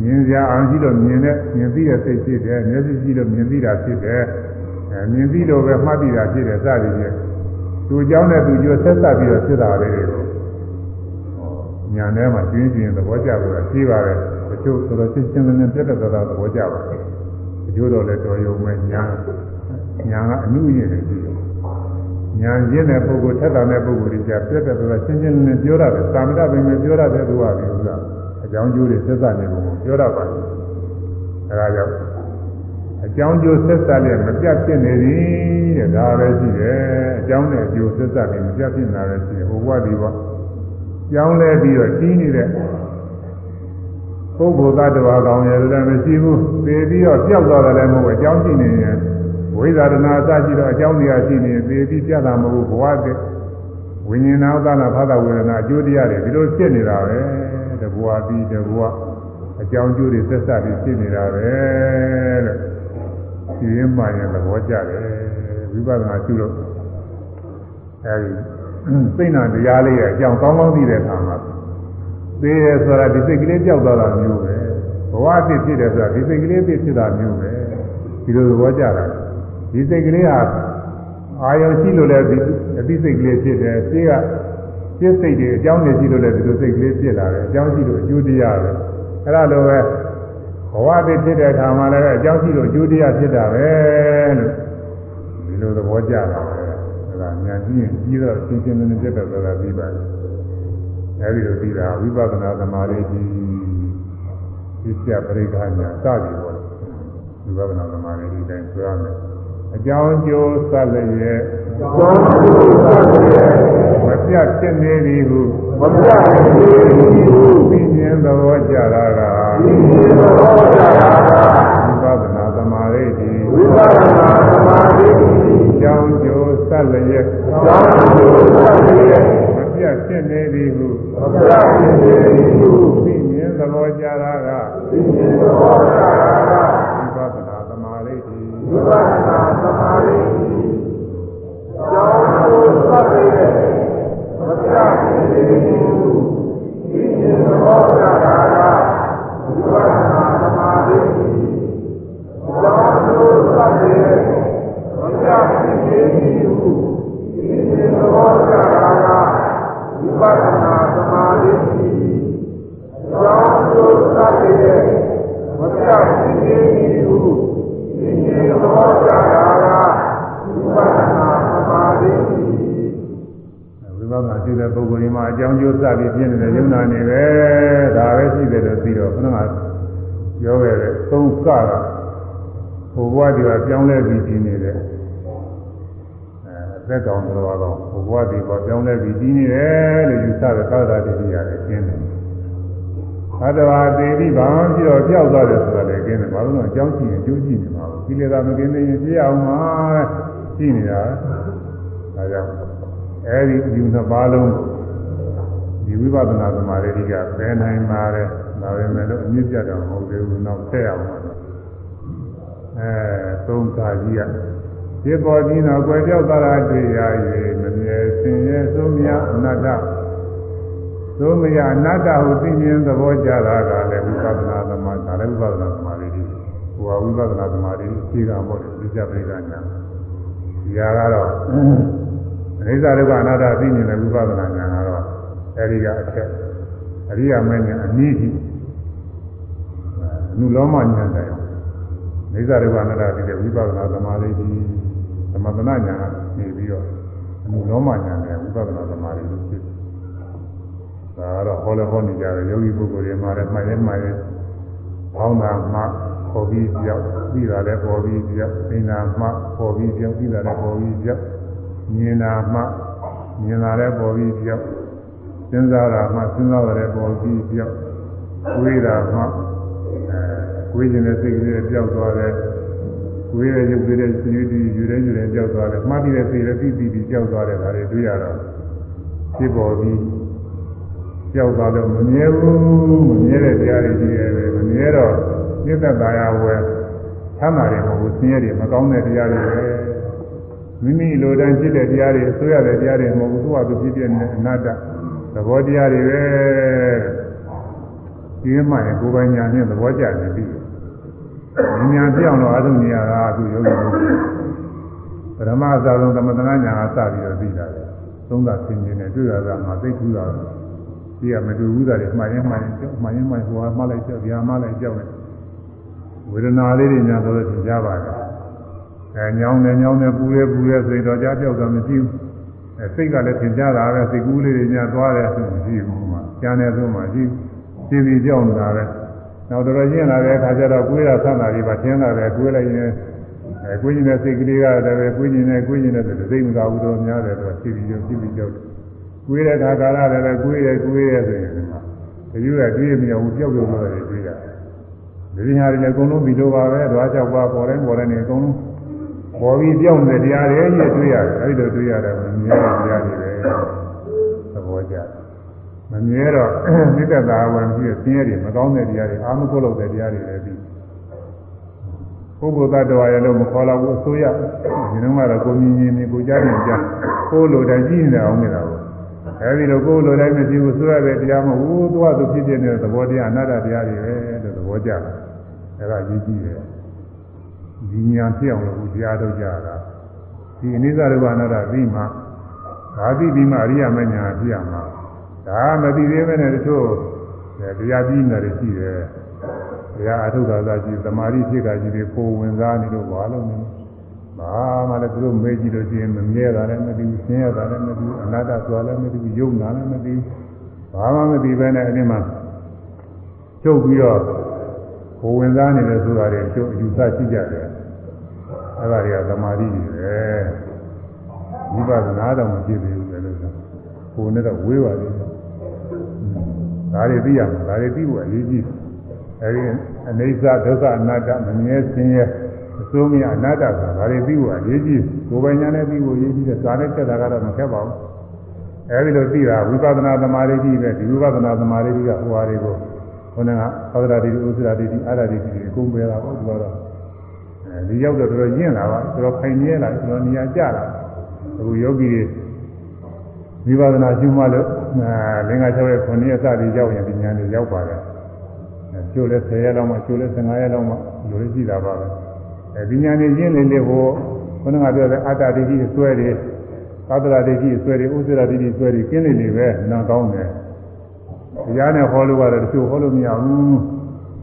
မြင်စရာအာရုံရှိလို့မြင်တဲ့မြင်ပြီးတဲ့စိတ်ဖြစ်တယ်မျက်စိရှိလို့မြင်ပြီးတာဖြစ်တယ်အဲမြင်ပြီးလို့ပဲမှတ်ပြီးတာဖြစ်တယ်စသည်ဖြင့်သူအကြောင်းနဲ့သူကျိုးဆက်ဆက်ပြီးတော့ဖြစ်တာလေးတွေကိုညာထဲမှာကျင်းကျင်းသဘောကျလို့ရှိပါတယ် တချို့ဆိုတော့ရှင်းရှင်းလင်းလင်းပြတ်တဲ့သဘောသဘောကျပါတယ်တချို့တော့လည်းတော်ရုံမဲ့ညာညာကအနုရည်နေပြီညာရင်းတဲ့ပုဂ္ဂိုလ်ထက်တာတဲ့ပုဂ္ဂိုလ်တွေကြပြတ်တဲ့သဘောရှင်းရှင်းလင်းလင်းပြောရတယ်သာမဏေပင်ပဲပြောရတယ်သူကပြီဥစ္စာအကြောင်းကျိုးတွေဆက်စပ်နေပုံကိုပြောရပါတယ်အဲဒါကြောင့်အကြောင်းကျိုးဆက်စပ်နဲ့မပြတ်ဖြစ်နေသည်တဲ့ဒါပဲရှိတယ်အကြောင်းနဲ့အကျိုးဆက်စပ်နေမပြတ်ဖြစ်နေတာလည်းရှိတယ်ဟိုဘဝဒီဘဝကြောင်းလဲပြီးတော့ကြီးနေတဲ့ ပုဂ္ဂိုလ်သတ္တဝါကောင်ရလည်းမရှိဘူးသေပြီးတော့ပြောက်သွားတယ်လည်းမဟုတ်ဘူးအကြောင်းရှိနေရင်ဝိဇာရဏအစရှိတော့အကြောင်းတရားရှိနေသေပြီးပြတ်တာမဟုတ်ဘူးဘဝတည်းဝိညာဏဥဒနာဖသဝေဒနာအကျိုးတရားတွေဒီလိုဖြစ်နေတာပဲတဘွားပြီးတဘွားအကြောင်းကျိုးတွေဆက်ဆက်ပြီးဖြစ်နေတာပဲလို့ဒီရင်းမှရင်သဘောကျတယ်ဝိပဿနာရှုလို့အဲဒီစိတ်နာတရားလေးရဲ့အကြောင်းကောင်းကောင်းသိတဲ့အခါမှာ သေးတယ်ဆိုတာဒီစိတ်ကလေးကြောက်သွားတာမျိုးပဲဘဝအဖြစ်ဖြစ်တယ်ဆိုတာဒီစိတ်ကလေးအဖြစ်ဖြစ်တာမျိုးပဲဒီလိုသဘောကျတာဒီစိတ်ကလေးဟာအာယုံရှိလို့လည်းဒီအသိစိတ်ကလေးဖြစ်တယ်ရှင်းကရှင်းစိတ်တွေအကြောင်းတွေရှိလို့လည်းဒီလိုစိတ်ကလေးဖြစ်လာတယ်အကြောင်းရှိလို့အကျိုးတရားပဲအဲ့ဒါလိုပဲဘဝအဖြစ်ဖြစ်တဲ့အခါမှာလည်းအကြောင်းရှိလို့အကျိုးတရားဖြစ်တာပဲလို့ဒီလိုသဘောကျတာပဲအဲ့ဒါညာကြည့်ရင်ပြီးတော့ရှင်းရှင်းလင်းလင်းပြတ်တယ်ဆိုတာပြီးပါတယ် အဲဒီလိုပြီးတာဝိပဿနာသမာဓိကြီးသိချပရိက္ခညာစသည်ပေါ့ဝိပဿနာသမာဓိဒီတိုင်းဆိုရမယ်အကြောင်းကျိုးဆက်လျက်သောတုသတ္တရေမပြတ်ဖြစ်နေသည်ဟုမပြတ်နေသည်ဟုသိမြင်သဘောကြတာကဒီသောတာရာဝိပဿနာသမာဓိကြီးဝိပဿနာသမာဓိအကြောင်းကျိုးဆက်လျက်သောတုသတ္တရေမ ပြတ်ဖြစ်နေသည်ဟုမပြတ်ဖြစ်နေသည်ဟုသိမြင်သဘောကြတာကသိမြင်သဘောကြတာကဝိပဿနာသမာဓိတိဝိပဿနာသမာဓိတိကျောင်းသူသတ်ပြီးမပြတ်ဖြစ်နေသည်ဟုသိမြင်သဘောကြတာ တဲ့ပုဂ္ဂိုလ်ဒီမှာအကြောင်းကျိုးစပြီးပြင်းနေတဲ့ယုံနာနေပဲဒါပဲရှိတယ်လို့ပြီးတော့ခဏကပြောခဲ့တဲ့သုံးကကဘုရားဒီကပြောင်းလဲပြီးဒီနေတဲ့အဲအသက်ကောင်တော်ကောင်ဘုရားဒီကပြောင်းလဲပြီးဒီနေတယ်လို့ယူဆတဲ့သာသနာတတိရတယ်ကျင်းတယ်အတ္တဝါသေတိဘာမှပြီးတော့ကြောက်သွားတယ်ဆိုတာလည်းကျင်းတယ်ဘာလို့လဲအကြောင်းရှိရင်ကျိုးရှိနေမှာပေါ့ကိလေသာမကင်းနေရင်ပြအောင်မှာရှိနေတာဒါကြောင့် အဲဒီယူနှစ်ပါးလုံးဒီဝိပဿနာသမာဓိကပဲနိုင်ပါတယ်ဒါပေမဲ့လို့အမြင့်ပြတ်တော့မဟုတ်သေးဘူးနောက်ဆက်အောင်ပါတော့အဲသုံးခါကြီးကဒီပေါ်ကြီးတော့ကွယ်ပြောက်သွားတာတွေ့ရ၍မမြဲစင်ရဲ့သုံးမြအနတ္တသုံးမြအနတ္တဟုသိမြင်သဘောကြတာကလည်းဝိပဿနာသမာဓိဒါလည်းဝိပဿနာသမာဓိဟိုကဝိပဿနာသမာဓိအခြေခံပေါ့ဒီကြပိဋကညာဒီဟာကတော့အ နိစ္စဒုက္ခအနတ္တသိမြင်တဲ့ဝိပဿနာဉာဏ်ကတော့အဲဒီကအထက်အရိယာမင်းဉာဏ်အနည်းကြီးနုလောမဉာဏ်တိုင်အောင်အနိစ္စဒုက္ခအနတ္တသိတဲ့ဝိပဿနာသမာဓိကြီးသမထနာဉာဏ်ကနေပြီးတော့အနုလောမဉာဏ်နဲ့ဝိပဿနာသမာဓိကိုဖြစ်ဒါကတော့ဟောလည်းဟောနေကြတယ်ယောဂီပုဂ္ဂိုလ်တွေမှာလည်းမှန်ရင်မှန်ရင်ဘောင်းတာမှပေါ်ပြီးပြောက်ပြီးတာလည်းပေါ်ပြီးပြောက်သိနာမှပေါ်ပြီးပြောက်ပြီးတာလည်းပေါ်ပြီးပြောက် မြင်တာမှမြင်တာလည်းပေါ်ပြီးပြောက်စဉ်းစားတာမှစဉ်းစားတာလည်းပေါ်ပြီးပြောက်တွေးတာမှအဲတွေးခြင်းနဲ့စိတ်ကလေးပြောက်သွားတယ်ကိုယ်ရဲ့ရုပ်ကလေးရဲ့စီတီယူတဲ့ယူတဲ့ကြောက်သွားတယ်မှားပြီးတဲ့စိတ်လည်းပြီးပြီးပြီးကြောက်သွားတယ်ဒါတွေတွေ့ရတော့ဖြစ်ပေါ်ပြီးကြောက်သွားတော့မမြဲဘူးမမြဲတဲ့တရားတွေကြီးတယ်ပဲမမြဲတော့ပြည့်သက်သာရဝယ်ဆမ်းသာတယ်မဟုတ်ဘူးဆင်းရဲတယ်မကောင်းတဲ့တရားတွေပဲ မိမိလိုတိုင်းဖြစ်တဲ့တရားတွေအစိုးရတဲ့တရားတွေမဟုတ်ဘူးသူ့ဟာသူဖြစ်ပြနေအနတ္တသဘောတရားတွေပဲဒီမှရင်ကိုယ်ပိုင်ညာနဲ့သဘောကျနေပြီဉာဏ်ပြောင်းတော့အထုနေရတာအခုယောဂီတို့ပရမအစာဆုံးသမထနာညာကစပြီးတော့သိတာလေသုံးတာသင်ခြင်းနဲ့တွေ့ရတာမှသိထူတာဒီကမတူဘူးတာတွေမှားရင်မှားရင်ကြောက်မှားရင်မှားဟိုမှားလိုက်ကြောက်ဒီဟာမှားလိုက်ကြောက်နေဝေဒနာလေးတွေညာတော့သင်ကြပါတယ် အဲညောင်းနေညောင်းနေပူရဲပူရဲဆိုတော့ကြားပြောက်တာမရှိဘူးအဲစိတ်ကလည်းသင်ကြတာပဲစိတ်ကူးလေးတွေညာသွားတယ်ဆိုမရှိဘူးမှာကျန်တယ်ဆိုမှရှိစီစီကြောက်နေတာပဲနောက်တော်တော်ရင့်လာတဲ့အခါကျတော့ကိုယ်ရဆန်းတာတွေပါသင်လာတယ်ကိုယ်လိုက်ရင်အဲကိုယ်ကြီးတဲ့စိတ်ကလေးကလည်းပဲကိုယ်ကြီးနဲ့ကိုယ်ကြီးနဲ့စိတ်မကဘူးတော့များတယ်တော့စီစီကြောက်စီစီကြောက်ကိုယ်တဲ့ခါကာလလည်းပဲကိုယ်ရဲ့ကိုယ်ရဲ့ဆိုရင်ဒီမှာတတိယတွေးမြအောင်ကြောက်ကြောက်လို့တွေးတာဒီညာတွေလည်းအကုန်လုံးပြီးတော့ပါပဲဓဝါကြောက်ပါပေါ်တိုင်းပေါ်တိုင်းနေအကုန်လုံး ပေါ်ပြီးပြောင်းတဲ့တရားတွေကြီးတွေးရတယ်အဲဒီလိုတွေးရတယ်မြင်ရတဲ့တရားတွေပဲသဘောကျတယ်မမြဲတော့နိတ္တသာဝံပြီးဆင်းရဲတွေမကောင်းတဲ့တရားတွေအာမကုလို့တဲ့တရားတွေလည်းပြီးပုဂ္ဂိုလ်တ attva ရဲ့လို့မခေါ်တော့ဘူးအစိုးရဒီတော့မှတော့ကိုမြင်မြင်မြင်ကိုကြားမြင်ကြားကိုလိုတိုင်းကြည့်နေအောင်နေတာပေါ့အဲဒီလိုကိုလိုတိုင်းမရှိဘူးဆိုရတဲ့တရားမဟုတ်ဘူးသူကသူဖြစ်ဖြစ်နေတဲ့သဘောတရားအနတ္တတရားတွေပဲလို့သဘောကျတယ်အဲဒါကြီးကြီးတယ် ဒီညာဖြစ်အောင်လို့တရားထုတ်ကြတာဒီအနိစ္စဒုက္ခအနတ္တပြီးမှဒါပြီးပြီးမှအရိယာမညာဖြစ်ရမှာဒါမသိသေးပဲနဲ့တချို့တရားပြီးနေတယ်ရှိတယ်တရားအထုတာသာရှိသမာဓိဖြစ်တာကြီးတွေပုံဝင်စားနေလို့ဘာလို့လဲဘာမှလည်းသူတို့မေးကြည့်လို့ရှိရင်မမြဲတာလည်းမသိဘူးဆင်းရဲတာလည်းမသိဘူးအနတ္တဆိုတာလည်းမသိဘူးယုံနာလည်းမသိဘူးဘာမှမသိပဲနဲ့အဲ့ဒီမှာချုပ်ပြီးတော့ပုံဝင်စားနေတယ်ဆိုတာတွေချုပ်အယူဆရှိကြတယ် အဲ့ဒါတွေကသမာဓိတွေပဲဝိပဿနာတော့မဖြစ်သေးဘူးလေလို့ဆိုကိုယ်နဲ့တော့ဝေးပါသေးတယ်ဒါတွေသိရမှာဒါတွေသိဖို့အရေးကြီးအဲဒီအနေစာဒုက္ခအနတ္တမမြဲစင်းရဲအစိုးမရအနတ္တဆိုတာဒါတွေသိဖို့အရေးကြီးကိုယ်ပိုင်ညာနဲ့သိဖို့အရေးကြီးတယ်ဇာနဲ့တက်တာကတော့မခက်ပါဘူးအဲဒီလိုသိတာဝိပဿနာသမာဓိကြီးပဲဒီဝိပဿနာသမာဓိကြီးကဟိုဟာတွေကိုခေါင်းကသောတာတိဥစ္စရာတိအာရတိတိအကုန်ပဲတာပေါ့ဒီတော့အဲ ဒီရောက်တော့တော်တော်ညင့်လာပါတော်တော်ခိုင်မြဲလာတော်တော်နေရာကျလာအခုယောဂီတွေဝိပဿနာရှုမှလို့လင်္ကာ6ရက်9ရက်စသည်ရောက်ရင်ဒီဉာဏ်တွေရောက်ပါတယ်ကျိုးလဲ10ရက်လောက်မှကျိုးလဲ15ရက်လောက်မှလိုလေးကြည့်တာပါပဲအဲဒီဉာဏ်တွေရင်းနေလေဟိုခုနကပြောတဲ့အတ္တဒိဋ္ဌိအစွဲတွေသတ္တရာဒိဋ္ဌိအစွဲတွေဥစ္စရာဒိဋ္ဌိအစွဲတွေကင်းနေနေပဲနာကောင်းတယ်တရားနဲ့ဟောလို့ရတယ်တချို့ဟောလို့မရဘူး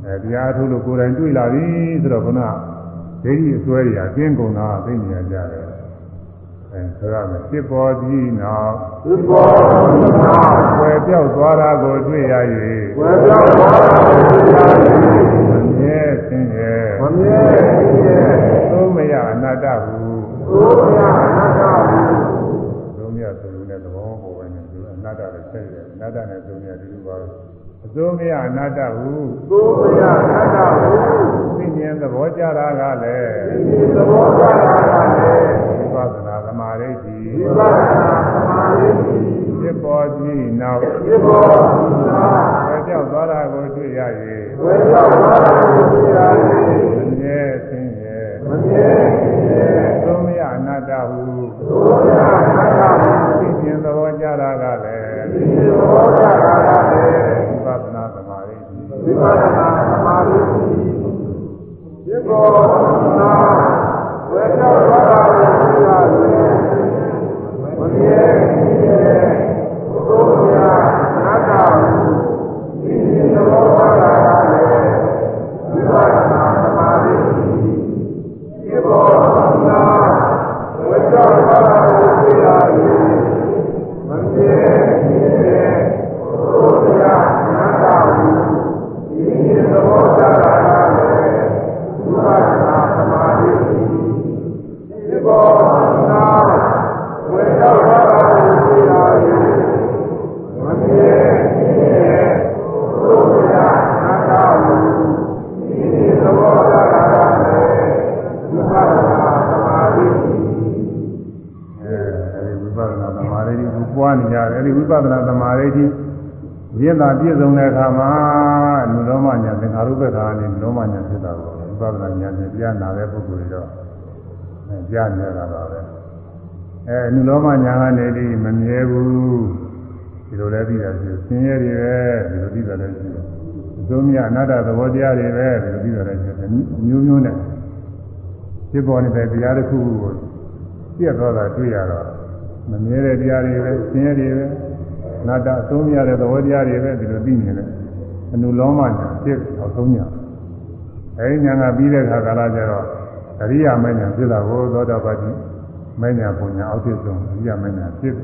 အဲအဲတရားထုတ်လို့ကိုယ်တိုင်တွေ့လာပြီဆိုတော့ခုန ဒိဋ္ဌိအစွဲတွေအကျဉ်းကုန်တာသိနေရကြတယ်အဲဆိုရမယ်စစ်ပေါ်ကြီးနောက်သစ္စာနာွယ်ပြောက်သွားတာကိုတွေ့ရ၍ဝေပြောင်းသွားတာကိုသိရသည်မမြဲဆင်းရဲမမြဲခြင်းရဲ့သုံးမရအနတ္တဟုသို့မြတ်အနာဂတ်ဟုသုံးမရဆိုလို့လည်းသဘောပေါ်ပဲနေသူအနတ္တလည်းဆက်ရတယ်အနတ္တနဲ့သုံးမရဒီလိုပါပဲအသုံးမရအနတ္တဟုသို့မြတ်အနာဂတ်ဟုသိ ဉာဏ်သဘောကြတာကလည်းဒီသဘောတရားကလည်းဝိပဿနာသမာဓိတိဝိပဿနာသမာဓိရှိဖြစ်ပေါ်ပြီးနောက်ဒီဘောနာဝယ်ပြောက်သွားတာကိုတွေ့ရဝေပြောင်းသွားတာကိုသိရသည်၍မမြဲဆင်းရဲမမြဲခြင်းရဲ့သုံးမရအနတ္တဟုသို့မြတ်အနာဂတ်ဟုသိဉာဏ်သဘောကြတာကလည်းဒီသဘောတရားကလည်းဝိပဿနာသမာဓိတိဝိပဿနာသမာဓိရှိ ဒီဘောနာဝေပြောင်းသွားတာကိုသိရသ တဲ့အခါမှာနုလောမညာသင်္ခါရုပ္ပခါနဲ့နုလောမညာဖြစ်တာကိုဝိပဿနာညာနဲ့ကြားနာတဲ့ပုဂ္ဂိုလ်တွေတော့အဲကြားနေရတာပါပဲအဲနုလောမညာကနေဒီမမြဲဘူးဒီလိုလည်းပြီးတာရှိဆင်းရဲတွေပဲဒီလိုပြီးတာလည်းရှိတယ်အစုံမြအနတ္တသဘောတရားတွေပဲဒီလိုပြီးတာလည်းရှိတယ်မျိုးမျိုးနဲ့ဖြစ်ပေါ်နေတဲ့တရားတစ်ခုခုကိုပြက်သွားတာတွေ့ရတော့မမြဲတဲ့တရားတွေပဲဆင်းရဲတွေပဲနာတအဆုံးမရတဲ့သဘောတရားတွေပဲဒီလိုသိနေတယ် အနုလောမညာဖြစ်အောင်ဆုံးညာအဲဒီညာကပြီးတဲ့အခါကာလကျတော့အရိယာမညာဖြစ်တာကိုသောတာပတိမညာပုံညာအောက်ဖြစ်ဆုံးအရိယာမညာဖြစ်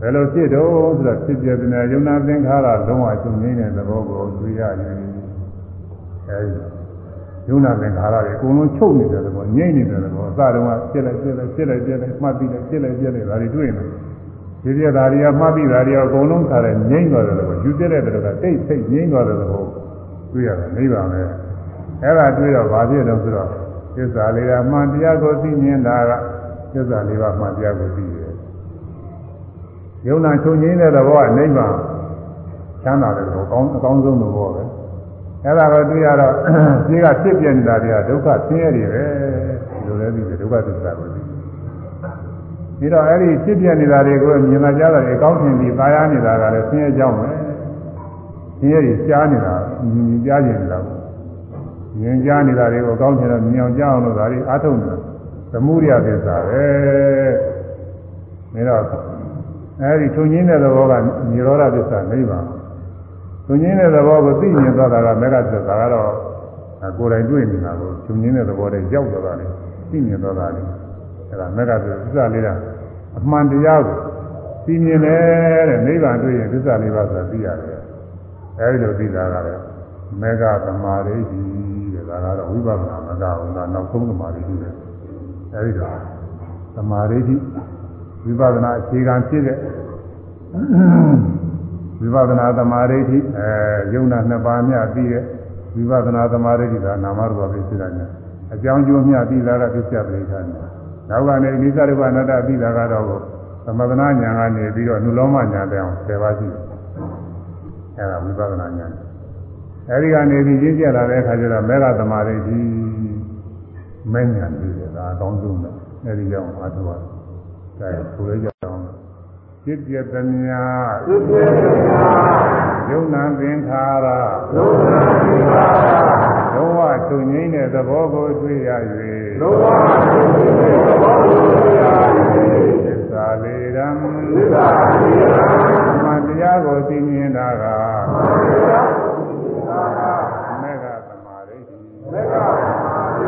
ဘယ်လိုဖြစ်တော့ဆိုတော့ဖြစ်ပြတဲ့ယုံနာသင်္ခါရလုံးဝချုပ်ငိမ့်တဲ့သဘောကိုတွေ့ရရင်အဲဒီယုံနာသင်္ခါရတွေအကုန်လုံးချုပ်နေတဲ့သဘောငြိမ့်နေတဲ့သဘောအစတုန်းကဖြစ်လိုက်ဖြစ်လိုက်ဖြစ်လိုက်ဖြစ်လိုက်မှတ်ပြီးလိုက်ဖြစ်လိုက်ဖြစ်လိုက်ဒါတွေတွေ့နေ ဒီပြဒါတွေကမှတ်ပြီးဒါတွေအကုန်လုံးခါတယ်ငြိမ့်သွားတယ်လို့ယူတဲ့တဲ့ကတိတ်ဆိတ်ငြိမ့်သွားတဲ့သဘောတွေ့ရတယ်နိဗ္ဗာန်ပဲအဲ့ဒါတွေ့တော့ဘာဖြစ်တော့ဆိုတော့သစ္စာလေးကမှန်တရားကိုသိမြင်တာကသစ္စာလေးပါးမှန်တရားကိုသိတယ်ယုံနာချုပ်ငြိမ့်တဲ့သဘောကနိဗ္ဗာန်ချမ်းသာတဲ့သဘောကောင်းအကောင်းဆုံးသဘောပဲအဲ့ဒါကိုတွေ့ရတော့ဒီကဖြစ်ပြနေတာတွေကဒုက္ခဆင်းရဲတွေပဲဒီလိုလည်းသိတယ်ဒုက္ခသစ္စာကိုသိ ပြီးတော့အဲ့ဒီဖြစ်ပြနေတာတွေကိုမြင်လာကြတာတွေကောင်းထင်ပြီးပါရနေတာကလည်းဆင်းရဲကြောင်းပဲဆင်းရဲတွေရှားနေတာမြင်ကြားနေနေတာကိုမြင်ကြားနေတာတွေကိုကောင်းထင်တော့မြင်အောင်ကြားအောင်လို့ဒါတွေအားထုတ်နေတာသမှုရိယသစ္စာပဲဒါတော့အဲ့ဒီချုပ်ငင်းတဲ့သဘောကនិရောဓသစ္စာနိဗ္ဗာန်ချုပ်ငင်းတဲ့သဘောကိုသိမြင်သွားတာကမေဃသစ္စာကတော့ကိုယ်တိုင်တွေ့နေတာကိုချုပ်ငင်းတဲ့သဘောတွေရောက်သွားတာလေသိမြင်သွားတာလေအဲ့ဒါမေဃသစ္စာလေးက အမှန်တရားကိုသိမြင်တယ်တဲ့နိဗ္ဗာန်တွေ့ရင်သစ္စာလေးပါးဆိုတာသိရတယ်အဲဒီလိုသိတာကလည်းမေဃသမာဓိတဲ့ဒါကတော့ဝိပဿနာမကဘူးကနောက်ဆုံးသမာဓိပဲအဲဒီတော့သမာဓိဝိပဿနာအခြေခံဖြစ်တဲ့ဝိပဿနာသမာဓိအဲယုံနာနှစ်ပါးမြပြီးတဲ့ဝိပဿနာသမာဓိကနာမရူပပဲဖြစ်တာနဲ့အကြောင်းကျိုးမြပြီးတာကပြစ္ဆပရိသတ်နဲ့ နောက်ကနေအိသရုပအနတ္တပြီးတာကတော့သမထနာညာကနေပြီးတော့နုလောမညာတဲ့အောင်10ပါးရှိတယ်အဲဒါဝိပဿနာညာအဲဒီကနေပြီးရင်းကျက်လာတဲ့အခါကျတော့မေဃသမာဓိကြီးမဉ္ဇဏ်ပြီးတယ်ဒါအကောင်းဆုံးပဲအဲဒီကြောင့်အားထုတ်ရတယ်ဒါဆိုရကြအောင်จิตยตမြာ သိစေနာ ယုံနာသင်္ခါရ လုံးဝသိပါ လုံးဝချုပ်ငိမ့်တဲ့သဘောကိုတွေ့ရ၍လုံးဝသိစေသဘောကိုသိရသည်သစ္စာလေးရံသစ္စာတိယံမှန်တရားကိုသိမြင်တာကသစ္စာမေဃသရိဋ္ဌိမေဃသမာဓိ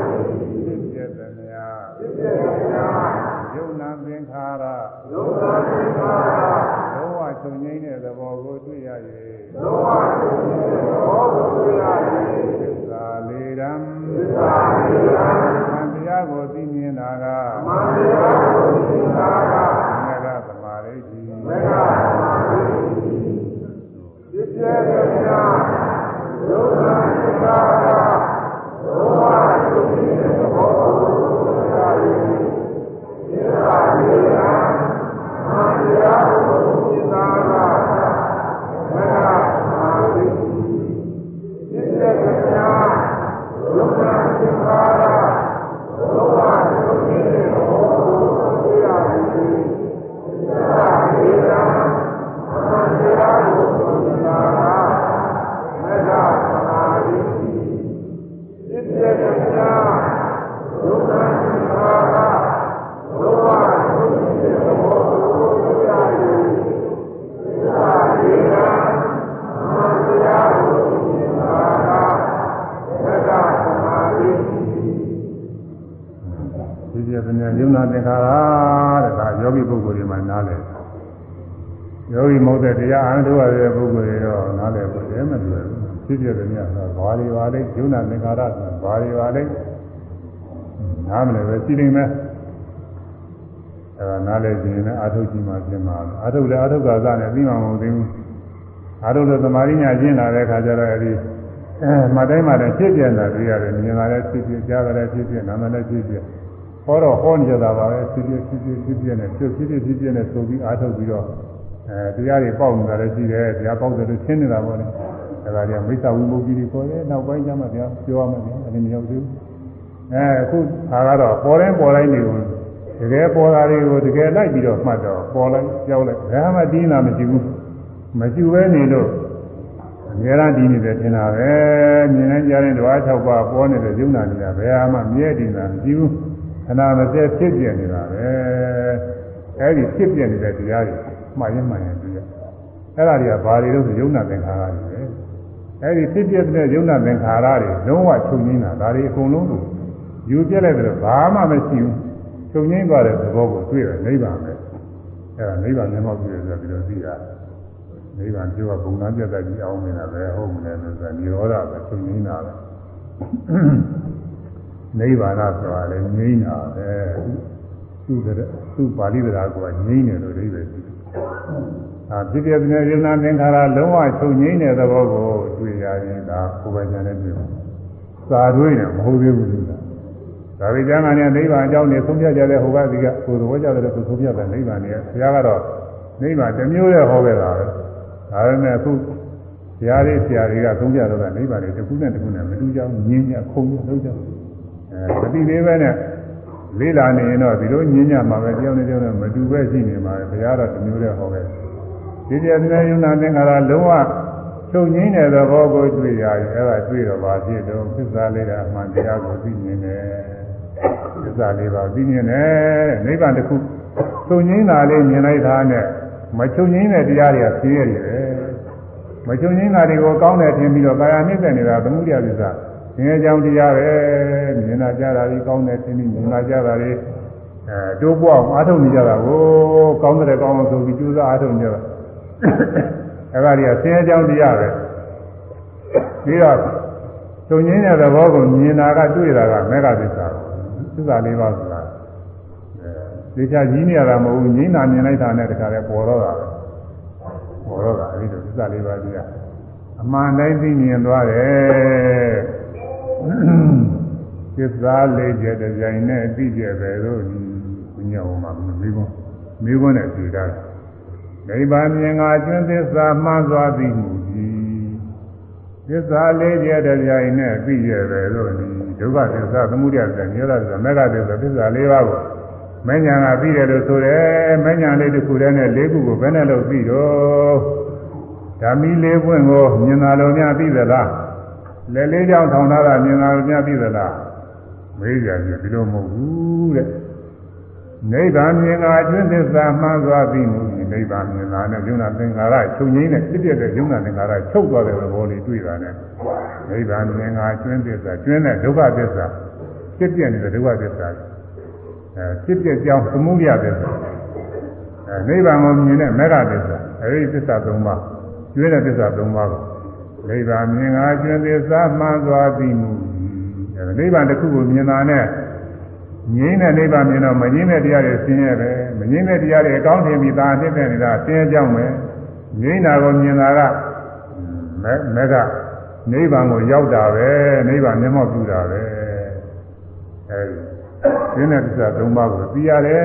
ဖြစ်ပြသမျှဖြစ်ဖြစ်များယုံနာသင်္ခါရလောကသင်္ခါရလုံးဝချုပ်ငြိမ်းတဲ့သဘောကိုတွေ့ရ၍လောကသင်္ခါရဘောကိုတွေ့ရသည်သစ္စာလေးရန် သစ္စာလေးရန်သံတရားကိုသိမြင်တာကမန္တရား သင်္ခါရဆိုဘာတွေပါလဲနားမလည်ပဲစီနေမယ်အဲဒါနားလည်ခြင်းနဲ့အာထုတ်ကြည့်မှပြင်မှာအာထုတ်လည်းအာထုတ်ကာသနဲ့ပြီးမှမဟုတ်သေးဘူးအာထုတ်လို့သမာဓိညာကျင့်လာတဲ့အခါကျတော့အဲဒီအဲမတိုင်းမှလည်းဖြစ်ပြနေတာတွေ့ရတယ်မြင်လာလည်းဖြစ်ပြကြားလည်းဖြစ်ပြနားလည်းဖြစ်ပြဟောတော့ဟောနေကြတာပါပဲဖြစ်ပြဖြစ်ပြဖြစ်ပြနဲ့ဖြစ်ဖြစ်ဖြစ်ပြနဲ့ဆိုပြီးအာထုတ်ပြီးတော့အဲတရားတွေပေါက်နေတာလည်းရှိတယ်တရားပေါက်တယ်လို့ရှင်းနေတာပေါ့လေ အဲဒါတွေကမိစ္ဆာဝိမု ക്തി တွေခေါ်တယ်နောက်ပိုင်းကျမှတရားပြောရမယ်အဲဒီမရောက်သေးဘူးအဲအခုခါကတော့ပေါ်တိုင်းပေါ်တိုင်းတွေကိုတကယ်ပေါ်တာတွေကိုတကယ်လိုက်ပြီးတော့မှတ်တော့ပေါ်လိုက်ကြောက်လိုက်ဘာမှတင်းလာမရှိဘူးမရှိပဲနေလို့အများအားဒီနေတယ်ထင်တာပဲမြင်နိုင်ကြတဲ့ဓဝါ၆ပါးပေါ်နေတဲ့ယုံနာနေတာဘယ်ဟာမှမြဲတည်တာမရှိဘူးခဏမစဲဖြစ်ပြနေတာပဲအဲဒီဖြစ်ပြနေတဲ့တရားတွေမှတ်ရင်မှတ်ရင်တွေ့ရအဲ့ဒါတွေကဘာတွေလို့ဆိုယုံနာသင်္ခါရတွေပဲ အဲဒီဖြစ်ပြတဲ့ယုံနာသင်္ခါရတွေလုံးဝချုပ်ငင်းတာဒါတွေအကုန်လုံးကိုယူပြလိုက်တယ်ဘာမှမရှိဘူးချုပ်ငင်းသွားတဲ့သဘောကိုတွေ့တယ်နိဗ္ဗာန်ပဲအဲ့ဒါနိဗ္ဗာန်မျက်မှောက်တွေ့တယ်ဆိုပြီးတော့သိတာနိဗ္ဗာန်ပြောကဘုံသားပြတ်တတ်ပြီးအောင်နေတာပဲဟုတ်မလဲလို့ဆိုတာនិရောဓပဲချုပ်ငင်းတာပဲနိဗ္ဗာန်ဆိုတာလည်းငြိမ်းတာပဲသူ့တဲ့သူ့ပါဠိတရားကငြိမ်းတယ်လို့အဓိပ္ပာယ်ရှိတယ်။ အာဖြစ်ပြတဲ့ယုံနာသင်္ခါရလုံးဝချုပ်ငြိမ်းတဲ့သဘောကိုတွေ့ရရင်ဒါကိုယ်ပိုင်ဉာဏ်နဲ့တွေ့မှာ။စာတွေးတယ်မဟုတ်သေးဘူးလို့သာ။ဒါပေကျမ်းဂန်နဲ့နိဗ္ဗာန်အကြောင်းနဲ့သုံးပြကြတဲ့ဟိုဘက်ကဒီကကိုယ်သဘောကျတဲ့ကိုယ်သုံးပြတဲ့နိဗ္ဗာန်နဲ့ဘုရားကတော့နိဗ္ဗာန်တစ်မျိုးနဲ့ဟောခဲ့တာပဲ။ဒါပေမဲ့အခုဆရာလေးဆရာတွေကသုံးပြတော့ကနိဗ္ဗာန်တွေတစ်ခုနဲ့တစ်ခုနဲ့မတူကြဘူးငြင်းညခုံညလုံးကြဘူး။အဲမတိသေးပဲနဲ့လေးလာနေရင်တော့ဒီလိုညင်းညမှာပဲကြောင်းနေကြောင်းနေမတူပဲရှိနေမှာပဲဘုရားတော့ဒီမျိုးနဲ့ဟောခဲ့ ဒီပြည့်တဲ့ယုံနာသင်္ခါရလုံးဝချုပ်ငင်းတဲ့သဘောကိုတွေ့ရရင်အဲ့ဒါတွေ့တော့ပါဖြစ်တော့သစ္စာလေးကအမှန်တရားကိုသိမြင်တယ်သစ္စာလေးပါသိမြင်တယ်နိဗ္ဗာန်တစ်ခုချုပ်ငင်းတာလေးမြင်လိုက်တာနဲ့မချုပ်ငင်းတဲ့တရားတွေကသိရတယ်မချုပ်ငင်းတာတွေကိုကောင်းတယ်ထင်ပြီးတော့ကာယမြင့်တဲ့နေတာသမှုတရားသစ္စာငြင်းကြောင်တရားပဲမြင်လာကြတာဒီကောင်းတယ်သင်ပြီးမြင်လာကြတာဒီအဲတိုးပွားအောင်အားထုတ်နေကြတာကိုကောင်းတယ်ကောင်းအောင်ဆိုပြီးကြိုးစားအားထုတ်နေကြတာ အဲ့ဒါတွေကဆင်းရဲကြောင်တရားပဲပြီးတော့သုံးရင်းတဲ့သဘောကိုမြင်တာကတွေ့တာကမေဃသစ္စာသစ္စာလေးပါးဆိုတာအဲဒီချာကြီးနေရတာမဟုတ်ဘူးငိမ့်တာမြင်လိုက်တာနဲ့တခါလဲပေါ်တော့တာပဲပေါ်တော့တာအဲဒီလိုသစ္စာလေးပါးကြီးကအမှန်တိုင်းသိမြင်သွားတယ်သစ္စာလေးကျတဲ့ကြိုင်နဲ့သိကြပဲလို့ဒီညောင်းမှာမေးခွန်းမေးခွန်းနဲ့တွေ့တာ နိဗ္ဗာန်မြင်ငါကျွန်းသစ္စာမှန်စွာသိမှုကြီးသစ္စာလေးကျတဲ့ကြိုင်နဲ့သိကြပဲလို့ဒီဒုက္ခသစ္စာသမုဒယသစ္စာနိရောဓသစ္စာမေဃသစ္စာသစ္စာလေးပါးကိုမဉ္ဇဏ်ကပြီးတယ်လို့ဆိုတယ်မဉ္ဇဏ်လေးတစ်ခုတည်းနဲ့လေးခုကိုဘယ်နဲ့လို့ပြီးတော့ဓမ္မီလေးပွင့်ကိုမြင်လာလို့များပြီးသလားလက်လေးကြောင့်ထောင်ထားတာမြင်လာလို့များပြီးသလားမေးကြပြီဒီလိုမဟုတ်ဘူးတဲ့နိဗ္ဗာန်မြင်ကအကျွင့်သစ္စာမှန်စွာသိမှု နိဗ္ဗာန်မြင်တာနဲ့ယုံနာသင်္ခါရချုပ်ငိမ့်တဲ့ဖြစ်ပြတဲ့ယုံနာသင်္ခါရချုပ်သွားတဲ့သဘောလေးတွေ့တာနဲ့နိဗ္ဗာန်မြင်တာကျွင်းသစ္စာကျွင်းတဲ့ဒုက္ခသစ္စာဖြစ်ပြနေတဲ့ဒုက္ခသစ္စာအဲဖြစ်ပြကြောင်းသမုဒယသစ္စာအဲနိဗ္ဗာန်ကိုမြင်တဲ့မေဃသစ္စာအဲဒီသစ္စာ၃ပါးကျွင်းတဲ့သစ္စာ၃ပါးကိုနိဗ္ဗာန်မြင်တာကျွင်းသစ္စာမှန်သွားသိမှုအဲနိဗ္ဗာန်တစ်ခုကိုမြင်တာနဲ့ငြိမ်းတဲ့နိဗ္ဗာန်မြင်တော့မငြိမ်းတဲ့တရားတွေဆင်းရဲပဲ မငြိမ်းတဲ့တရားတွေအကောင်းထင်ပြီးသာအနှစ်သက်နေတာဆင်းရဲကြောင်းပဲငြိမ်းတာကိုမြင်တာကမဲမဲကနိဗ္ဗာန်ကိုရောက်တာပဲနိဗ္ဗာန်မျက်မှောက်ပြုတာပဲအဲဒီရှင်းတဲ့သစ္စာ၃ပါးကိုသိရတယ်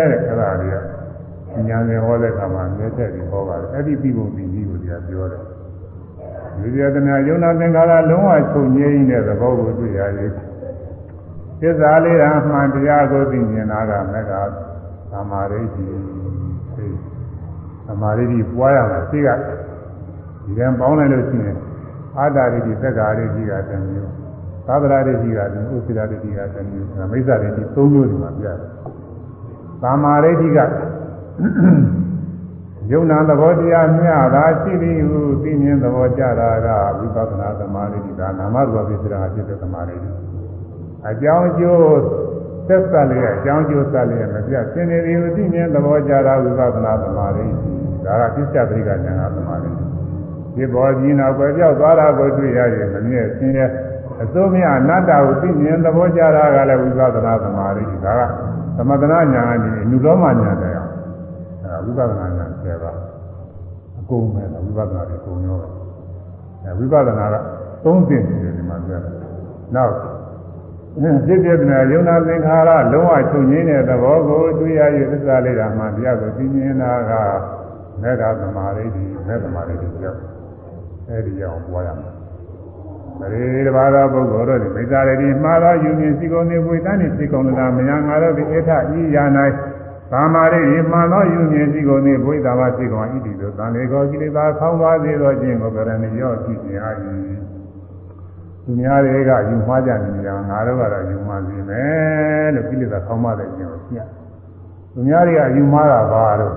တဲ့အဲ့ဒါတွေကဉာဏ်နဲ့ဟောတဲ့အခါမှာမြဲတဲ့ပြီးဟောပါတယ်အဲ့ဒီပြီးပုံပြီးပြီးကိုတရားပြောတယ်ဒီပြဒနာယုံနာသင်္ခါရလုံးဝချုပ်ငြိမ်းတဲ့သဘောကိုတွေ့ရရေးသစ္စာလေးဟာမှန်တရားကိုသိမြင်တာကမက သမာဓိရှိသမာဓိကြီးပွားရမှာသိကဒီကံပေါင်းလိုက်လို့ရှိရင်အာတာရိတိသက္ကာရိတိကတမျိုးသာသရာရိတိကတမျိုးဥစ္စာရိတိကတမျိုးမိစ္ဆာရိတိ၃မျိုးဒီမှာပြရတယ်သမာဓိတိကယုံနာသဘောတရားမျှတာရှိသည်ဟုသိမြင်သဘောကြတာကဝိပဿနာသမာဓိဒါနာမရူပပိစ္ဆရာဖြစ်တဲ့သမာဓိအကြောင်းကျိုး သက်သက်လေးအကြောင်းကျိုးသက်လေးမပြစင်နေသည်ဟုသိမြင်သဘောကြတာဝိပဿနာသမာဓိဒါကပစ္စယပရိကဉာဏ်သမာဓိဒီဘောကြီးနောက်ပဲပြောက်သွားတာကိုတွေ့ရရင်မမြဲဆင်းရဲအစိုးမအနတ္တကိုသိမြင်သဘောကြတာကလည်းဝိပဿနာသမာဓိဒါကသမထနာဉာဏ်ဒီအနုလောမဉာဏ်တရားအဲဝိပဿနာဉာဏ်10ပါးအကုန်ပဲဝိပဿနာတွေအကုန်ရောအဲဝိပဿနာက3သင်တယ်ဒီမှာပြောတယ်နောက် ဖြစ်ဖြစ်တဲ့ယုံနာသင်္ခါရလုံးဝချုပ်ငြိမ်းတဲ့သဘောကိုတွေ့ရရသစ္စာလေးကမှတရားကိုသိမြင်တာကမေဃသမာဓိဒီမေဃသမာဓိဒီကြောင့်အဲဒီရောက်ပွားရမှာပရိတဘာသောပုဂ္ဂိုလ်တို့ဒီမိစ္ဆာရတိမှားသောယူမြင်စီကုံနေဝိတန်းနေစီကုံလာမယံငါတို့ဒီအထဤယာ၌သမာရိတိမှန်သောယူမြင်စီကုံနေဘုရားဘာစီကုံဣတိတို့တန်လေကောကိလေသာဆောင်းပါစေသောခြင်းကိုကရဏီရောကြည့်ခြင်းအာ၏ သူများတွေကယူမှားကြနေကြငါတို့ကတော့ယူမှားစီမယ်လို့ကိလေသာဆောင်းပါတဲ့ခြင်းကိုပြသူများတွေကယူမှားတာဘာလို့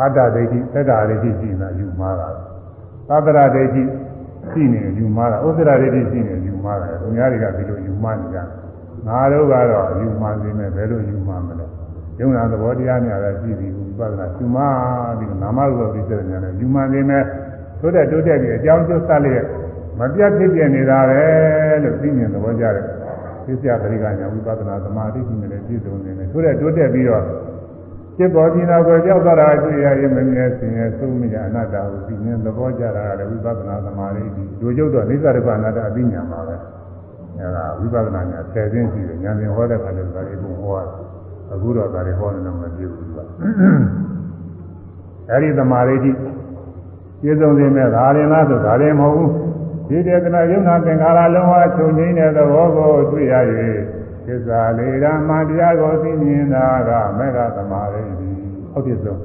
အတ္တဒိဋ္ဌိသက္ကာဒိဋ္ဌိရှိနေတာယူမှားတာသတ္တရဒိဋ္ဌိရှိနေယူမှားတာဥစ္စရာဒိဋ္ဌိရှိနေယူမှားတယ်သူများတွေကဒီလိုယူမှားနေကြငါတို့ကတော့ယူမှားစီမယ်ဘယ်လိုယူမှားမလဲယုံနာသဘောတရားများလည်းရှိပြီးဝိပဿနာယူမှားပြီးနာမရူပပိစ္ဆေဉာဏ်နဲ့ယူမှားနေမယ်ထို့တဲ့တိုးတက်ပြီးအကြောင်းကျိုးဆက်လျက် မပြတ်ဖြစ်ပြနေတာပဲလို့သိမြင်သဘောကြတယ်သိစရာပရိက္ခညာဝိပဿနာသမာဓိရှိနေတယ်ပြည့်စုံနေတယ်ထို့တဲ့တိုးတက်ပြီးတော့จิตပေါ်ကျင်နာကိုကြောက်တာတွေ့ရရင်မမြဲစင်ရဲ့သုံးမြအနတ္တကိုသိမြင်သဘောကြတာလည်းဝိပဿနာသမာဓိဒီတို့ကျုပ်တော့နိစ္စဒုက္ခအနတ္တအသိဉာဏ်ပါပဲအဲဒါဝိပဿနာဉာဏ်ဆယ်သိရှိတယ်ဉာဏ်ရှင်ဟောတဲ့ခါကျတော့ဒါတွေဘုံဟောအခုတော့ဒါတွေဟောနေတော့မပြည့်ဘူးကွာအဲဒီသမာဓိတိပြည့်စုံစေမဲ့ဒါရင်လားဆိုဒါရင်မဟုတ်ဘူး ဒီတေသနာယုံနာသင်္ခါရလုံးဝချုပ်ငြိမ်းတဲ့သဘောကိုတွေ့ရ၍သစ္စာလေးဓမ္မတရားကိုသိမြင်တာကမေဃသမာဓိတိဟုတ်ပြီဆုံး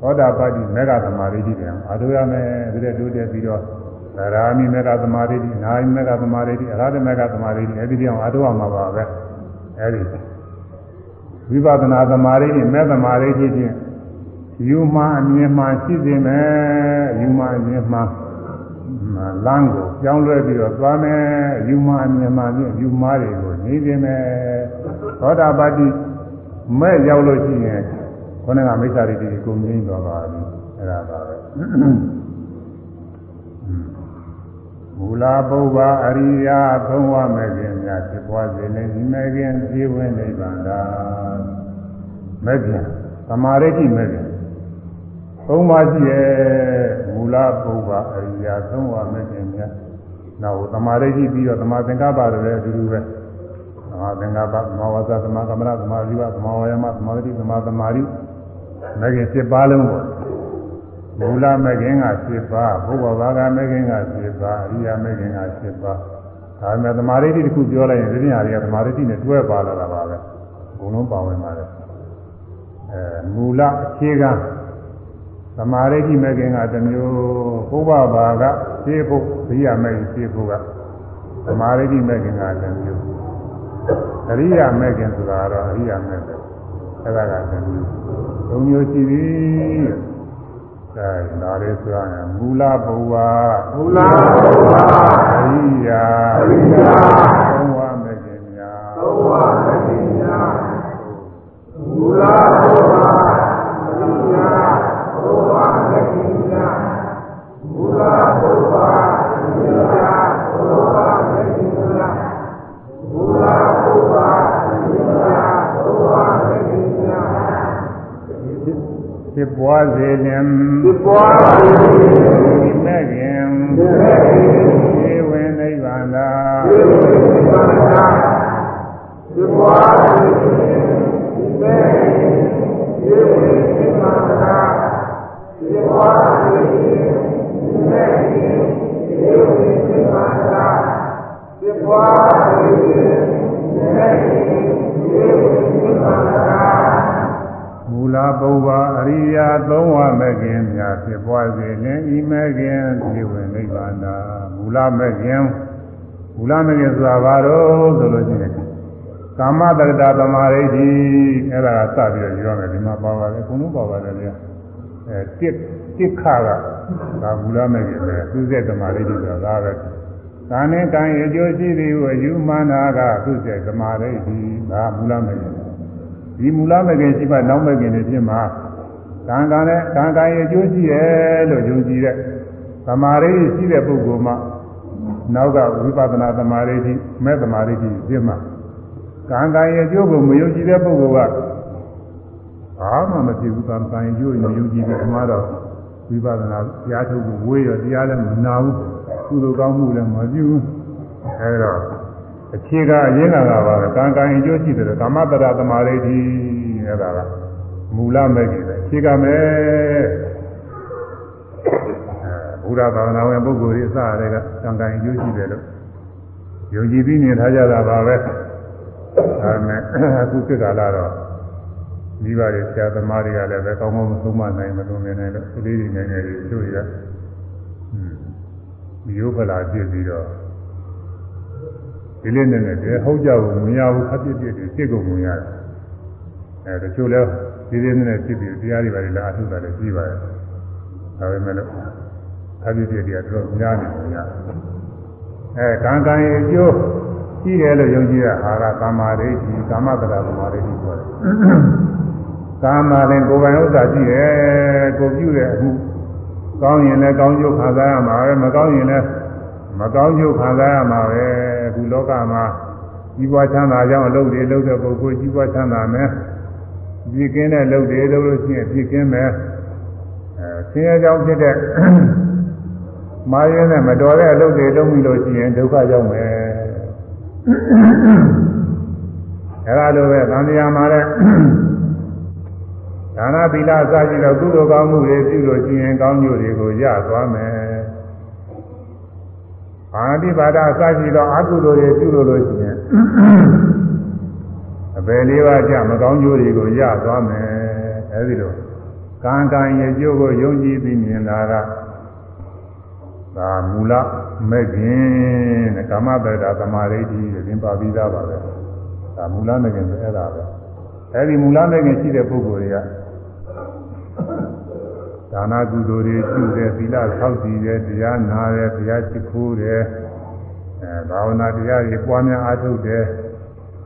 သောတာပတိမေဃသမာဓိတိတယ်အထုရမယ်ဒီတဲ့တိုးတက်ပြီးတော့သရာမိမေဃသမာဓိတိနာယမေဃသမာဓိတိအရဟတမေဃသမာဓိတိအဲဒီပြောင်းအထုရမှာပါပဲအဲဒီဝိပဿနာသမာဓိတိမေသမာဓိတိဖြင့်ယူမှအမြင်မှရှိစေမယ်ယူမှအမြင်မှ လမ်းကိုကြောင်းလွဲပြီးတော့သွားမယ်ယူမှအမြင်မှဖြင့်ယူမှတွေကိုနေစေမယ်သောတာပတိမဲ့ရောက်လို့ရှိရင်ခေါင်းကမိစ္ဆာရိတိကိုငြိမ်းသွားပါပြီအဲ့ဒါပါပဲမူလာပုဗ္ဗအရိယာသုံးဝမဲ့ခြင်းများဖြစ်ပွားစေနေဒီမဲ့ခြင်းဖြည့်ဝင်နိဗ္ဗာန်သာမဲ့ခြင်းသမာဓိတိမဲ့ခြင်း သုံးပါးရှိရဲ့မူလာပုဗ္ဗအရိယာသုံးဝမဲ့ခြင်းများနောက်သမာဓိတိပြီးတော့သမာသင်္ကပ္ပလည်းအတူတူပဲသမာသင်္ကပ္ပသမာဝါစာသမာကမ္မရသမာဓိဝသမာဝါယမသမာဓိသမာသမာဓိမဂ္ဂင်7ပါးလုံးပေါ့မူလမဂ္ဂင်က7ပါးဘုဘဘာဂမဂ္ဂင်က7ပါးအရိယာမဂ္ဂင်က7ပါးဒါပေမဲ့သမာဓိတိတစ်ခုပြောလိုက်ရင်ဒီညာတွေကသမာဓိတိနဲ့တွဲပါလာတာပါပဲဘုံလုံးပါဝင်ပါတယ်အဲမူလအခြေခံ သမာဓိတိမဂ္ဂင်ကတစ်မျိုးဘုဘဘာဂရှင်းဖို့အရိယာမဂ္ဂင်ရှင်းဖို့ကသမာဓိတိမဂ္ဂင်ကတစ်မျိုးအရိယာမဂ္ဂင်ဆိုတာကတော့အရိယာမဂ္ဂင်အဲ့ဒါကလည်းသုံးမျိုးရှိပြီအဲဒါလေးဆိုရရင်မူလဘဝမူလဘုရားအရိယာအရိယာသုံးဝမဂ္ဂင်များသောဝမတိညာမူလဘုရား ဖြစ်ပွားစေလင်ဒီပွားပါလေဒီမဲ့ခင်ဒီမဲ့ခင်ဒီဝင်နိဗ္ဗာန်သာဒီပါတာဒီပွားပါလေဒီမဲ့ခင်ဒီဒီပါတာဒီပွားပါလေဒီမဲ့ခင်ဒီဒီပါတာဒီပွားပါလေဒီမဲ့ခင် ဒီဒီပါတာမူလဘုရားအရိယာသုံးဝမဂ္ဂင်များဖြစ်ပွားစေလင်ဤမဂ္ဂင်ဒီဝင်နိဗ္ဗာန်သာမူလမဂ္ဂင်မူလမဂ္ဂင်ဆိုတာဘာလို့ဆိုလို့ရှိရင်ကာမတက္ကတာသမာဓိတိအဲ့ဒါကစပြီးတော့ပြောမယ်ဒီမှာပါပါတယ်ဘုံလုံးပါပါတယ်ဗျာအဲတစ် တစ်ခါကဒါမူလမဂ္ဂင်ပဲသူစက်သမာဓိတိဆိုတာဒါပဲကာနဲ့ကံရကြိုးရှိသည်ဟုအယူမှန်တာကသူစက်သမာဓိတိဒါမူလမဂ္ဂင်ဒီမူလမဂ္ဂင်ရှိမှနောက်မဂ္ဂင်တွေဖြစ်မှာကံကံနဲ့ကံကံရကြိုးရှိတယ်လို့ယုံကြည်တဲ့သမာဓိရှိတဲ့ပုဂ္ဂိုလ်မှနောက်ကဝိပဿနာသမာဓိတိမဲ့သမာဓိတိဖြစ်မှာကံကံရဲ့အကျိုးကိုမယုံကြည်တဲ့ပုဂ္ဂိုလ်ကဘာမှမဖြစ်ဘူးကံကံရဲ့အကျိုးကိုမယုံကြည်ဘူးဒီမှာတော့ ဝိပဿနာတရားထုတ်ဖို့ဝေးရတရားလည်းမနာဘူးကုသိုလ်ကောင်းမှုလည်းမပြုဘူးအဲဒါအခြေကအရင်းကကပါပဲကံကံရဲ့အကျိုးရှိတယ်ကာမတရသမာဓိတိအဲဒါကမူလမဲ့ကြီးပဲအခြေကမဲ့အဲဘုရားသာသနာဝင်ပုဂ္ဂိုလ်တွေအစရတဲ့ကကံကံရဲ့အကျိုးရှိတယ်လို့ယုံကြည်ပြီးနေထားကြတာပါပဲဒါနဲ့အခုခေတ်ကာလတော့ မိဘတွေဆရာသမားတွေကလည်းပဲကောင်းကောင်းမဆုံးမနိုင်မလို့နေနေလို့ကလေးတွေငယ်ငယ်တွေတို့ရอืมမျိုးဖလာပြစ်ပြီးတော့ဒီလေးနဲ့နဲ့တည်းဟုတ်ကြဘူးမရဘူးအပြစ်ပြစ်တွေစိတ်ကုန်မရတယ်အဲတချို့လဲဒီလေးနဲ့နဲ့ပြစ်ပြီးတရားတွေပါလေအထုတာလည်းပြီးပါတယ်ဒါပေမဲ့လို့အပြစ်ပြစ်တွေကတော်တော်များနေတယ်ညာအဲကံကံရဲ့အကျိုးရှိတယ်လို့ယုံကြည်တဲ့အာရကာမရိဋ္ဌိကာမတရာကာမရိဋ္ဌိဆိုတယ်။ ကာမရင်ကိုယ်ပိုင်ဥစ္စာရှိတယ်ကိုပြုတဲ့အမှုကောင်းရင်လည်းကောင်းကျိုးခံစားရမှာပဲမကောင်းရင်လည်းမကောင်းကျိုးခံစားရမှာပဲအခုလောကမှာကြီးပွားချမ်းသာကြောင်းအလုပ်တွေလုပ်တဲ့ပုဂ္ဂိုလ်ကြီးပွားချမ်းသာမယ်။ပြည့်ကင်းတဲ့လုပ်တွေလုပ်လို့ရှိရင်ပြည့်ကင်းမယ်။အဲဆင်းရဲကြောင်းဖြစ်တဲ့မာရင်းနဲ့မတော်တဲ့အလုပ်တွေလုပ်ပြီးလို့ရှိရင်ဒုက္ခရောက်မယ်။အဲဒါလိုပဲသံဃာမှာလည်း ဒါနသီလအစရှိတော့ကုသိုလ်ကောင်းမှုတွေပြုလို့ရှိရင်ကောင်းကျိုးတွေကိုရသွားမယ်။အာတိပါဒအစရှိတော့အကုသိုလ်တွေပြုလို့လို့ရှိရင်အပေလေးပါးကြမကောင်းကျိုးတွေကိုရသွားမယ်။အဲဒီလိုကံကံရဲ့ကျိုးကိုယုံကြည်ပြီးမြင်တာကဒါမူလမဲ့ခင်တဲ့ကာမတ္တသမာဓိတိတဲ့သင်ပါပြီးသားပါပဲဒါမူလမဲ့ခင်ဆိုအဲ့ဒါပဲအဲဒီမူလမဲ့ခင်ရှိတဲ့ပုဂ္ဂိုလ်တွေက ဒါနာကုသိုလ်တွေပြုတယ်သီလဆောက်တည်တယ်တရားနာတယ်ဘုရားရှိခိုးတယ်အဲဘာဝနာတရားတွေပွားများအားထုတ်တယ်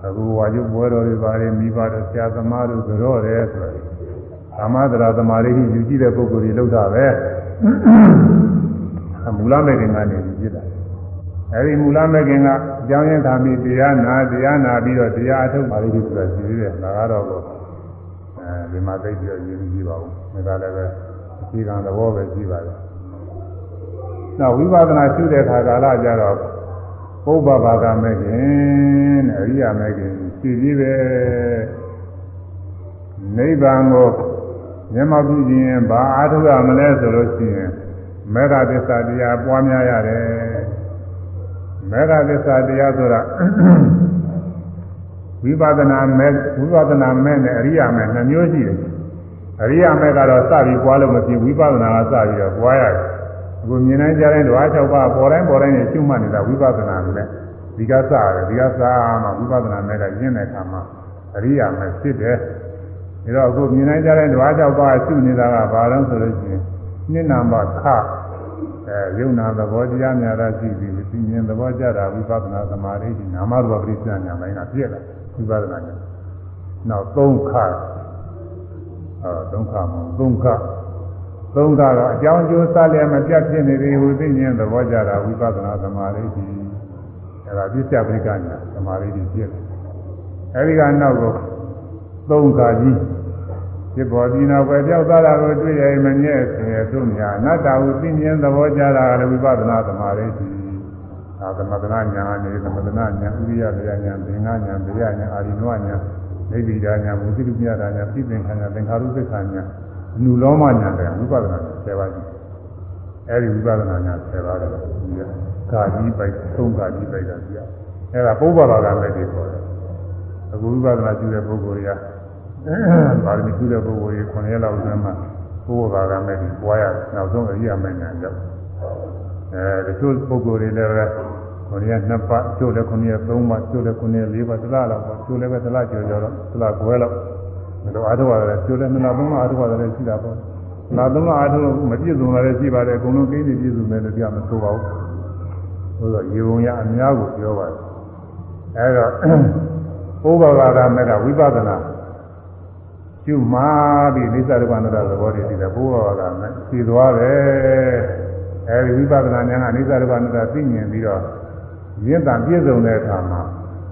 အခုဝါကျုပ်ပွဲတော်တွေပါတယ်မိဘတို့ဆရာသမားတို့ကြောတယ်ဆိုတော့ကာမတ္တသမာဓိတိယူကြည့်တဲ့ပုဂ္ဂိုလ်တွေလောက်တာပဲမူလမဲ့ခင်ကနေပြီးဖြစ်တာအဲဒီမူလမဲ့ခင်ကအကြောင်းရင်းသာမိတရားနာတရားနာပြီးတော့တရားအထုတ်ပါလိမ့်လို့ဆိုတာရှိသေးတယ်ဒါကတော့အဲဒီမှာသိပြီးတော့ရင်းကြည့်ပါဦးဒါကလည်းပဲအ ခြေခံသဘောပဲရှိပါတယ်နောက်ဝိပဿနာရှုတဲ့အခါကာလကြတော့ပုဗ္ဗဘာကမဲ့ခင်တဲ့အရိယာမဲ့ခင်ရှိပြီးပဲနိဗ္ဗာန်ကိုမျက်မှောက်ပြုခြင်းဘာအားထုတ်ရမလဲဆိုလို့ရှိရင်မေဃသစ္စာတရားပွားများရတယ်မေဃသစ္စာတရားဆိုတာဝိပဿနာမဲ့ဝိပဿနာမဲ့နဲ့အရိယာမဲ့နှမျိုးရှိတယ် အရိယာမဲ့ကတော့စပြီးပွားလို့မဖြစ်ဝိပဿနာကစပြီးတော့ပွားရတယ်အခုမြင်နိုင်ကြတဲ့ဓဝါ၆ပါးပေါ်တိုင်းပေါ်တိုင်းနဲ့ရှုမှတ်နေတာဝိပဿနာမဲ့ဒီကစရတယ်ဒီကစမှဝိပဿနာမဲ့ကကျင့်တဲ့အခါမှာအရိယာမဲ့ဖြစ်တယ်တော့အခုမြင်နိုင်ကြတဲ့ဓဝါကြောက်ပါရှုနေတာကဘာလို့ဆိုလို့ရှိရင်နှစ်နာမခအဲယုံနာသဘောတရားများတာရှိပြီးသိမြင်သဘောကြတာဝိပဿနာသမာဓိဒီနာမသဘောပရိစ္ဆာညာပိုင်းကပြည့်လာဝိပဿနာညာနောက်သုံးခ အဲသုံးခမသုံးခသုံးခတော့အကြောင်းကျိုးစလည်းမပြတ်ဖြစ်နေသေးဘူးသိမြင်သဘောကြတာဝိပဿနာသမာဓိဒီအဲဒါပြစ္ဆပရိက္ခညာသမာဓိဒီပြည့်လာအဲဒီကနောက်ကိုသုံးခကြီးဖြစ်ပေါ်ပြီးနောက်ပဲပြောက်သွားတာကိုတွေ့ရမမြဲဆင်းရဲသို့များအနတ္တဟုသိမြင်သဘောကြတာလည်းဝိပဿနာသမာဓိရှိအာသမထနာညာနေသမထနာညာဥရိယဗျာညာသင်္ဃညာဗျာညာအာရိနဝညာ နေဗိဒာညာမုသိတုမြတာညာပြိသင်္ခညာသင်္ခါရုပ္ပခညာအနုလောမညာတဲ့ဝိပဿနာ10ပါးရှိအဲဒီဝိပဿနာညာ10ပါးတော့ဒီကကာကြီးပိုက်သုံးကာကြီးပိုက်ကပြအဲဒါပုဗ္ဗဘာကမဲ့ဒီခေါ်တယ်အခုဝိပဿနာရှိတဲ့ပုဂ္ဂိုလ်တွေကပါရမီကျူတဲ့ပုဂ္ဂိုလ်ကြီး9ရက်လောက်အတွင်းမှာဘုရားဘာကမဲ့ဒီပွားရနောက်ဆုံးအရိယာမင်းညာရောက်အဲတချို့ပုဂ္ဂိုလ်တွေလည်း ပဲ9ရက်2ပတ်ကျို့လည်း9ရက်3ပတ်ကျို့လည်း9ရက်4ပတ်တစ်လလောက်ပေါ့ကျို့လည်းပဲတစ်လကျော်ကျော်တော့တစ်လခွဲလောက်မလို့အားထုတ်ရတယ်ကျို့လည်း2လ3လအားထုတ်ရတယ်ရှိတာပေါ့နာသုံးလအားထုတ်မပြည့်စုံတာလည်းရှိပါတယ်အကုန်လုံးကိန်းနေပြည့်စုံတယ်လို့ပြမဆိုပါဘူးဆိုတော့ရေပုံရအများကိုပြောပါတယ်အဲတော့ဘုရားဘာကမဲ့ကဝိပဿနာကျွမာပြီးနိစ္စရူပနာသဘောတည်းဒီကဘိုးဘဝကနဲ့ဖြည်သွားတယ်အဲဒီဝိပဿနာဉာဏ်ကနိစ္စရူပနာသိမြင်ပြီးတော့ ရင့်တန်ပြည့်စုံတဲ့အခါမှာ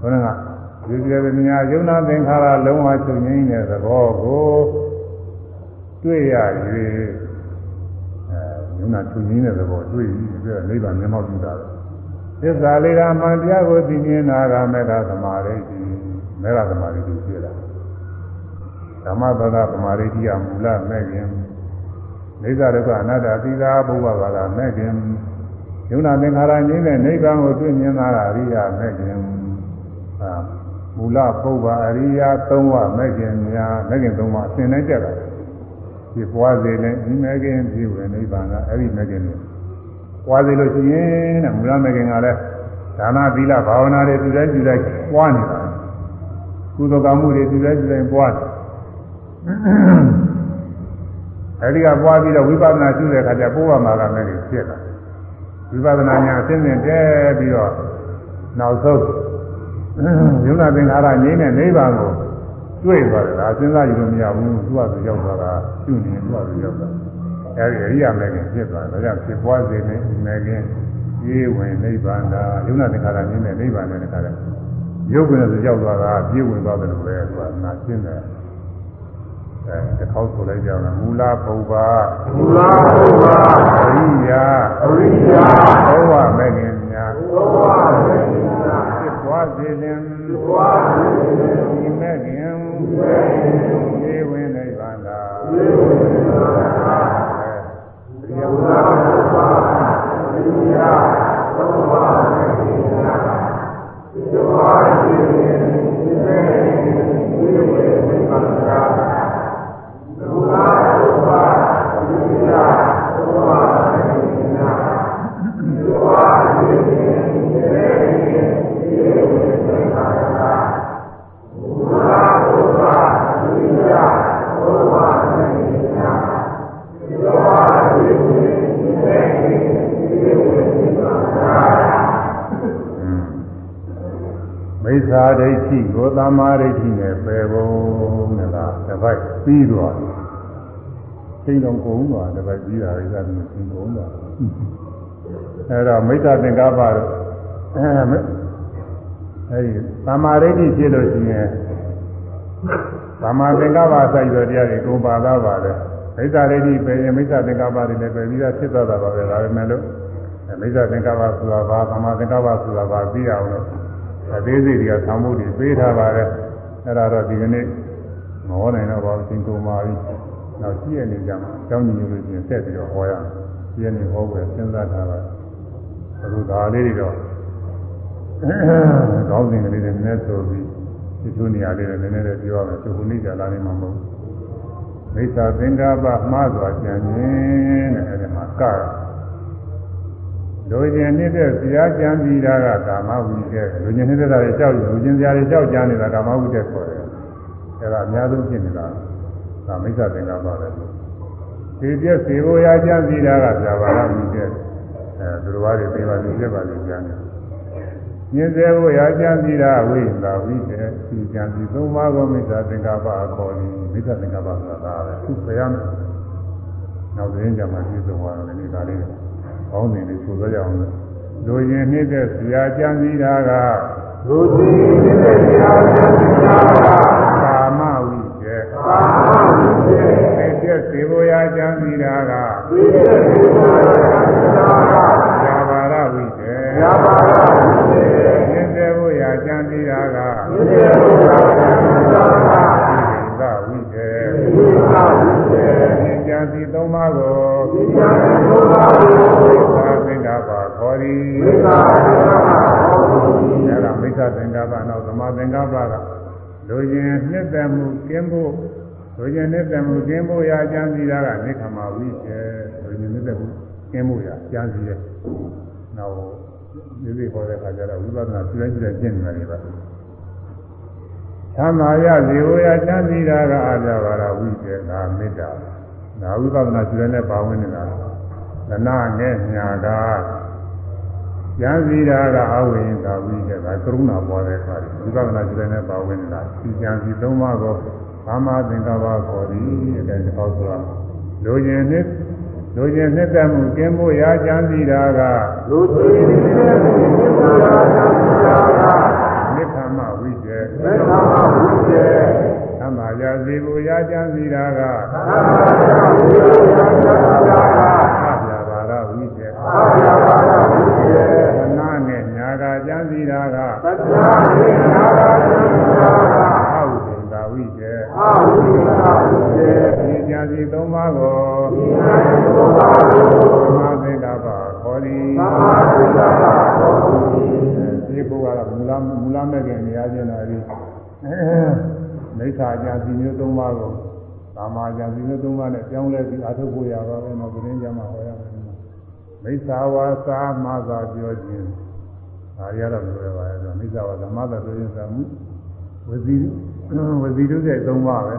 ဘုရားကဒီကြယ်မြာယုံနာသင်္ခါရလုံးဝချုပ်ငြိမ်းတဲ့သဘောကိုတွေ့ရ၍အဲယုံနာချုပ်ငြိမ်းတဲ့သဘောတွေ့ပြီးပြီးတော့နိဗ္ဗာန်မျက်မှောက်ပြုတာပဲသစ္စာလေးကမှန်တရားကိုသိမြင်တာကမေတ္တာသမာဓိမေတ္တာသမာဓိကိုဖြစ်တာဓမ္မပဒသမာဓိတိယမူလမဲ့ခင်နေသဒုက္ခအနတ္တသီသာဘုရားဘာသာမဲ့ခင် ယုံနာသင်္ခါရငြိမ်းတဲ့နိဗ္ဗာန်ကိုတွေ့မြင်တာကအရိယာမဲ့ခင်အာမူလပုဗ္ဗအရိယာ၃ဝမဲ့ခင်များမဲ့ခင်၃ဝအစဉ်တိုင်းတက်တာဒီပွားစေနဲ့ဒီမဲ့ခင်ဖြစ်ဝင်နိဗ္ဗာန်ကအဲ့ဒီမဲ့ခင်တွေပွားစေလို့ရှိရင်တဲ့မူလမဲ့ခင်ကလည်းဒါနသီလဘာဝနာတွေသူတိုင်းသူတိုင်းပွားနေတာကုသိုလ်ကောင်းမှုတွေသူတိုင်းသူတိုင်းပွားတယ်အဲဒီကပွားပြီးတော့ဝိပဿနာရှုတဲ့အခါကျပိုးဝမာကမဲ့တွေဖြစ်လာ ဝိပဿနာညာအသိဉာဏ်တဲပြီးတော့နောက်ဆုံးယုံနာသင်္ခါရငြိမ်းတဲ့နိဗ္ဗာန်ကိုတွေ့သွားတယ်ဒါစဉ်းစားကြည့်လို့မရဘူးသူကသူရောက်သွားတာရှုနေသူကသူရောက်တာအဲဒီအရိယာမဲ့ခင်ဖြစ်သွားတယ်ဒါကြောင့်ဖြစ်ပွားစေနေမဲ့ခင်ပြေးဝင်နိဗ္ဗာန်သာယုံနာသင်္ခါရငြိမ်းတဲ့နိဗ္ဗာန်နဲ့တခါတည်းရုပ်ဝင်ဆိုရောက်သွားတာပြေးဝင်သွားတယ်လို့ပဲသူကနာရှင်းတယ် အဲတစ်ခေါက်ဆိုလိုက်ကြအောင်မူလဘုရားမူလဘုရားအရိယာအရိယာဘဝမဲ့ခင်များဘဝမဲ့ခင်များဖြစ်ပွားစေခြင်းဖြစ်ပွားစေခြင်းဒီမဲ့ခင်ဒီမဲ့ခင်ေဝင်နိဗ္ဗာန်သာေဝင်နိဗ္ဗာန်သာမူလဘုရားအရိယာဘဝမဲ့ခင်များဖြစ်ပွားစေခြင်းဒီမဲ့ခင်ဒီဝင်နိဗ္ဗာန်သာမိစ္ဆာ ဒိဋ္ဌိကိုသမာဓိဋ္ဌိနဲ့ပယ်ဖို့နဲ့လားတစ်ပိုက်ပြီးသွားတယ် ချိန်တော်ကုန်သွားတစ်ပိုက်ပြီးတာရိသတိချိန်ကုန်သွားအဲတော့မိစ္ဆာသင်္ကပ္ပတော့အဲဒီသမာဓိဋ္ဌိဖြစ်လို့ရှိရင်သမာသင်္ကပ္ပစိုက်ရတရားတွေကုန်ပါသားပါတယ်မိစ္ဆာဒိဋ္ဌိပယ်ရင်မိစ္ဆာသင်္ကပ္ပတွေလည်းပယ်ပြီးသားဖြစ်သွားတာပါပဲဒါပေမဲ့လို့မိစ္ဆာသင်္ကပ္ပဆိုတာဘာသမာသင်္ကပ္ပဆိုတာဘာသိအောင်လို့အသေးစိတ်တွေကသံမှုတွေပေးထားပါတယ်အဲ့ဒါတော့ဒီကနေ့မဟောနိုင်တော့ပါဘူးသင်ကုန်ပါပြီ နောက်ရှိရနေကြမှာအကြောင်းညွှန်လို့ရှိရင်ဆက်ပြီးတော့ဟောရမယ်ရှိရနေဟောဖို့စဉ်းစားထားပါအခုဒါလေးတွေတော့ကောင်းစဉ်ကလေးတွေနည်းနည်းဆိုပြီးဒီလိုနေရာလေးတွေနည်းနည်းလေးပြောရမယ်သူခုနေ့ကြာလာနေမှာမဟုတ်မိစ္ဆာသင်္ကပ္ပမှားစွာကြံခြင်းတဲ့အဲ့ဒီမှာကလူကျင်နေတဲ့ဇာကြံပြီးတာကကာမဝိတက်လူကျင်နေတဲ့တာတွေကြောက်လူကျင်ဇာတွေကြောက်ကြနေတာကာမဝိတက်ခေါ်တယ်အဲ့ဒါအများဆုံးဖြစ်နေတာ ဒါမိစ္ဆာသင်္ကပ္ပပဲဒီပြည့်စေဖို့ရာကြံစီတာကပြပါရမိတဲ့အဲသူတော်ဘာတွေပြေပါလိမ့်ပြပါလိမ့်ကြတယ်ညင်စေဖို့ရာကြံစီတာဝိသာဝိတဲ့ဒီကြံစီသုံးပါးကိုမိစ္ဆာသင်္ကပ္ပအခေါ်ပြီးမိစ္ဆာသင်္ကပ္ပဆိုတာပဲသူပြရမယ်နောက်သတင်းကြမှာပြည့်စုံသွားတယ်ဒီကလေးကောင်းတယ်လို့ဆိုကြရအောင်လူရင်နှိမ့်တဲ့ဆရာကြံစီတာကလူကြီးနေတဲ့ဆရာများ ကြံစီတာကဒီတဲ့ဆရာများကဇာဘာရဝိကျေရပါလားဒီညင်စေဖို့ရာကြံစီတာကတဲ့ဆရာများကသဝိကျေဒီသာဒီတဲ့ဉာဏ်ကြံစီသုံးပါးကိုဒီဉာဏ်ကိုပါလို့သာသင်္ကပ္ပခေါ်သည်ဝိသာရဟောဒီအဲဒါမိစ္ဆာသင်္ကပ္ပနောက်သမာသင်္ကပ္ပကလူရင်နှစ်သက်မှုကင်းဖို့ လူရင်နှစ်သက်မှုကင်းဖို့ရာကြံစီတာကနိခမဝိကျေလူရင်နှစ်သက်မှုကင်းဖို့ရာကြံစီရဲ့နောက်ဒီလိုခေါ်တဲ့အခါကျတော့ဝိပဿနာပြုလိုက်ပြုလိုက်ကျင့်နေတယ်ပါသမာယဇေဝယချမ်းစီတာကအာပြပါရဝိကျေဒါမေတ္တာဒါဝိပဿနာပြုလိုက်တဲ့ပါဝင်နေတာသနာငဲ့ညာကဉာဏ်စီတာကအဝိဉ္ဇာဝိကျေဒါကရုဏာပေါ်တဲ့အခါဝိပဿနာပြုလိုက်တဲ့ပါဝင်နေတာဒီဉာဏ်စီသုံးပါးကို ဘာမသင်္ကပ္ပခေါ်သည်အဲဒါကြောင့်ဆိုတာလူကျင်နှစ်လူကျင်နှစ်သက်မှုကင်းဖို့ရာဉာဏ်စီတာကလူကြီးနေတဲ့ဆရာများကနိခမဝိကျေမေတ္တာဘုရားသမာယာစီကိုရာဉာဏ်စီတာကသာသာဝိသာရများကသဗျာပါရဝိကျေအာရပါလားဘုရားသနာနဲ့ညာကဉာဏ်စီတာကသတ္တဝါတွေနာဂာများကအဝိသင်္ကာဝိ ကျေအာဝိသာဘုရားဒီဉာဏ်စီသုံးပါးကိုဒီဉာဏ်ကိုပါလို့သမာသင်္ကပ္ပခေါ်သည်သာမသစ္စာတော်မူသည်ဒီဘုရားကမူလမူလမဲ့ခင်နေရာချင်းလာပြီးမိစ္ဆာဉာဏ်စီမျိုးသုံးပါးကိုသမာဉာဏ်စီမျိုးသုံးပါးနဲ့ပြောင်းလဲပြီးအထုတ်ဖို့ရပါပဲနော်ဒီရင်ကြမှာဟောရမယ်မိစ္ဆာဝါစာမသာပြောခြင်းဒါရတော့ပြောရပါရဲ့ဆိုမိစ္ဆာဝါစာမသာပြောခြင်းဆိုမှုဝစီ ဝစီတုတဲ့သုံးပါပဲ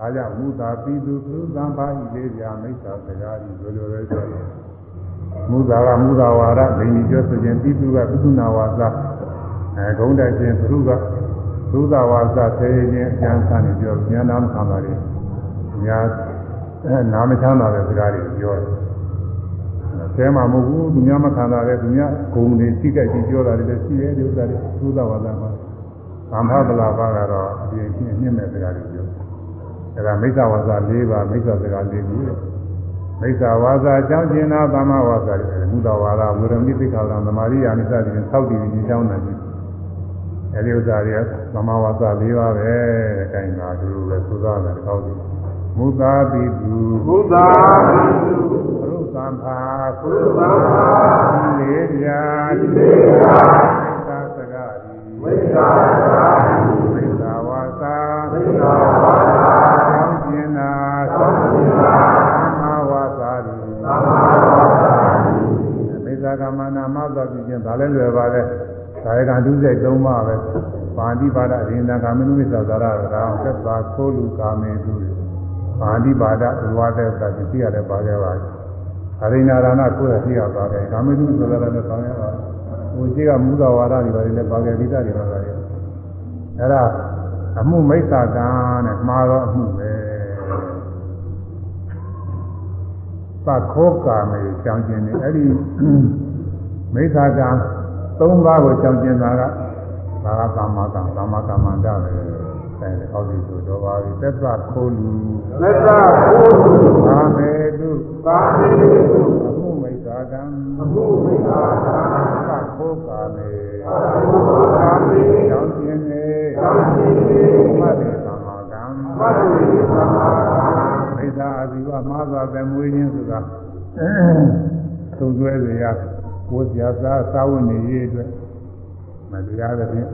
အားကြောင့်မူတာပိတုသုသံပါဠိလေးပြမိစ္ဆာစကားကြီးလိုလိုပဲဆိုရင်မူတာကမူတာဝါဒဒိဋ္ဌိပြောဆိုခြင်းပိတုကသုနာဝါစာအဲဂုံးတိုက်ခြင်းဘုရုကသုသာဝါစာဆေးခြင်းအကျမ်းစာနေပြောဉာဏ်နာမခံပါလေညာအဲနာမချမ်းသာတဲ့စကားတွေပြောတယ်ဆဲမှာမဟုတ်ဘူးသူများမခံတာလေသူများဂုံတွေစိတ်ကြိုက်ပြီးပြောတာတွေလည်းရှိတယ်ဒီဥစ္စာတွေသုသာဝါစာမှာ ဗမ္မဗလာပါကတော့အပြင်ချင်းညှင့်မဲ့စကားတွေပြောအဲဒါမိစ္ဆာဝါစာ၄ပါးမိစ္ဆာစကား၄ခုတဲ့မိစ္ဆာဝါစာအကြောင်းကျင်နာသမ္မာဝါစာတွေမူတာဝါဒဝေရမိသိက္ခာလံသမာရိယာနိစ္စတွေသောက်တည်ပြီးအကြောင်းနိုင်တယ်အဲဒီဥစ္စာတွေကသမ္မာဝါစာ၄ပါးပဲတဲ့အဲဒါသူတို့လည်းသုသာတယ်သောက်တည်မူတာပိတုဘုရားပရုသံဖာဘုရားလေးပြာဒီလေးကမိစ္ဆာစကား ဝိသာရာမိစ္ဆာဝါစာဝိသာဝါဒသောင်းကျင်နာသောတိသာသမဝါစာတိသမ္မာဝါဒမိစ္ဆာကမ္မနာမသောပြုခြင်းဒါလည်းလွယ်ပါလေဒါရကဒုစိတ်၃ပါးပဲပါဠိပါဒအရင်ကာမနုမိစ္ဆာသာရကောင်သက်သာခိုးလူကာမေသူပါဠိပါဒဥဝါဒသတိသိရတယ်ပါခဲ့ပါအရိညာရဏကိုယ်ရသိရပါခဲ့ကာမေသူသာရနဲ့ဆောင်ရပါ ဟိုရှိကမူတော်ဝါဒတွေပါလေပါခဲ့ဒီတာတွေပါခဲ့အဲ့ဒါအမှုမိစ္ဆာကံနဲ့မှားတော့အမှုပဲသခောကာမေကြောင်းကျင်နေအဲ့ဒီမိစ္ဆာကံ၃ပါးကိုကြောင်းကျင်တာကဘာကကာမကံကာမကမ္မန္တပဲဆိုင်တယ်အောက်ဒီဆိုတော့ပါပြီသက်သခိုးလူမေတ္တာဘုရားသာမေတုသာမေတုအမှုမိစ္ဆာကံအမှုမိသာသာ သခောကာမေဘုရားမေကြောင်းကျင်နေသာမေတိမတ္တိကာမကံမတ္တိသမ္မာမိစ္ဆာအစီဝမှားစွာသမွေးခြင်းဆိုတာသုံးသွဲစရာကိုယ်စရာစားစာဝတ်နေရေးအတွက်မတရားတဲ့ဖြင့်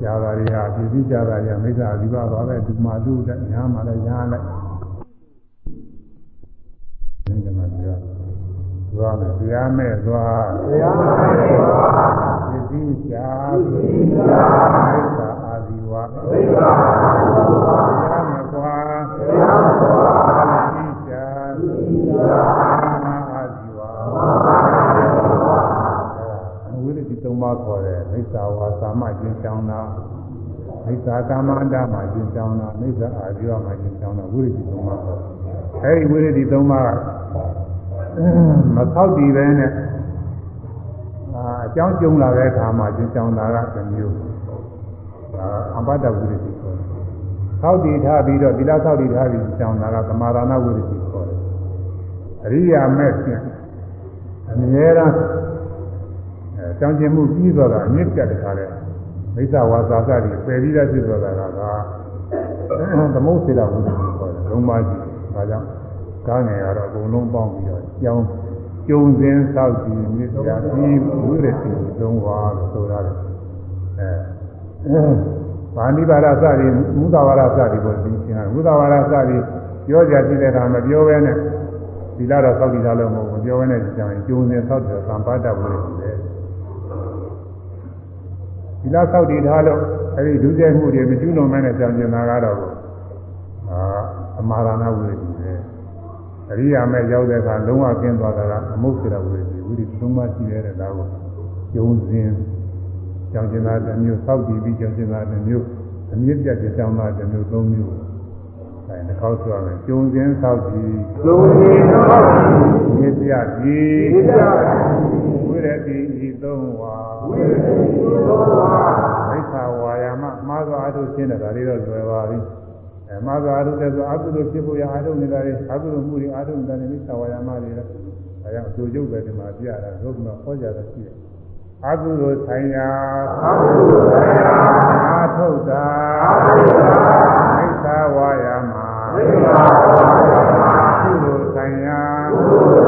ကြာတာတွေဟာပြည်ပြီးကြာတာတွေမိစ္ဆာအစီဝပါပဲဒီမှာလူတဲ့ညာမှာလည်းညာလိုက်ဒီကမှာပြော သွားမယ်တရားမဲ့သွားတရားမဲ့သွားပစ္စည်းချာပစ္စည်းချာဝိသအာဇီဝဝိသအာဇီဝတရားမဲ့သွားတရားမဲ့သွားပစ္စည်းချာပစ္စည်းချာမဟာဇီဝမဟာဇီဝအဝိရတိသုံးပါးခေါ်တယ်မိစ္ဆာဝါသာမကျင့်ကြောင်းတာမိစ္ဆာကာမန္တမှာကျင့်ကြောင်းတာမိစ္ဆာအာဇီဝမှာကျင့်ကြောင်းတာဝိရတိသုံးပါးခေါ်တယ်အဲဒီဝိရတိသုံးပါးက မသောက်တည်ပဲနဲ့အာအကြောင်းကျုံလာတဲ့အခါမှာကျင့်ကြောင်းတာကတစ်မျိုးဒါအပတ္တဝိရဒိခေါ်တယ်သောက်တည်ထားပြီးတော့သီလသောက်တည်ထားပြီးကျင့်ကြောင်းတာကသမာဓနာဝိရဒိခေါ်တယ်အရိယာမဲ့ဖြင့်အမြဲတမ်းအဲကြောင်းကျင်မှုပြီးသွားတာအမြင့်ပြတ်တခါလဲမိစ္ဆာဝါစာစတွေပယ်ပြီးသားဖြစ်သွားတာကသမုတ်စေတဝိဒ္ဓကိုခေါ်တယ်လုံးပါကြီးဒါကြောင့် ကားငယ်ကတော့အကုန်လုံးပေါင်းပြီးတော့ကြောင်းကျုံစင်းသောက်ကြည့်မြစ်ပြပြီးဝိရတိလုံးပါလို့ဆိုရတယ်အဲဗာဏိပါဒစသည်မူသဝါဒစသည်ကိုသိချင်းတယ်မူသဝါဒစသည်ပြောကြကြည့်တဲ့အခါမပြောဘဲနဲ့ဒီလာတော့သောက်တည်တာလို့မဟုတ်ဘူးပြောဘဲနဲ့ကြောင်းကျုံစင်းသောက်တယ်သံပါတဝိရတိလေဒီလားဆောက်တည်ထားလို့အဲဒီဒုစရိုက်မှုတွေမကျူးလွန်မဲနဲ့ကြောင်ကျင်တာကတော့အာအမာရဏဝိရတိပဲ အရိယာမဲ့ရောက်တဲ့အခါလုံးဝကင်းသွားတာကအမုတ်စေတဝိရတိဝိရတိသုံးပါးရှိတဲ့ဒါကိုကျုံစင်ကြောင်ကျင်တာတစ်မျိုးဆောက်တည်ပြီးကြောင်ကျင်တာတစ်မျိုးအမြင့်ပြတ်ကြောင်တာတစ်မျိုးသုံးမျိုးအဲတစ်ခေါက်ဆိုရမယ်ကျုံစင်ဆောက်တည်ကျုံစင်ဆောက်တည်မြစ်ပြပြီးမြစ်ပြပြီးဝိရတိဤသုံးဝါဝိရတိသောဝါမိစ္ဆာဝါယာမမှားစွာအထုရှင်းတယ်ဒါလေးတော့လွယ်ပါပြီအဲ မှားစွာအထုတဲ့ဆိုအကုသိုလ်ဖြစ်ဖို့ရအထုနေတာလေအကုသိုလ်မှုတွေအထုနေတာလေမိစ္ဆာဝါယာမတွေလေဒါကြောင့်အကျိုးကျုပ်ပဲဒီမှာပြရတာဘုရားဟောကြားတာရှိတယ်အကုသိုလ်ဆိုင်ရာအဘုရားအာထုတ်တာအဘုရားမိစ္ဆာဝါယာမဝိမာသောဝါကုသိုလ်ဆိုင်ရာကုသိုလ်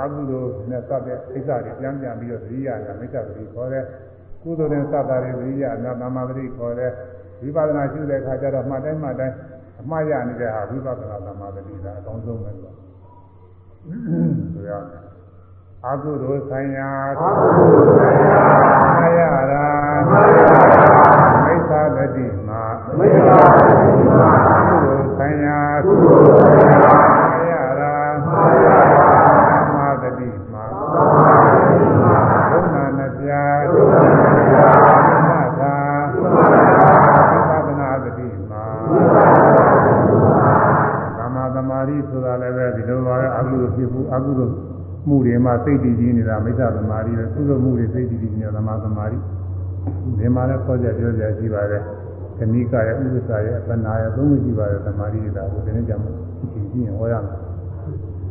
အကုသိုလ်နဲ့စတဲ့အိစ္ဆာတွေပြန်ပြန်ပြီးတော့သတိရတာမိစ္ဆာပတိခေါ်တယ်ကုသိုလ်နဲ့စတာတွေသတိရနာသမ္မာပတိခေါ်တယ်ဝိပဿနာရှုတဲ့အခါကျတော့မှတ်တိုင်းမှတ်တိုင်းအမှားရနေတဲ့ဟာဝိပဿနာသမ္မာပတိဒါအကောင်းဆုံးပဲလို့ဆိုရမယ်အကုသိုလ်ဆိုင်ရာအဘုရားမှားရတာမာယာမိစ္ဆာပတိမှာမိစ္ဆာတိမာကုသိုလ်ဆိုင်ရာကုသိုလ် စိတ်တည်ကြည်နေတာမိစ္ဆာသမာဓိပဲကုသိုလ်မှုတွေစိတ်တည်ကြည်နေတာသမာသမာဓိဒီမှာလည်းခေါ်ကြပြောကြရှိပါတယ်ခဏိကရဲ့ဥပ္ပစာရဲ့အပနာရဲ့သုံးခုရှိပါတယ်သမာဓိတွေဒါကိုဒီနေ့ကြမှာကြည့်ကြည့်ရင်ဟောရမယ်။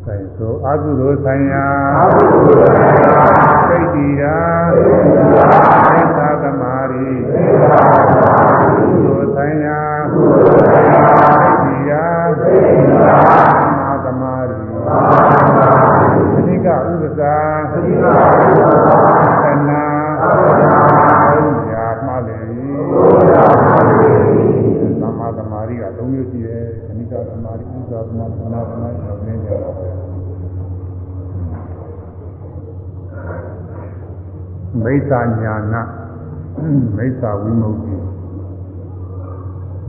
အဲဆိုအကုသိုလ်ဆိုင်ရာအဘုရားစိတ်တည်ရာမိစ္ဆာသမာဓိကုသိုလ်ဆိုင်ရာစိတ်တည်ရာသမာ စ္ဆာညာနာမိစ္ဆာဝိမု ക്തി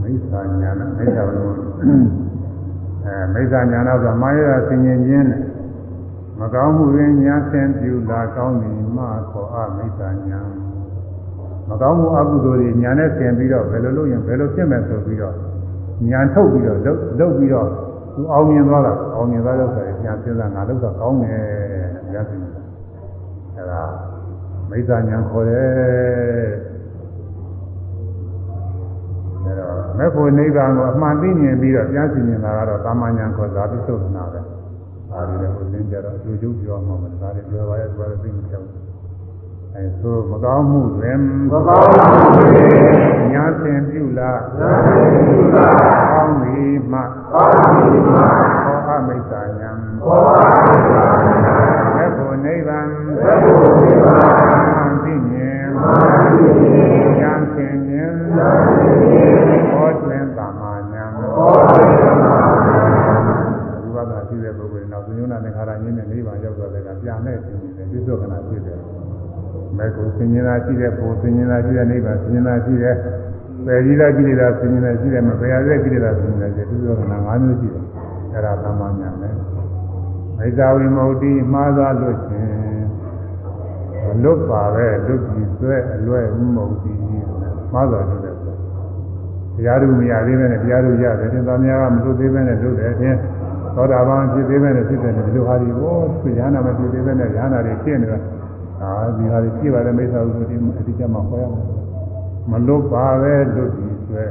မိစ္ဆာညာနာမိစ္ဆာဝိမု ക്തി အဲမိစ္ဆာညာနာဆိုမာယာဆင်ញင်ခြင်းနဲ့မကောင်းမှုတွင်ညာဆင်ပြုလာကောင်းသည်မှခေါ်အမိစ္ဆာညာမကောင်းမှုအကုသိုလ်တွေညာနဲ့ဆင်ပြီးတော့ဘယ်လိုလုပ်ရင်ဘယ်လိုဖြစ်မယ်ဆိုပြီးတော့ညာထုတ်ပြီးတော့လုပ်လုပ်ပြီးတော့သူအောင်မြင်သွားတာအောင်မြင်သွားတော့ဆိုရင်ညာစဉ်းစားငါလုပ်တော့ကောင်းတယ်ညာဆင်အဲဒါ မိစ္ဆာညာခေါ်တယ်အဲတော့မေဖို့နိဗ္ဗာန်ကိုအမှန်သိမြင်ပြီးတော့ပြန်စီမြင်တာကတော့တာမညာခေါ်ဇာတိသုဒ္ဓနာပဲဒါတွေလည်းကိုသင်ကြတော့အကျိုးကျုပ်ပြောမှာမဟုတ်ဒါတွေပြောပါရဲ့ပြောရသိမပြောဘူးအဲဆိုမကောင်းမှုတွင်မကောင်းမှုတွေညာဆင်ပြုလားနာတိမာကောင်းပြီမှကောင်းပြီမာခေါ်အမိစ္ဆာညာဘောဟာသာမေဖို့နိဗ္ဗာန်သဗ္ဗုတိမာမှန်သိ ကျမ်းသင်ခြင်းဟောတွင်သမာညာဟောတွင်သမာညာဥပဒါရှိတဲ့ပုဂ္ဂိုလ်နောက်သုညနာနဲ့ခါရညင်းနဲ့နိဗ္ဗာန်ရောက်သွားတဲ့ကပြန်မဲ့သူနဲ့ပြစ္ဆုတ်ခဏဖြစ်တယ်မေကုသင်္ညာရှိတဲ့ပုံသင်္ညာရှိတဲ့နိဗ္ဗာန်သင်္ညာရှိတဲ့ပယ်ကြီးတဲ့ကိလေသာသင်္ညာရှိတဲ့မပယ်ရတဲ့ကိလေသာသင်္ညာရှိတဲ့ပြစ္ဆုတ်ခဏ၅မျိုးရှိတယ်အဲ့ဒါသမာညာနဲ့မိစ္ဆာဝိမု ക്തി မှားသွားလို့ချင်း အလွတ်ပါပဲလွတ်ကြည့်ဆွဲအလွဲဥမုံကြည့်မှားတော်ကြည့်တယ်တရားတို့မရသေးပဲနဲ့တရားတို့ရတယ်သင်္သာမယကမလွတ်သေးပဲနဲ့လွတ်တယ်ချင်းသောတာပန်ဖြစ်သေးပဲနဲ့ဖြစ်တယ်ဒီလိုဟာဒီကိုသူရဟနာမဖြစ်သေးပဲနဲ့ရဟနာတွေဖြစ်နေတာအာဒီဟာတွေဖြစ်ပါတယ်မိစ္ဆာဥပ္ပတိအတိအကျမှခေါ်ရမှာမလွတ်ပါပဲလွတ်ကြည့်ဆွဲ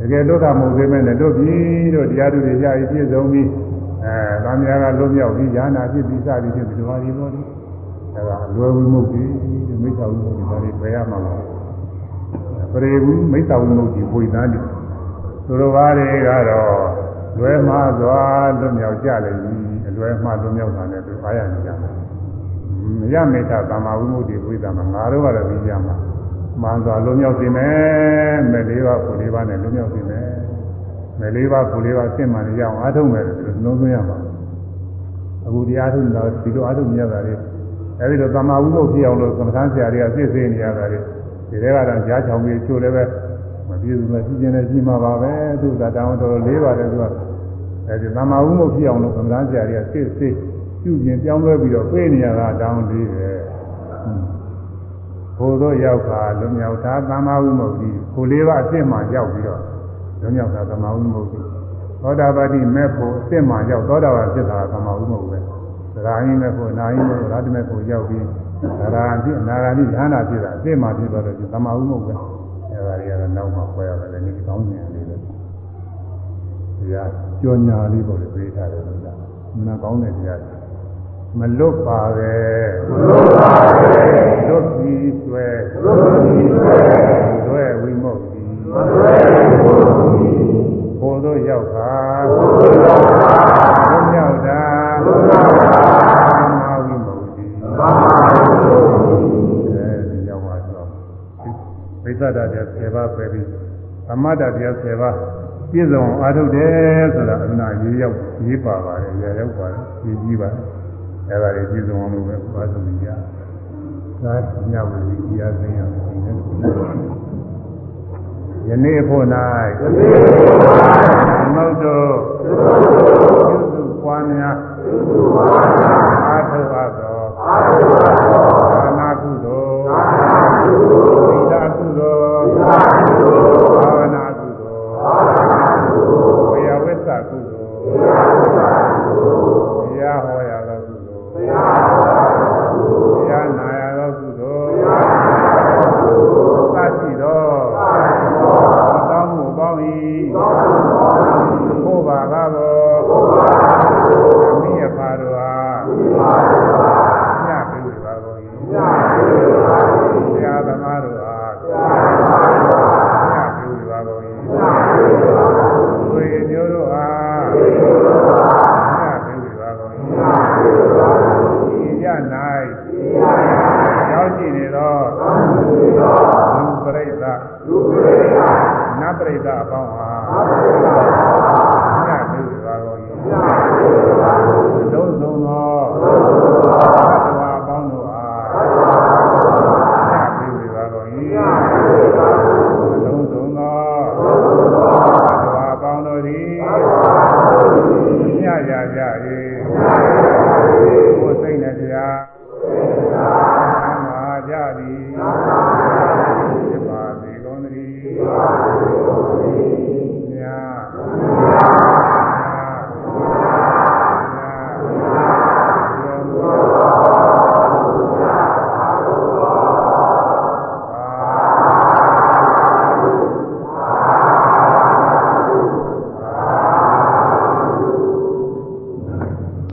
တကယ်လွတ်တာမဟုတ်သေးပဲနဲ့လွတ်ပြီတို့တရားတို့တွေရည်ပြည့်စုံပြီးအဲသံဃာကလွတ်မြောက်ပြီးညာနာဖြစ်ပြီးစသည်ဖြင့်ဒီလိုဟာဒီပေါ် ဒါကအလွယ်ဝိမုတ်ကြီးမိစ္ဆာဝိမုတ်ကြီးဒါတွေပယ်ရမှာပါပရိဝိမိစ္ဆာဝိမုတ်ကြီးဝိသန်းတယ်သူတို့ဘာတွေကတော့လွဲမှားစွာလွမြောက်ကြလိမ့်မည်အလွဲမှားလွမြောက်တာနဲ့သူအားရနေကြတယ်။ရမေတ္တာသမ္မာဝိမု ക്തി ဝိသမှာငါတို့ကတော့ပြီးကြမှာ။မှန်စွာလွမြောက်စေမယ်။မဲ့လေးပါးကိုလေးပါးနဲ့လွမြောက်စေမယ်။မဲ့လေးပါးကိုလေးပါးစင့်မှန်ရအောင်အားထုတ်မယ်လို့နှလုံးသွင်းရမှာ။အခုဒီအားထုတ်တော့ဒီလိုအားထုတ်မြင်ရတာလေး အဲဒီတော့သမာဝိမုတ်ဖြစ်အောင်လို့သမထဆရာတွေကစစ်ဆေးနေရတာလေဒီထဲကတော့ကြားချောင်ပြီးချို့လည်းပဲမပြည့်စုံမဖြစ်ခြင်းနဲ့ရှိမှာပါပဲသူကတောင်းတော်တော်လေးပါတယ်သူကအဲဒီသမာဝိမုတ်ဖြစ်အောင်လို့သမထဆရာတွေကစစ်ဆေးပြုပြင်ပြောင်းလဲပြီးတော့ပြေးနေရတာတောင်းလေးပဲဘို့သောရောက်ခါလွမြောက်တာသမာဝိမုတ်ကြီးကိုလေးပါအစ်စ်မှရောက်ပြီးတော့လွမြောက်တာသမာဝိမုတ်ကြီးသောတာပတိမဲ့ဖို့အစ်စ်မှရောက်သောတာပန်ဖြစ်တာသမာဝိမုတ်ပဲသ ရာယင်းမဲ့ဖို့နာယင်းမဲ့ဖို့ရတ္တမဲ့ဖို့ရောက်ပြီးသရာတိအနာဂတိဉာဏ်နာဖြစ်တာအစ်စ်မှဖြစ်သွားတော့သမာဝိမုတ်ပဲအဲဒါတွေကတော့နောက်မှခွဲရတယ်လည်းဒီကောင်းဉာဏ်လေးပဲတရားကြောညာလေးပေါ့လေပြေးထားတယ်ဆိုတာမနာကောင်းတဲ့တရားမလွတ်ပါပဲမလွတ်ပါပဲလွတ်ပြီးဆွဲလွတ်ပြီးဆွဲဆွဲဝိမုတ်တိဆွဲဝိမုတ်တိဘုသို့ရောက်ခါဘုသို့ရောက်ခါဘုမြောက် တာဘုမြောက်တာမာဝိမုတ်တိမာဝိမုတ်တိအဲဒီရောက်ပါတော့ဝိသဒ္ဒတဲ့10ပါးပဲပြီးသမတ္တတရား10ပါးပြည့်စုံအားထုတ်တယ်ဆိုတာအနာရေးရောက်ရေးပါပါတယ်ရရောက်ပါတယ်ရေးကြည့်ပါတယ်အဲ့ဒါတွေပြည့်စုံအောင်လို့ပဲဘာသာမညာသာညဝိတရားသိရမယ်ယနေ့ဖို့၌ယနေ့ဖို့၌မုတ်တို့သုစုပွားများသုစု ပွားများအာထုအပ်သောအာထုအပ်သောသာ